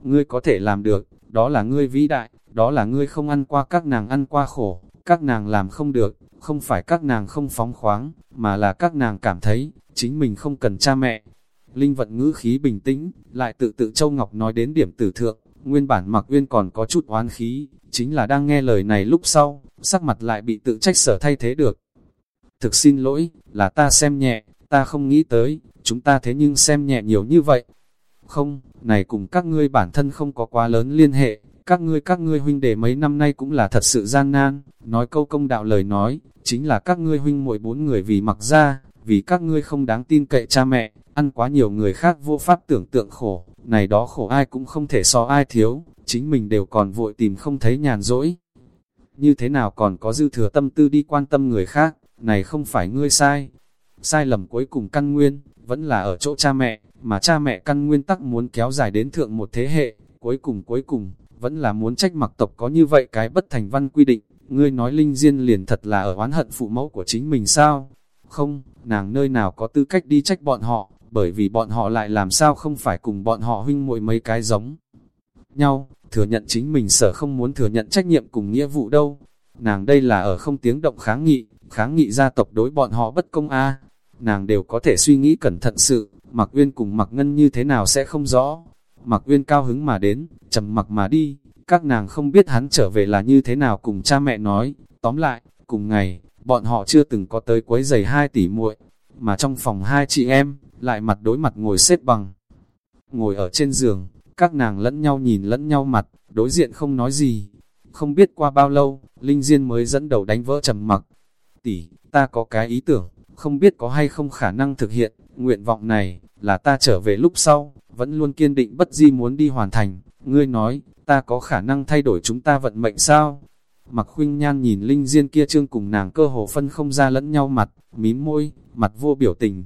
Ngươi có thể làm được, đó là ngươi vĩ đại, đó là ngươi không ăn qua các nàng ăn qua khổ, các nàng làm không được, không phải các nàng không phóng khoáng, mà là các nàng cảm thấy, chính mình không cần cha mẹ. Linh vận ngữ khí bình tĩnh, lại tự tự Châu Ngọc nói đến điểm tử thượng, nguyên bản mặc uyên còn có chút oán khí, chính là đang nghe lời này lúc sau, sắc mặt lại bị tự trách sở thay thế được. Thực xin lỗi, là ta xem nhẹ, ta không nghĩ tới, chúng ta thế nhưng xem nhẹ nhiều như vậy. Không, này cùng các ngươi bản thân không có quá lớn liên hệ, các ngươi các ngươi huynh đệ mấy năm nay cũng là thật sự gian nan, nói câu công đạo lời nói, chính là các ngươi huynh muội bốn người vì mặc ra, vì các ngươi không đáng tin cậy cha mẹ, ăn quá nhiều người khác vô pháp tưởng tượng khổ, này đó khổ ai cũng không thể so ai thiếu, chính mình đều còn vội tìm không thấy nhàn rỗi. Như thế nào còn có dư thừa tâm tư đi quan tâm người khác, này không phải ngươi sai. Sai lầm cuối cùng căn nguyên, vẫn là ở chỗ cha mẹ, mà cha mẹ căn nguyên tắc muốn kéo dài đến thượng một thế hệ, cuối cùng cuối cùng, vẫn là muốn trách mặc tộc có như vậy cái bất thành văn quy định, ngươi nói linh diên liền thật là ở oán hận phụ mẫu của chính mình sao? Không, nàng nơi nào có tư cách đi trách bọn họ, bởi vì bọn họ lại làm sao không phải cùng bọn họ huynh muội mấy cái giống nhau, thừa nhận chính mình sở không muốn thừa nhận trách nhiệm cùng nghĩa vụ đâu. Nàng đây là ở không tiếng động kháng nghị, kháng nghị gia tộc đối bọn họ bất công a Nàng đều có thể suy nghĩ cẩn thận sự, mặc uyên cùng mặc ngân như thế nào sẽ không rõ. Mặc uyên cao hứng mà đến, trầm mặc mà đi, các nàng không biết hắn trở về là như thế nào cùng cha mẹ nói. Tóm lại, cùng ngày, bọn họ chưa từng có tới quấy giày hai tỷ muội mà trong phòng hai chị em, lại mặt đối mặt ngồi xếp bằng. Ngồi ở trên giường, các nàng lẫn nhau nhìn lẫn nhau mặt, đối diện không nói gì. Không biết qua bao lâu, Linh Diên mới dẫn đầu đánh vỡ trầm mặc. Tỷ, ta có cái ý tưởng, không biết có hay không khả năng thực hiện, nguyện vọng này, là ta trở về lúc sau, vẫn luôn kiên định bất di muốn đi hoàn thành. Ngươi nói, ta có khả năng thay đổi chúng ta vận mệnh sao? Mặc khuynh nhan nhìn Linh Diên kia trương cùng nàng cơ hồ phân không ra lẫn nhau mặt, mím môi, mặt vô biểu tình.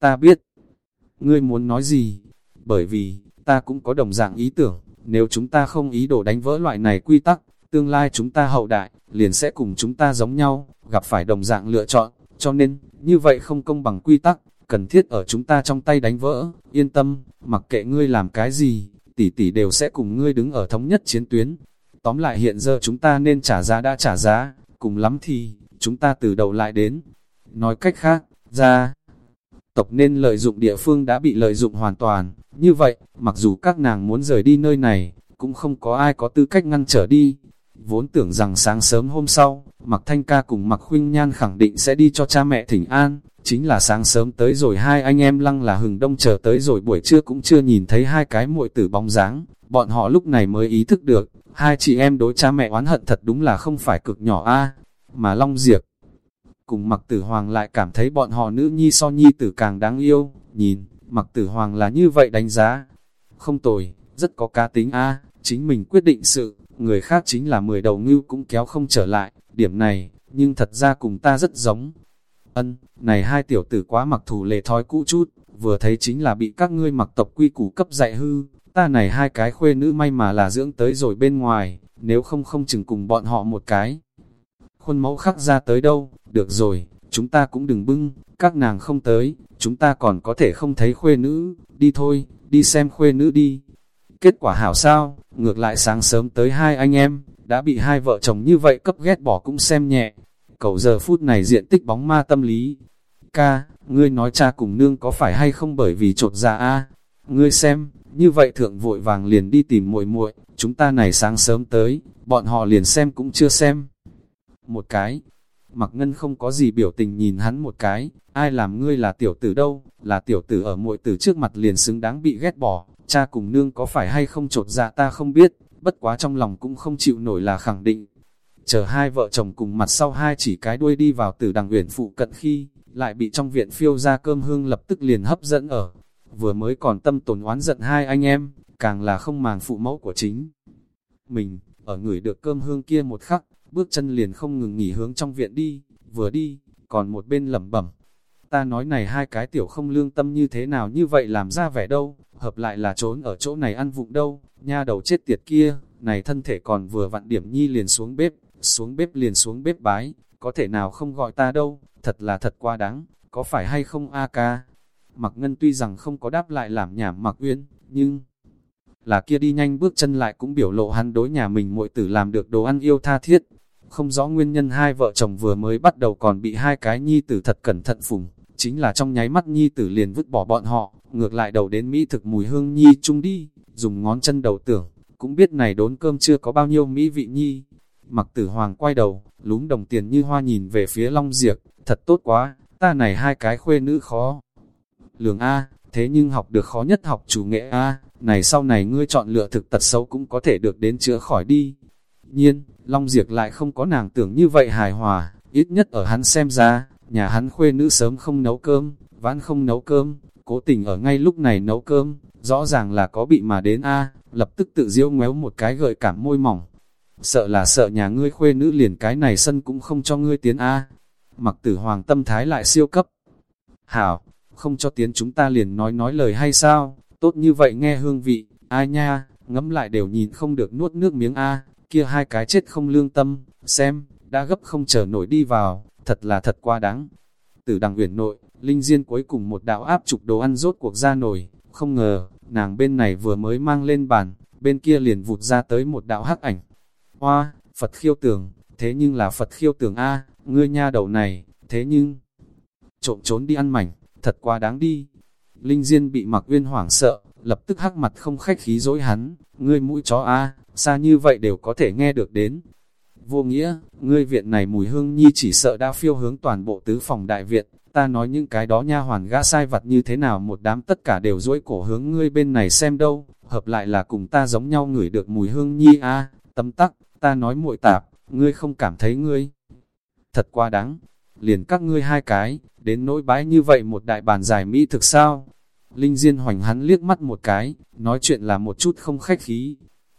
Ta biết, ngươi muốn nói gì? Bởi vì, ta cũng có đồng dạng ý tưởng, nếu chúng ta không ý đồ đánh vỡ loại này quy tắc, tương lai chúng ta hậu đại, liền sẽ cùng chúng ta giống nhau, gặp phải đồng dạng lựa chọn, cho nên, như vậy không công bằng quy tắc, cần thiết ở chúng ta trong tay đánh vỡ, yên tâm, mặc kệ ngươi làm cái gì, tỷ tỷ đều sẽ cùng ngươi đứng ở thống nhất chiến tuyến. Tóm lại hiện giờ chúng ta nên trả giá đã trả giá, cùng lắm thì, chúng ta từ đầu lại đến. Nói cách khác, ra, tộc nên lợi dụng địa phương đã bị lợi dụng hoàn toàn, như vậy, mặc dù các nàng muốn rời đi nơi này, cũng không có ai có tư cách ngăn trở đi. Vốn tưởng rằng sáng sớm hôm sau, Mặc Thanh Ca cùng Mặc Khuynh Nhan khẳng định sẽ đi cho cha mẹ thỉnh an, chính là sáng sớm tới rồi hai anh em lăng là hừng đông chờ tới rồi buổi trưa cũng chưa nhìn thấy hai cái muội tử bóng dáng, bọn họ lúc này mới ý thức được, hai chị em đối cha mẹ oán hận thật đúng là không phải cực nhỏ a. Mà Long Diệp cùng Mặc Tử Hoàng lại cảm thấy bọn họ nữ nhi so nhi tử càng đáng yêu, nhìn, Mặc Tử Hoàng là như vậy đánh giá, không tồi, rất có cá tính a. À, chính mình quyết định sự, người khác chính là mười đầu ngưu cũng kéo không trở lại, điểm này, nhưng thật ra cùng ta rất giống. Ân, này hai tiểu tử quá mặc thủ lệ thói cũ chút, vừa thấy chính là bị các ngươi mặc tộc quy củ cấp dạy hư, ta này hai cái khuê nữ may mà là dưỡng tới rồi bên ngoài, nếu không không chừng cùng bọn họ một cái. Khuôn mẫu khắc ra tới đâu, được rồi, chúng ta cũng đừng bưng, các nàng không tới, chúng ta còn có thể không thấy khuê nữ, đi thôi, đi xem khuê nữ đi. Kết quả hảo sao, ngược lại sáng sớm tới hai anh em, đã bị hai vợ chồng như vậy cấp ghét bỏ cũng xem nhẹ. Cầu giờ phút này diện tích bóng ma tâm lý. Ca, ngươi nói cha cùng nương có phải hay không bởi vì trột dạ a ngươi xem, như vậy thượng vội vàng liền đi tìm muội muội, chúng ta này sáng sớm tới, bọn họ liền xem cũng chưa xem. Một cái, mặc ngân không có gì biểu tình nhìn hắn một cái, ai làm ngươi là tiểu tử đâu, là tiểu tử ở muội tử trước mặt liền xứng đáng bị ghét bỏ, cha cùng nương có phải hay không trột dạ ta không biết, bất quá trong lòng cũng không chịu nổi là khẳng định. Chờ hai vợ chồng cùng mặt sau hai chỉ cái đuôi đi vào tử đằng uyển phụ cận khi, lại bị trong viện phiêu ra cơm hương lập tức liền hấp dẫn ở. Vừa mới còn tâm tồn oán giận hai anh em, càng là không màng phụ mẫu của chính. Mình, ở người được cơm hương kia một khắc, bước chân liền không ngừng nghỉ hướng trong viện đi, vừa đi, còn một bên lẩm bẩm. Ta nói này hai cái tiểu không lương tâm như thế nào như vậy làm ra vẻ đâu, hợp lại là trốn ở chỗ này ăn vụng đâu, nha đầu chết tiệt kia, này thân thể còn vừa vặn điểm nhi liền xuống bếp, xuống bếp liền xuống bếp bái, có thể nào không gọi ta đâu, thật là thật quá đáng, có phải hay không a ca? Mặc Ngân tuy rằng không có đáp lại làm nhảm Mặc Uyên, nhưng là kia đi nhanh bước chân lại cũng biểu lộ hắn đối nhà mình muội tử làm được đồ ăn yêu tha thiết. Không rõ nguyên nhân hai vợ chồng vừa mới bắt đầu còn bị hai cái nhi tử thật cẩn thận phùng, chính là trong nháy mắt nhi tử liền vứt bỏ bọn họ, ngược lại đầu đến mỹ thực mùi hương nhi chung đi, dùng ngón chân đầu tưởng, cũng biết này đốn cơm chưa có bao nhiêu mỹ vị nhi. Mặc tử hoàng quay đầu, lúm đồng tiền như hoa nhìn về phía long diệt, thật tốt quá, ta này hai cái khuê nữ khó. Lường A, thế nhưng học được khó nhất học chủ nghệ A, này sau này ngươi chọn lựa thực tật xấu cũng có thể được đến chữa khỏi đi. Nhiên, Long Diệp lại không có nàng tưởng như vậy hài hòa, ít nhất ở hắn xem ra, nhà hắn khuê nữ sớm không nấu cơm, vãn không nấu cơm, cố tình ở ngay lúc này nấu cơm, rõ ràng là có bị mà đến A, lập tức tự diễu ngoéo một cái gợi cảm môi mỏng. Sợ là sợ nhà ngươi khuê nữ liền cái này sân cũng không cho ngươi tiến A. Mặc tử hoàng tâm thái lại siêu cấp. Hảo, không cho tiến chúng ta liền nói nói lời hay sao, tốt như vậy nghe hương vị, ai nha, ngấm lại đều nhìn không được nuốt nước miếng A, kia hai cái chết không lương tâm, xem, đã gấp không chờ nổi đi vào, thật là thật quá đáng. Từ đằng huyền nội, Linh Diên cuối cùng một đạo áp trục đồ ăn rốt cuộc ra nổi, không ngờ, nàng bên này vừa mới mang lên bàn, bên kia liền vụt ra tới một đạo hắc ảnh. Hoa, Phật khiêu tường, thế nhưng là Phật khiêu tường A, ngươi nha đầu này, thế nhưng, trộm trốn đi ăn mảnh, thật quá đáng đi. Linh Diên bị mặc uyên hoảng sợ, lập tức hắc mặt không khách khí dối hắn, ngươi mũi chó A, xa như vậy đều có thể nghe được đến. Vô nghĩa, ngươi viện này mùi hương nhi chỉ sợ đã phiêu hướng toàn bộ tứ phòng đại viện, ta nói những cái đó nha hoàn gã sai vặt như thế nào một đám tất cả đều duỗi cổ hướng ngươi bên này xem đâu, hợp lại là cùng ta giống nhau ngửi được mùi hương nhi a à, tâm tắc, ta nói muội tạp, ngươi không cảm thấy ngươi thật quá đáng, liền các ngươi hai cái, đến nỗi bái như vậy một đại bàn giải mỹ thực sao? Linh Diên hoành hắn liếc mắt một cái, nói chuyện là một chút không khách khí.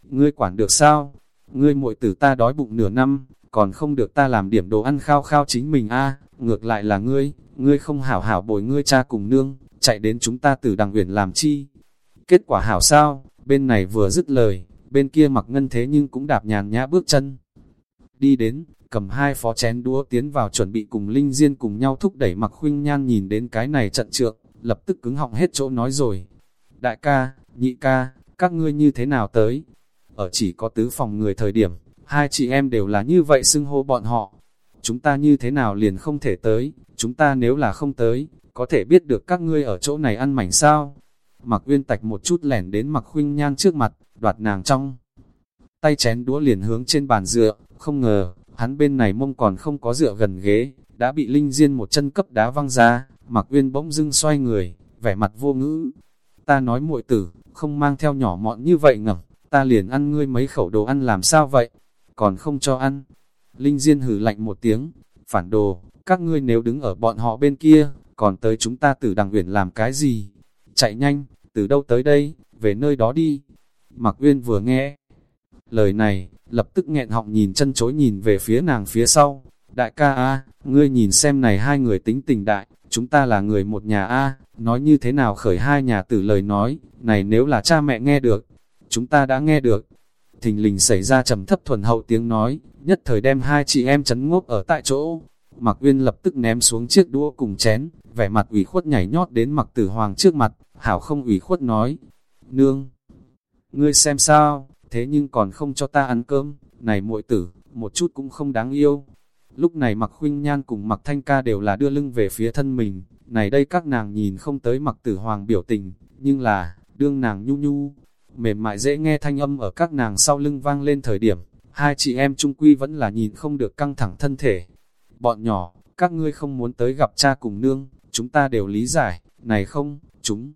Ngươi quản được sao? Ngươi muội tử ta đói bụng nửa năm, còn không được ta làm điểm đồ ăn khao khao chính mình a ngược lại là ngươi, ngươi không hảo hảo bồi ngươi cha cùng nương, chạy đến chúng ta từ đằng huyền làm chi. Kết quả hảo sao, bên này vừa dứt lời, bên kia mặc ngân thế nhưng cũng đạp nhàn nhã bước chân. Đi đến, cầm hai phó chén đũa tiến vào chuẩn bị cùng Linh Diên cùng nhau thúc đẩy mặc khuynh nhan nhìn đến cái này trận trượng, lập tức cứng họng hết chỗ nói rồi. Đại ca, nhị ca, các ngươi như thế nào tới? Ở chỉ có tứ phòng người thời điểm, hai chị em đều là như vậy xưng hô bọn họ. Chúng ta như thế nào liền không thể tới, chúng ta nếu là không tới, có thể biết được các ngươi ở chỗ này ăn mảnh sao? Mặc uyên tạch một chút lẻn đến mặc khuynh nhan trước mặt, đoạt nàng trong. Tay chén đũa liền hướng trên bàn dựa, không ngờ, hắn bên này mông còn không có dựa gần ghế, đã bị Linh Diên một chân cấp đá văng ra, Mặc Uyên bỗng dưng xoay người, vẻ mặt vô ngữ. Ta nói muội tử, không mang theo nhỏ mọn như vậy ngẩng, ta liền ăn ngươi mấy khẩu đồ ăn làm sao vậy? Còn không cho ăn. Linh Diên hử lạnh một tiếng, phản đồ, các ngươi nếu đứng ở bọn họ bên kia, còn tới chúng ta tử đằng uyển làm cái gì? Chạy nhanh, từ đâu tới đây, về nơi đó đi. Mặc Uyên vừa nghe, lời này, lập tức nghẹn họng nhìn chân chối nhìn về phía nàng phía sau. Đại ca A, ngươi nhìn xem này hai người tính tình đại, chúng ta là người một nhà A, nói như thế nào khởi hai nhà tử lời nói, này nếu là cha mẹ nghe được, chúng ta đã nghe được. Thình lình xảy ra trầm thấp thuần hậu tiếng nói, nhất thời đem hai chị em chấn ngốc ở tại chỗ. Mặc Uyên lập tức ném xuống chiếc đũa cùng chén, vẻ mặt ủy khuất nhảy nhót đến Mặc Tử Hoàng trước mặt, hảo không ủy khuất nói, nương, ngươi xem sao, thế nhưng còn không cho ta ăn cơm, này muội tử, một chút cũng không đáng yêu. Lúc này mặc khuynh nhan cùng mặc thanh ca đều là đưa lưng về phía thân mình, này đây các nàng nhìn không tới mặc tử hoàng biểu tình, nhưng là, đương nàng nhu nhu, mềm mại dễ nghe thanh âm ở các nàng sau lưng vang lên thời điểm, hai chị em trung quy vẫn là nhìn không được căng thẳng thân thể. Bọn nhỏ, các ngươi không muốn tới gặp cha cùng nương, chúng ta đều lý giải, này không, chúng.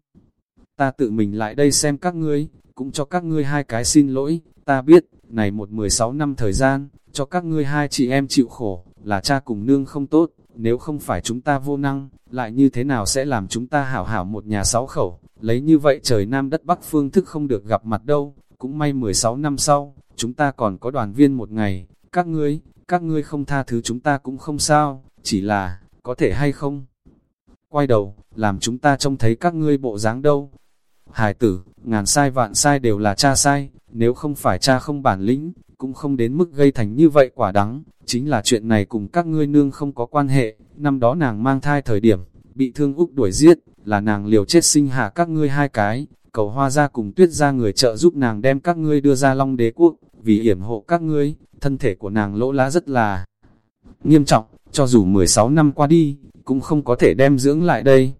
Ta tự mình lại đây xem các ngươi, cũng cho các ngươi hai cái xin lỗi, ta biết, này một 16 năm thời gian, cho các ngươi hai chị em chịu khổ, là cha cùng nương không tốt, nếu không phải chúng ta vô năng, lại như thế nào sẽ làm chúng ta hảo hảo một nhà sáu khẩu, lấy như vậy trời Nam đất Bắc phương thức không được gặp mặt đâu, cũng may 16 năm sau, chúng ta còn có đoàn viên một ngày, các ngươi, các ngươi không tha thứ chúng ta cũng không sao, chỉ là, có thể hay không? Quay đầu, làm chúng ta trông thấy các ngươi bộ dáng đâu. Hải tử, ngàn sai vạn sai đều là cha sai, nếu không phải cha không bản lĩnh, cũng không đến mức gây thành như vậy quả đắng, chính là chuyện này cùng các ngươi nương không có quan hệ, năm đó nàng mang thai thời điểm, bị thương Úc đuổi giết, là nàng liều chết sinh hạ các ngươi hai cái, cầu hoa ra cùng tuyết ra người trợ giúp nàng đem các ngươi đưa ra long đế quốc, vì hiểm hộ các ngươi, thân thể của nàng lỗ lá rất là nghiêm trọng, cho dù 16 năm qua đi, cũng không có thể đem dưỡng lại đây.